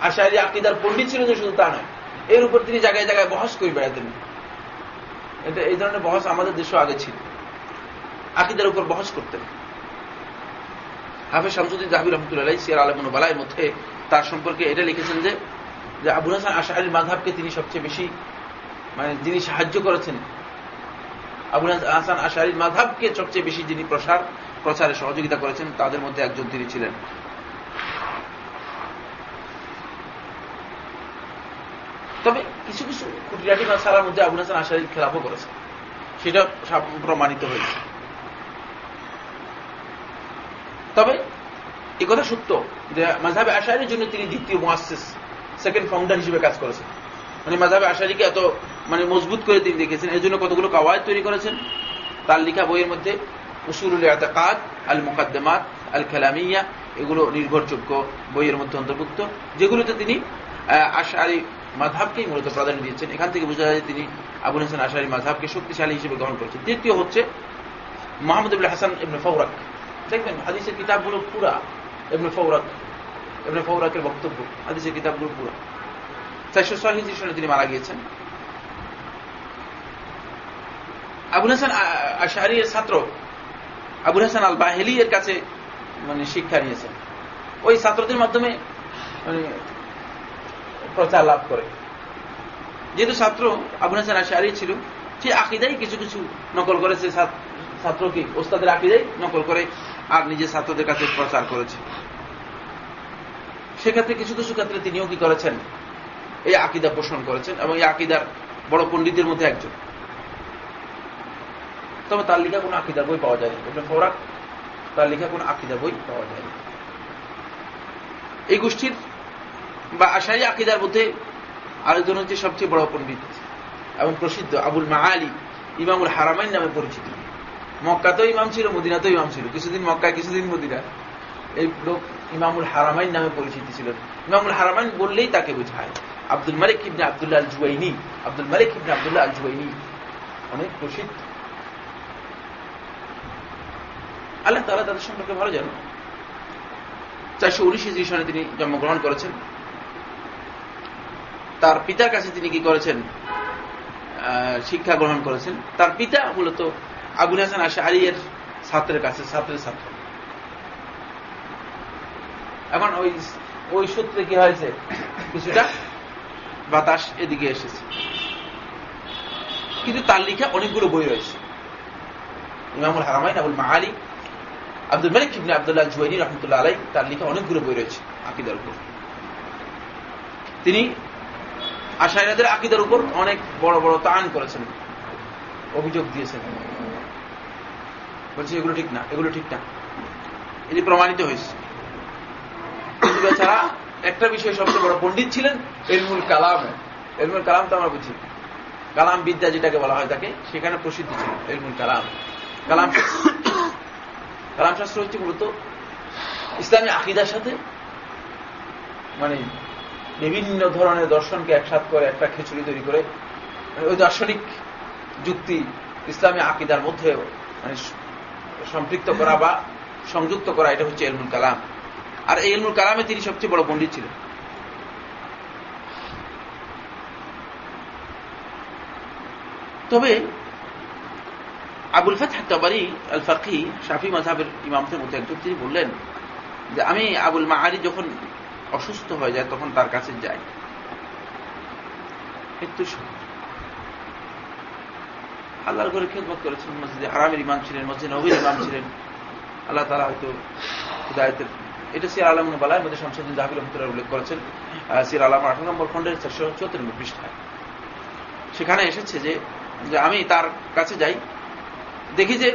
আশারি আকিদার পণ্ডিত ছিল যে শুধু তা নয়। এর উপর তিনি জায়গায় জায়গায় বহস করে বেড়াতেন। এটা এই ধরনের বহস আমাদের দেশও আগে ছিল। আকিদার উপর বহস করতেন। হাফেজ শামসুদ্দিন জাহাবি রহমতুল্লাহ সিয়ার আলমন বালায়ের মধ্যে তার সম্পর্কে এটা লিখেছেন যে যে আবুল হাসান আশারির মাধাবকে তিনি সবচেয়ে বেশি মানে যিনি সাহায্য করেছেন আবুল হাসান আশারির মাধাবকে সবচেয়ে বেশি যিনি প্রসার, প্রচারে সহযোগিতা করেছেন, তাদের মধ্যে একজন তিনি ছিলেন। তবে কিছু কিছু খুঁটিনাটি মাসালার মধ্যে আবুল হাসান আশারির খেলাফও করেছে সেটা প্রমাণিত হয়েছে। তবে এ কথা সত্য যে মাঝাবে আশারির জন্য তিনি দ্বিতীয় মোয়াসিস সেকেন্ড ফাউন্ডার হিসেবে কাজ করেছেন। মানে মাঝাবে আশারিকে এত মানে মজবুত করে তিনি দেখেছেন। এর জন্য কতগুলো কাওয়ায়দ তৈরি করেছেন? তার লেখা বইয়ের মধ্যে উসুরুল এতকাদ আল মুকাদ্দমাত আল খেলামিয়া এগুলো নির্ভরযোগ্য বইয়ের মধ্যে অন্তর্ভুক্ত, যেগুলোতে তিনি আশারি মাধাবকেই মূলত প্রাধান্য দিয়েছেন। এখান থেকে বোঝা যায় তিনি আবুল হাসান আশারি মাধাবকে শক্তিশালী হিসেবে গ্রহণ করেছেন। তৃতীয় হচ্ছে মোহাম্মদ ইবুল হাসান ইবনে ফৌরাক। দেখবেন, হাদিসের কিতাবগুলো পুরা ইবনে ফৌরাক, ইবনে ফৌরাকের বক্তব্য, হাদিসের কিতাবগুলো পুরা। চারশো ছয় হিজরি সনে তিনি মারা গিয়েছেন। আবুল হাসান আ- আশারি এর ছাত্র আবুল হাসান আল বাহেলি এর কাছে মানে শিক্ষা নিয়েছেন। ওই ছাত্রদের মাধ্যমে মানে প্রচার লাভ করে। যেহেতু ছাত্র আবুল হাসান আশারি ছিল, সে আকিদাই কিছু কিছু নকল করেছে ছাত্রকে, ওস্তাদের আকিদাই নকল করে আর নিজের ছাত্রদের কাছে প্রচার করেছে। সেক্ষেত্রে কিছু কিছু ক্ষেত্রে তিনিও কি করেছেন? এই আকিদা পোষণ করেছেন এবং এই আকিদার বড় পণ্ডিতদের মধ্যে একজন। তবে তার লেখা কোনো আকিদার বই পাওয়া যায়নি। ইবনে ফৌরাক তার লেখা কোনো আকিদার বই পাওয়া যায়নি। এই গোষ্ঠীর বা আশারি আকিদার মধ্যে আরেকজন হচ্ছে সবচেয়ে বড় পণ্ডিত এবং প্রসিদ্ধ আবুল মাআলি, ইমামুল হারামাইন নামে পরিচিত। মক্কাতেও ইমাম ছিল, মদিনাতেও ইমাম ছিল। কিছুদিন মক্কায়, কিছুদিন মদিনা এই লোক ইমামুল হারামাইন নামে পরিচিতি ছিল। ইমামুল হারামাইন বললেই তাকে বোঝায়। আব্দুল মালিক ইবনে আব্দুল্লাহ আল জুয়াইনি আব্দুল মালিক ইবনে আব্দুল্লাহ আল জুয়াইনি অনেক প্রসিদ্ধ। আল্লাহ তালা তাদের সম্পর্কে ভালো জানো চারশো উনিশ সনে তিনি জন্মগ্রহণ করেছেন। তার পিতার কাছে তিনি কি করেছেন? শিক্ষা গ্রহণ করেছেন। তার পিতা মূলত আবুল হাসান আশারি এর ছাত্রের কাছে, ছাত্রের ছাত্র। এখন ওই ওই সূত্রে কি হয়েছে? কিছুটা বাতাস এদিকে এসেছে। কিন্তু তার লিখা অনেকগুলো বই রয়েছে। ইমামুল হারামাইন, আবুল মাহালি আব্দুল মালিক ইবনে আব্দুল্লাহ জুয়াইনি রহমতুল্লাহ আলাই তার লিখা অনেকগুলো বই রয়েছে আকিদার উপর। তিনি আশাইরাদের আকিদার উপর অনেক বড় বড় তান করেছেন। অভিযোগ দিয়েছেন। বলছে, এগুলো ঠিক না, এগুলো ঠিক না। এটি প্রমাণিত হয়েছে। বেচারা একটা বিষয় সবচেয়ে বড় পণ্ডিত ছিলেন এলমুল কালাম। এলমুল কালাম তো আমরা বুঝি। কালাম বিদ্যা যেটাকে বলা হয় তাকে, সেখানে প্রসিদ্ধ ছিল এলমুল কালাম। কালাম কালাম শাস্ত্র হচ্ছে মূলত ইসলামী আকিদার সাথে মানে বিভিন্ন ধরনের দর্শনকে একসাথ করে, একটা খিচুড়ি তৈরি করে মানে ওই দার্শনিক যুক্তি ইসলামী আকিদার মধ্যে মানে সম্পৃক্ত করা বা সংযুক্ত করা, এটা হচ্ছে এলমুল কালাম। আর এই এলমুল কালামে তিনি সবচেয়ে বড় পণ্ডিত ছিলেন। তবে আবুল ফাতহ তাবারি আল ফাকি শাফি মাঝাবের ইমামদের মধ্যে একজন তিনি বললেন যে, আমি আবুল মাহারি যখন অসুস্থ হয়ে যায়, তখন তার কাছে মৃত্যুর সময়। আল্লাহর ঘরে খেদমত করেছেন মসজিদে। হারামের ইমাম ছিলেন, মসজিদ নবীর ইমাম ছিলেন। আল্লাহ তালা হয়তো হুদায়তের এটা সির আলম বালার মধ্যে শামসুদ্দিন জাহাবির রহমতুল্লাহ উল্লেখ করেছেন সির আলম আঠারো নম্বর খন্ডের চারশো চৌত্রিশ পৃষ্ঠায়। সেখানে এসেছে যে আমি তার কাছে যাই, দেখি যে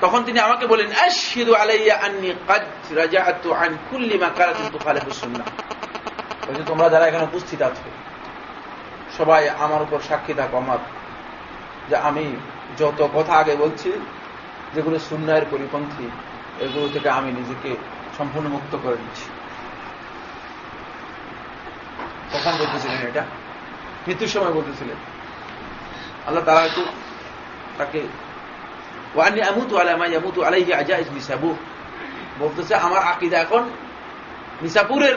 তখন তিনি আমাকে বলেন তোমরা যারা এখানে উপস্থিত আছো, সবাই আমার উপর সাক্ষী থাকো আমার, যে আমি যত কথা আগে বলছি, যেগুলো সুন্নায়ের পরিপন্থী, এগুলো থেকে আমি নিজেকে সম্পূর্ণ মুক্ত করে দিচ্ছি কখন বলতেছিলেন এটা। মৃত্যুর সময় বলতেছিলেন। আল্লাহ তারা তাকে ওয়ানি আমুতু আলামা ইয়ামুতু আলাইহি আজাইজ নিসাবু বলতেছে আমার আকিদা এখন নিসাপুরের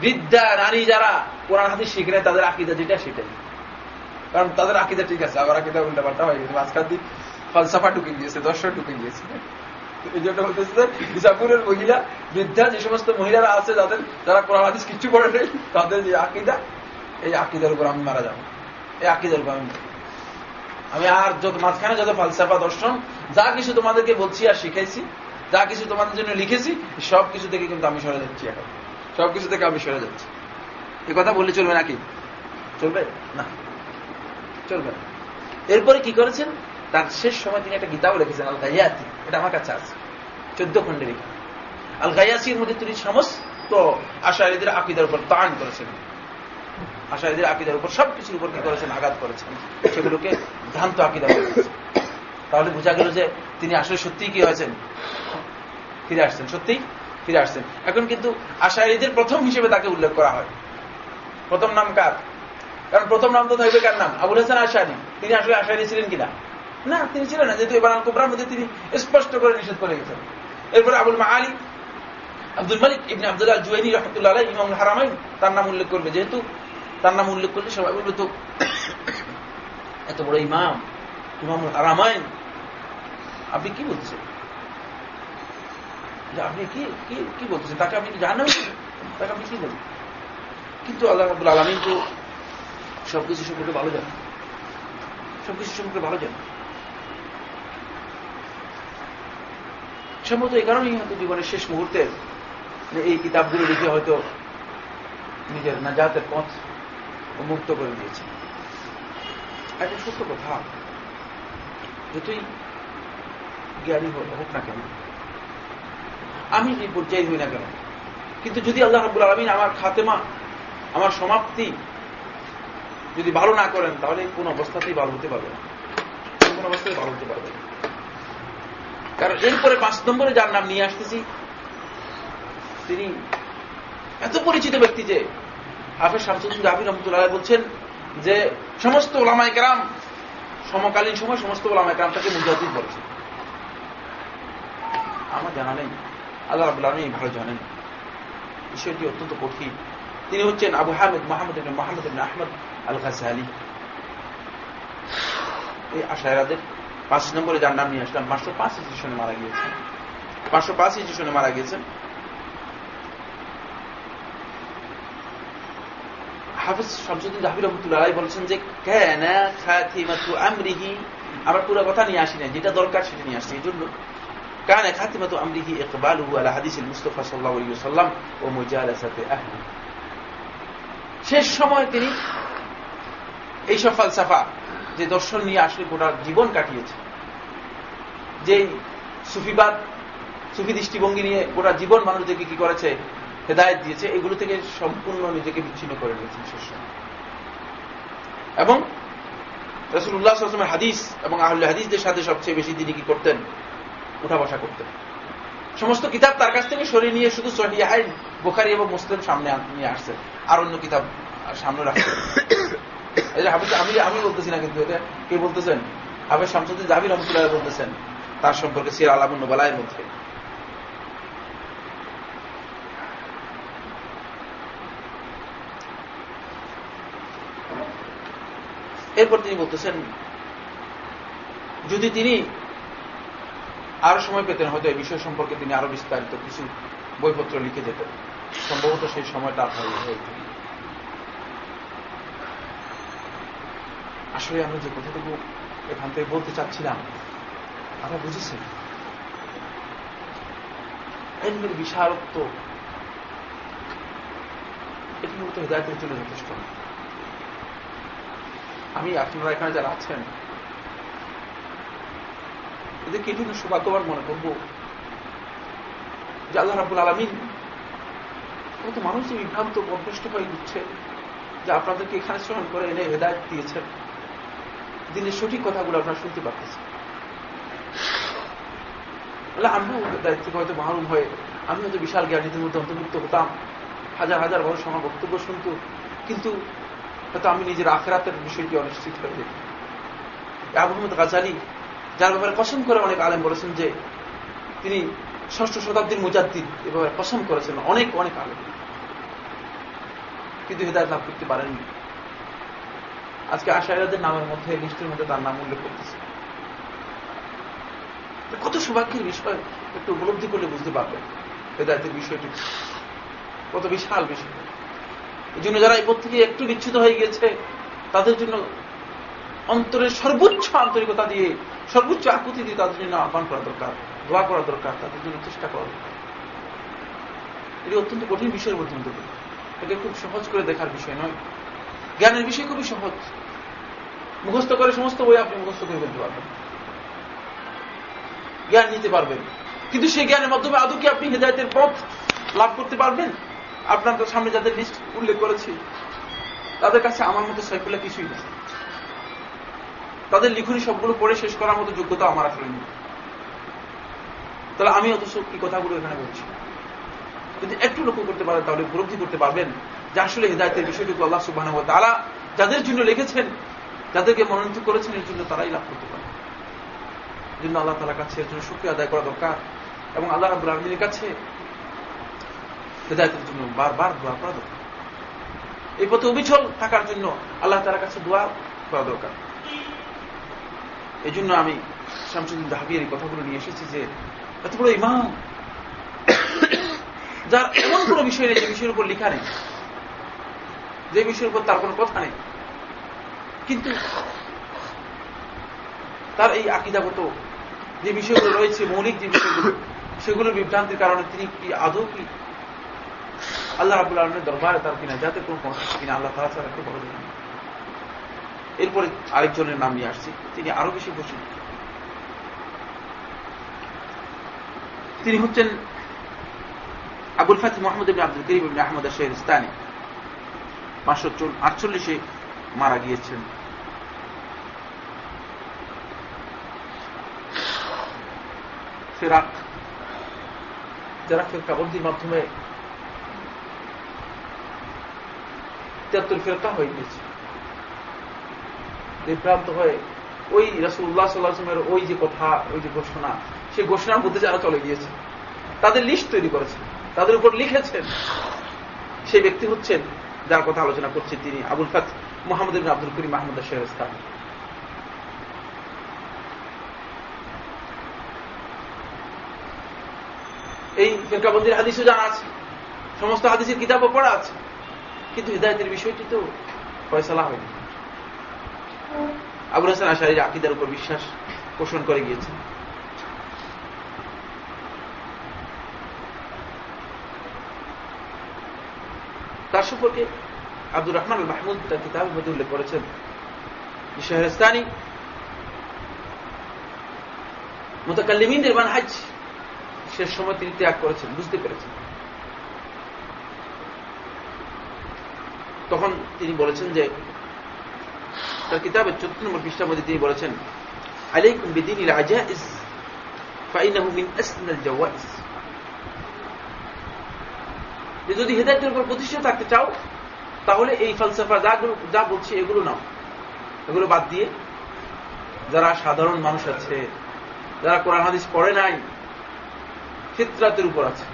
বৃদ্ধা নারী যারা কোরআন হাদিস শিখে তাদের আকিদা যেটা সেটাই কারণ তাদের আকিদা ঠিক আছে আবার আকিদা উল্টা পাল্টা হয়ে গেছে মাঝখান দিক ফলসাফা ঢুকে গিয়েছে দর্শক ঢুকে গিয়েছে এই জন্য বলতেছে যে নিজাপুরের মহিলা, বৃদ্ধা, যে সমস্ত মহিলারা আছে, যাদের যারা কোরআন হাদিস কিচ্ছু পড়ে নেই, তাদের যে আকিদা, এই আকিদার উপর আমি মারা যাব। এই আকিদার উপর আমি আমি আর যত মাঝখানে যত ফালসাফা দর্শন, যা কিছু তোমাদেরকে বলছি আর শিখাইছি, যা কিছু তোমাদের জন্য লিখেছি, সব কিছু থেকে কিন্তু আমি সরে যাচ্ছি এখন। সব কিছু থেকে আমি সরে যাচ্ছি। এ কথা বললে চলবে নাকি? চলবে? না। চলবে না। এরপরে কি করেছেন? তার শেষ সময় তিনি একটা গীতাও লিখেছেন আল গাইয়াতি এটা আমার কাছে আছে। চোদ্দ খণ্ডের লিখা আল গাইয়াসির মধ্যে তিনি সমস্ত আশারীদের আকিদার উপর তান করেছেন। আশারীদের আকিদার উপর সবকিছুর উপর কি করেছেন? আঘাত করেছেন। সেগুলোকে ভ্রান্ত আকিদা করেছেন তাহলে বোঝা গেল যে তিনি আসলে সত্যিই কি হয়েছেন? ফিরে আসছেন, সত্যিই ফিরে আসছেন। এখন কিন্তু আশারীদের প্রথম হিসেবে তাকে উল্লেখ করা হয়। প্রথম নাম কার? কারণ প্রথম নাম তো থাকবে কার নাম? আবুল হাসান আশারি তিনি আসলে আশারি ছিলেন কিনা? না, তিনি ছিলেন না। যেহেতু এবার কুবরার মধ্যে তিনি স্পষ্ট করে নিষেধ করে গেছেন। এরপরে আবুল মা আলী, আব্দুল মালিক ইবনে আব্দুল্লাহ জুয়াইনি রহমতুল্লাহ ইমাম হারামাইন, তার নাম উল্লেখ করবে। যেহেতু তার নাম উল্লেখ করলে সবাই বলবে তো এত বড় ইমাম ইমাম হারামাইন আপনি কি বলছেন আপনি কি কি কি তাকে আপনি জানেন তাকে আপনি কি বলছেন কিন্তু আল্লাহ আব্দুল আলমিন তো সবকিছু সম্পর্কে ভালো জানেন। সবকিছু সম্পর্কে ভালো জানেন। সম্ভবত এই কারণেই হয়তো জীবনের শেষ মুহূর্তে এই কিতাবগুলো লিখে হয়তো নিজের নাজাতের পথ মুক্ত করে দিয়েছে একটা সত্য কথা। যতই জ্ঞানী হোক না কেন, আমি যে পর্যায়ে হই না কেন? কিন্তু যদি আল্লাহ রাবুল আলমিন আমার খাতেমা, আমার সমাপ্তি যদি ভালো না করেন, তাহলে কোন অবস্থাতেই ভালো হতে পারবে না। কোন অবস্থায় ভালো হতে পারবে না। কারণ এরপরে পাঁচ নম্বরে যার নাম নিয়ে আসতেছি, তিনি এত পরিচিত ব্যক্তি যে হাফেজ শামসুদ্দিন জাহির রহমতুল্লাহ বলছেন যে সমস্ত ওলামায় কেরাম, সমকালীন সময় সমস্ত ওলামায় কেরাম তাকে মুজাহিদ বলেছে। আমার জানা নেই। আল্লাহ রাবুল আলমী ভালো জানেন। বিষয়টি অত্যন্ত কঠিন। তিনি হচ্ছেন আবু হামেদ মাহমুদ মাহমুদ আহমদ আল গাজালি এই আশায়রাদের পাঁচ নম্বরে যার নাম নিয়ে আসলাম, পাঁচশো পাঁচ ইঞ্জেকশনে মারা গিয়েছেন। পাঁচশো পাঁচ ইঞ্জেকশনে মারা গিয়েছেন। হাফিজ শামসুদ্দিন জাহাবি রহমতুল্লাহ বলছেন যে, কেনা খাতিমাতু আমরিহি, আমার পুরো কথা নিয়ে আসি না যেটা দরকার সেটা নিয়ে আসছি এই জন্য কানে খাতিমাতু আমরিহি ইকবালু আল্লাহ হাদিস মুস্তফা সাল্লাহ আলী সাল্লাম ও মুজালাসাতে আহলি। শেষ সময় তিনি এইসব ফালসাফা যে দর্শন নিয়ে আসলে গোটা জীবন কাটিয়েছে যে সুফিবাদ, সুফি দৃষ্টিভঙ্গি নিয়ে গোটা জীবন মানুষদেরকে কি করেছে হেদায়ত দিয়েছে, এগুলো থেকে সম্পূর্ণ নিজেকে বিচ্ছিন্ন করে নিয়েছেন শেষ এবং রসুল্লাহ আসলামের হাদিস এবং আহ্ল হাদিসদের সাথে সবচেয়ে বেশি তিনি কি করতেন? উঠা বসা করতেন। সমস্ত কিতাব তার কাছ থেকে সরিয়ে নিয়ে শুধু সহিয়াহাইন বোখারি এবং মুসলিম সামনে নিয়ে আসছেন। আর অন্য কিতাব সামনে রাখছেন। আমি আমি বলতেছি না কিন্তু এটা কে বলতেছেন? হাফেজ শামসুদ্দিন জাবির রহমতুল্লাহ বলতেছেন, তার সম্পর্কে সির আলামুন্ন বলায়ের মধ্যে। এরপর তিনি বলতেছেন, যদি তিনি আরও সময় পেতেন, হয়তো এই বিষয় সম্পর্কে তিনি আরও বিস্তারিত কিছু বইপত্র লিখে যেতেন। সম্ভবত সেই সময়টা আপনার আসলে আমি যে কথাটুকু এখান থেকে বলতে চাচ্ছিলাম আমরা বুঝেছি এলমের বিশারত্ব এটি মূলত হৃদায়তের জন্য যথেষ্ট। আমি আপনারা এখানে যারা আছেন, এদেরকে জন্য সৌভাগ্যবান মনে করব যে আল্লাহ রাবুল আলমিন কত মানুষ যে বিভ্রান্ত বরভ্রষ্ট হয়ে দিচ্ছে যে আপনাদেরকে এখানে শ্রবণ করে এনে হেদায়ত দিয়েছেন। দিনের সঠিক কথাগুলো আপনারা শুনতে পারতেছেন আমিও দায়িত্ব হয়তো মাহরুম হয়ে আমি হয়তো বিশাল জ্ঞানীদের মধ্যে অন্তর্ভুক্ত হতাম, হাজার হাজার মানুষ আমার বক্তব্য শুনত, কিন্তু হয়তো আমি নিজের আখেরাতের বিষয়টি অনিশ্চিত হয়ে যেত আবু মোহাম্মদ গাজালি যার ব্যাপারে কসম করে অনেক আলেম বলেছেন যে, তিনি ষষ্ঠ শতাব্দীর মুজাদ্দিন এ ব্যাপারে কসম করেছেন অনেক অনেক আলেম। কিন্তু হৃদায়ত লাভ করতে পারেননি। আজকে আশায়রাদের নামের মধ্যে, লিস্টের মধ্যে তার নাম উল্লেখ করতেছে। কত সৌভাগ্যের বিষয়, একটু উপলব্ধি করলে বুঝতে পারবেন হেদায়তের বিষয়টি। কত বিশাল বিষয়। এই জন্য যারা এই পথ থেকে একটু বিচ্ছুত হয়ে গেছে তাদের জন্য অন্তরের সর্বোচ্চ আন্তরিকতা দিয়ে, সর্বোচ্চ আকুতি দিয়ে তাদের জন্য আহ্বান করা দরকার, দোয়া করা দরকার, তাদের জন্য চেষ্টা করা দরকার। এটি অত্যন্ত কঠিন বিষয়ের মধ্যে মধ্যে এটা খুব সহজ করে দেখার বিষয় নয়। জ্ঞানের বিষয় খুবই সহজ। মুখস্থ করে সমস্ত বই আপনি মুখস্থ করে ফেলতে পারবেন। জ্ঞান নিতে পারবেন। কিন্তু সেই জ্ঞানের মাধ্যমে আদৌ কি আপনি হেদায়তের পথ লাভ করতে পারবেন? আপনার তো সামনে যাদের লিস্ট উল্লেখ করেছি, তাদের কাছে আমার মতো সাইকুল্লাহ কিছুই নেই তাদের লিখনি সবগুলো পড়ে শেষ করার মতো যোগ্যতা আমার আসলে নেই। তাহলে আমি অথচ কি কথাগুলো এখানে বলছি। যদি একটু লক্ষ্য করতে পারেন, তাহলে উপলব্ধি করতে পারবেন যে আসলে হৃদায়তের বিষয়টুকু আল্লাহ সুবাহ তারা যাদের জন্য লিখেছেন, যাদেরকে মনোনীত করেছেন, এর জন্য তারাই লাভ করতে পারে। জন্য আল্লাহ তালার কাছে এর জন্য শুক্রিয়া আদায় করা দরকার এবং আল্লাহ রাবুল আলমীর কাছে হৃদায়তের জন্য বারবার দোয়া করা দরকার। এই পথে অবিচল থাকার জন্য আল্লাহ তালার কাছে দোয়া করা দরকার। এই জন্য আমি শামসুদ্দিন দাহাবির এই কথাগুলো নিয়ে এসেছি যে, এত বড় ইমাম, যার এমন কোনো বিষয় নেই যে বিষয়ের উপর লেখা নেই, যে বিষয়ের উপর তার কোনো কথা নেই। কিন্তু তার এই আকিদাগত যে বিষয়গুলো রয়েছে, মৌলিক যে বিষয়গুলো, সেগুলোর বিভ্রান্তির কারণে তিনি কি আদৌ কি আল্লাহ রাবুল আলমের দরবারে তার কিনা যাতে কোনো পৌঁছাচ্ছে কিনা আল্লাহ তারা ছাড়া একটু বড় এরপরে আরেকজনের নাম নিয়ে আসছি, তিনি আরও বেশি খুশি। তিনি হচ্ছেন Abul Fati Mohammad Ibn Abdul Karim Ibn Ahmad Sher Istani পাঁচশো আটচল্লিশে মারা গিয়েছেন। ফেরাক যারা ফেরকাবন্দির মাধ্যমে তিয়াত্তর ফেরকা হয়ে গিয়েছে। বিভ্রান্ত হয়ে ওই রসুল্লাহ সাল্লাহামের ওই যে কথা, ওই যে ঘোষণা, সেই ঘোষণার মধ্যে যারা চলে গিয়েছে। তাদের লিস্ট তৈরি করেছেন তাদের উপর লিখেছেন। সেই ব্যক্তি হচ্ছেন, যার কথা আলোচনা করছেন তিনি, আবুল ফাত মোহাম্মদ আব্দুল করিম মাহমুদ শেহস্তান। এই ফেরকাবন্দির হাদিসও জানা আছে। সমস্ত হাদিসের কিতাবও পড়া আছে। কিন্তু হৃদায়তের বিষয়টি তো ফয়সলা হয়নি। আবুল হাসান আশারির আকিদার উপর বিশ্বাস পোষণ করে গিয়েছেন। তার সম্পর্কে আব্দুর রহমান মাহমুদ তার কিতাবের মধ্যে উল্লেখ করেছেন শাহরস্তানি মোতাকাল্লিমিনদের মানহাজ শেষ সময় তিনি ত্যাগ করেছেন, বুঝতে পেরেছেন। তখন তিনি বলেছেন যে, তার কিতাবের চতুর্থ নম্বর পৃষ্ঠার মধ্যে তিনি বলেছেন, আলাইকুম বিদিন জাওয়াইজ। যে যদি হেদায়তের উপর প্রতিষ্ঠিত থাকতে চাও, তাহলে এই ফালসাফা যা যা বলছি এগুলো নাও। এগুলো বাদ দিয়ে, যারা সাধারণ মানুষ আছে, যারা কোরআন, হাদিস পড়ে নাই, ফিতরাতের উপর আছে,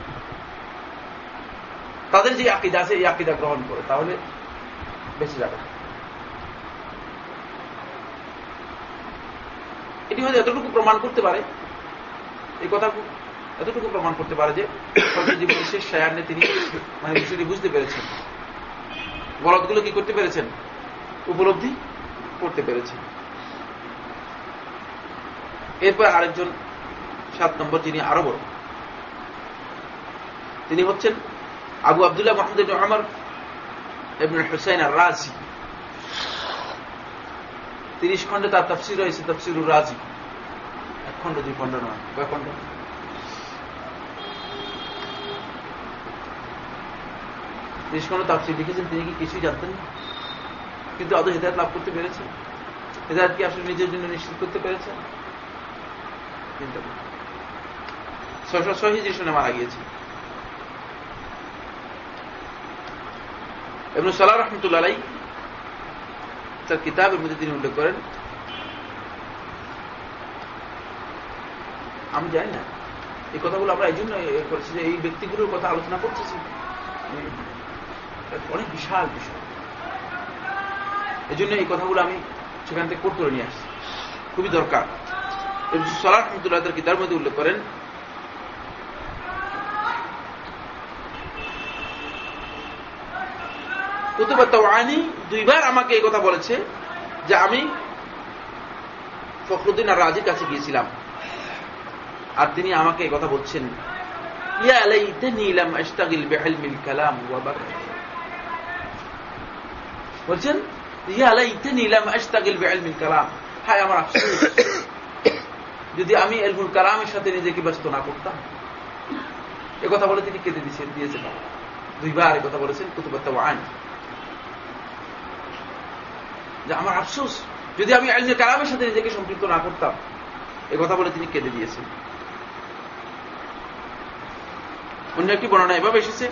তাদের যে আকিদা আছে, এই আকিদা গ্রহণ করে। তাহলে বেঁচে যাবে। এটি হয়তো এতটুকু প্রমাণ করতে পারে, এই কথা এতটুকু প্রমাণ করতে পারে যে জীবনের শেষ সায়ান্নে তিনি মানে বিষয়টি বুঝতে পেরেছেন। গলতগুলো কি করতে পেরেছেন? উপলব্ধি করতে পেরেছেন। এরপর আরেকজন সাত নম্বর যিনি আরও বড়। তিনি হচ্ছেন আবু আবদুল্লাহ মাহমুদ আমার এবং হুসাইন আর রাজি তিরিশ খণ্ডে তার তফসির রয়েছে তফসিরুর রাজি। এক খণ্ড, দুই খণ্ড নয়, কয় খণ্ড? তিরিশ খণ্ড তাফসির লিখেছেন, তিনি কি কিছুই জানতেন না? কিন্তু আদৌ হেদায়ত লাভ করতে পেরেছেন? হেদায়ত কি আসলে নিজের জন্য নিশ্চিত করতে পেরেছেন? চিন্তা করুন। ছয়শো ছয় শুনে মারা গিয়েছে এবং সালাহ রহমতুল্লাহ তার কিতাবের মধ্যে তিনি উল্লেখ করেন, আমি জানি না, এই কথাগুলো আমরা এই জন্য করেছি যে এই ব্যক্তিগুলোর কথা আলোচনা করতেছি। অনেক বিশাল বিষয়। এই জন্য এই কথাগুলো আমি সেখান থেকে কোট করে নিয়ে আসছি। খুবই দরকার। সালাহ রহমতুল্লাহ তার কিতাবের মধ্যে উল্লেখ করেন কুতুবা তাওয়ানি দুইবার আমাকে এই কথা বলেছে যে আমি ফখরুদ্দিন আর রাজির কাছে গিয়েছিলাম। আর তিনি আমাকে এই কথা বলছেন, ইয়া লাইতানি লাম আশতাগিল বিহিলমিল কালাম বলছেন, ইয়া লাইতানি লাম আশতাগিল বিহিলমিল কালাম। হায় আমার আফসোস, যদি আমি এলমুল কালামের সাথে নিজেকে ব্যস্ত না করতাম। এ কথা বলে তিনি কেঁদে দিয়েছেন দিয়েছেন। দুইবার এ কথা বলেছেন কুতুবাত্তা আইন যে আমার আফসোস যদি আমি আইনের কালামের সাথে নিজেকে সম্পৃক্ত না করতাম এ কথা বলে তিনি কেঁদে দিয়েছেন অন্য একটি বর্ণনা এভাবে এসেছে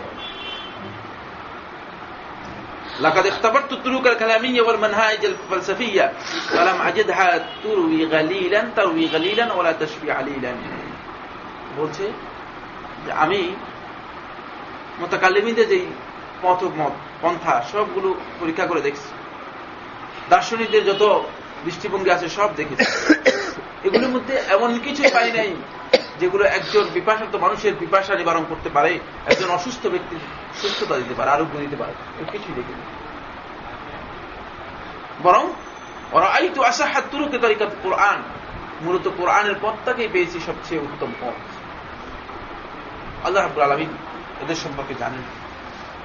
لقد اختبرت الطرق الكلامية والمنهاج الفلسفية ولم أجدها تروي غليلا تروي غليلا ولا تشفي عليلا বলছে যে আমি মোতাকাল্লিমিদের যেই পথ মত পন্থা সবগুলো পরীক্ষা করে দেখছি দার্শনিকদের যত দৃষ্টিভঙ্গি আছে, সব দেখেছি। এগুলোর মধ্যে এমন কিছু পাই নাই যেগুলো একজন পিপাসার্থ মানুষের পিপাসা নিবারণ করতে পারে, একজন অসুস্থ ব্যক্তির সুস্থতা দিতে পারে, আরোগ্য দিতে পারে। কিছুই দেখিনি। বরং ওরা আই তো আসা হাত তুরুকে তরিকাত কোরআন, মূলত কোরআনের পথটাকেই পেয়েছি সবচেয়ে উত্তম পথ। আল্লাহ রাবুল আলমিন এদের সম্পর্কে জানেন।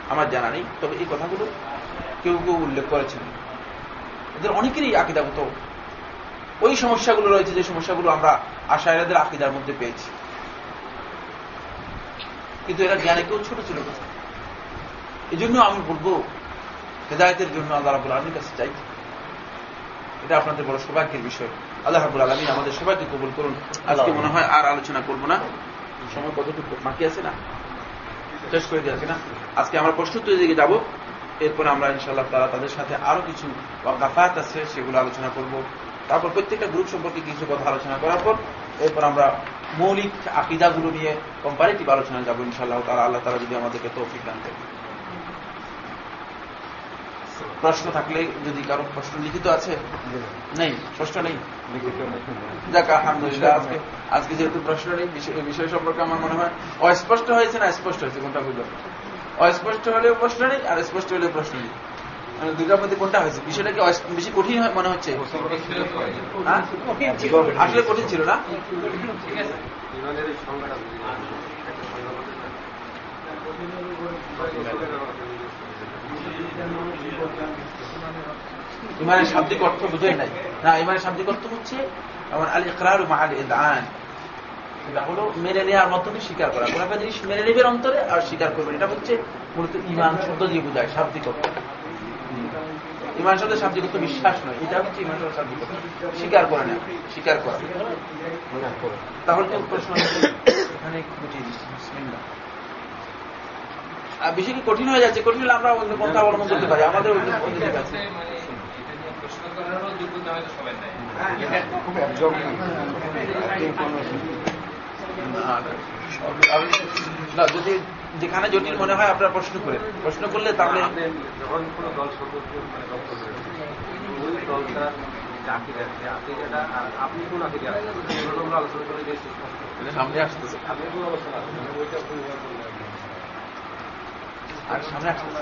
আমার জানা নেই, তবে এই কথাগুলো কেউ কেউ উল্লেখ করেছেন। এদের অনেকেরই আকিদাগত ওই সমস্যাগুলো রয়েছে যে সমস্যাগুলো আমরা আশায়রাদের আকিদার মধ্যে পেয়েছি। কিন্তু এরা জ্ঞানে কেউ ছোট ছিল না এই জন্য আমি বলব হেদায়তের জন্য আল্লাহ রাবুল আলমীর কাছে চাই এটা আপনাদের বড় সৌভাগ্যের বিষয়। আল্লাহ রাবুল আলমী আমাদের সবাইকে কবুল করুন। আজকে মনে হয় আর আলোচনা করব না। সময় কতটুকু বাকি আছে না? শেষ করে দিয়েছে না? আজকে আমরা প্রস্তুতির দিকে যাব। এরপরে আমরা ইনশাল্লাহ তারা তাদের সাথে আরও কিছু গাফাত আছে, সেগুলো আলোচনা করব। তারপর প্রত্যেকটা গ্রুপ সম্পর্কে কিছু কথা আলোচনা করার পর এরপর আমরা মৌলিক আকিদাগুলো নিয়ে কম্পারেটিভ আলোচনা যাব ইনশাল্লাহ তারা আল্লাহ তারা যদি আমাদেরকে তৌফিক দান করে প্রশ্ন থাকলে যদি কারও প্রশ্ন লিখিত আছে? নেই। প্রশ্ন নেই? আজকে আজকে যেহেতু প্রশ্ন নেই, বিষয় সম্পর্কে আমার মনে হয় অস্পষ্ট হয়েছে না? স্পষ্ট হয়েছে, কোনটা বুঝলাম? অস্পষ্ট হলেও প্রশ্ন নেই আর স্পষ্ট হলেও প্রশ্ন নেই। মানে দুটার মধ্যে কোনটা হয়েছে? বিষয়টা কি বেশি কঠিন মনে হচ্ছে? হ্যাঁ? আসলে কঠিন ছিল না? ইমানের শাব্দিক অর্থ বুঝেই নাই। না, ইমানের শাব্দিক অর্থ হচ্ছে, আমার আল ইকরার মাল ইদান এটা হলো মেনে নেওয়ার মাধ্যমে স্বীকার করা। কোন একটা জিনিস মেনে নেবেন অন্তরে আর স্বীকার করবেন। এটা হচ্ছে মূলত ইমান শব্দ দিয়ে বোঝায় শাব্দিক অর্থ ইমান শব্দের শাব্দিক অর্থ বিশ্বাস নয়। এটা হচ্ছে ইমান শব্দের শাব্দিক অর্থ স্বীকার করে না স্বীকার করা। তাহলে তো প্রশ্ন এখানে বুঝিয়ে দিচ্ছি আর বেশি কি কঠিন হয়ে যাচ্ছে? কঠিন হলে আমরা অন্য পন্থা অবলম্বন করতে পারি। আমাদের অন্য পদ্ধতি আছে। না যদি যেখানে জটিল মনে হয় আপনারা প্রশ্ন করেন প্রশ্ন করলে তাহলে যখন কোনো দল সম্পর্কে মানে ওই দলটা আপনি কোন আলোচনা করে সামনে আসতেছে আপনি কোন অবস্থা মানে আর সামনে আসতেছে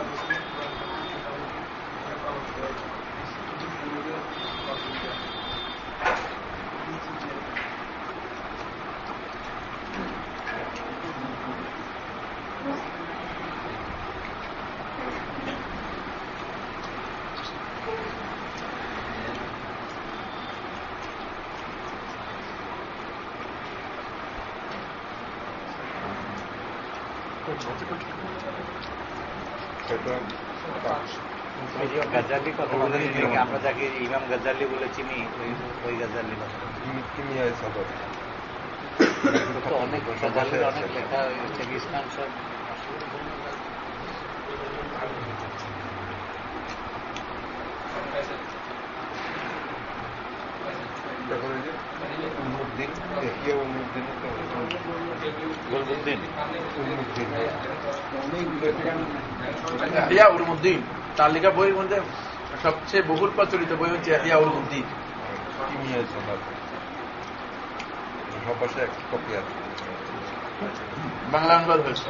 কথা বলে আমরা যাকে ইমাম গাজালি বলে চিনি ওই ওই গাজালি (coughs) অনেক গাজালির অনেক লেখা হয়েছে ইসলাম সব। গলবুদ্দিন তার লেখা বইয়ের মধ্যে সবচেয়ে বহুল প্রচলিত বই হচ্ছে ইয়াউল উদ্দিন বাংলা অনুবাদ হয়েছে।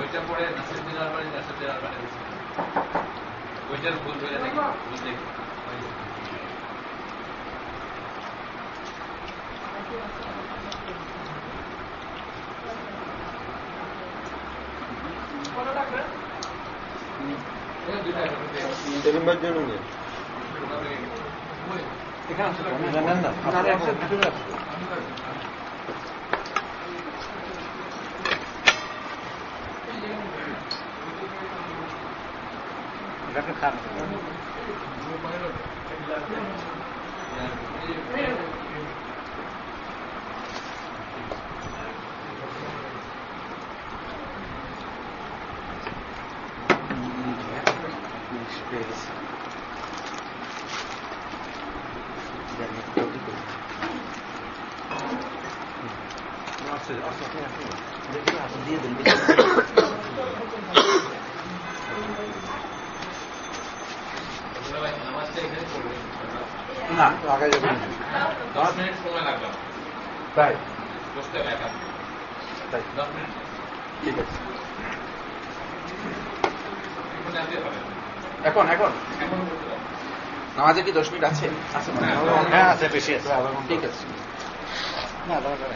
জন্য 你看，是红 quand que tu? কি দশ মিনিট আছে? আছে। হ্যাঁ, ঠিক আছে। না দরকার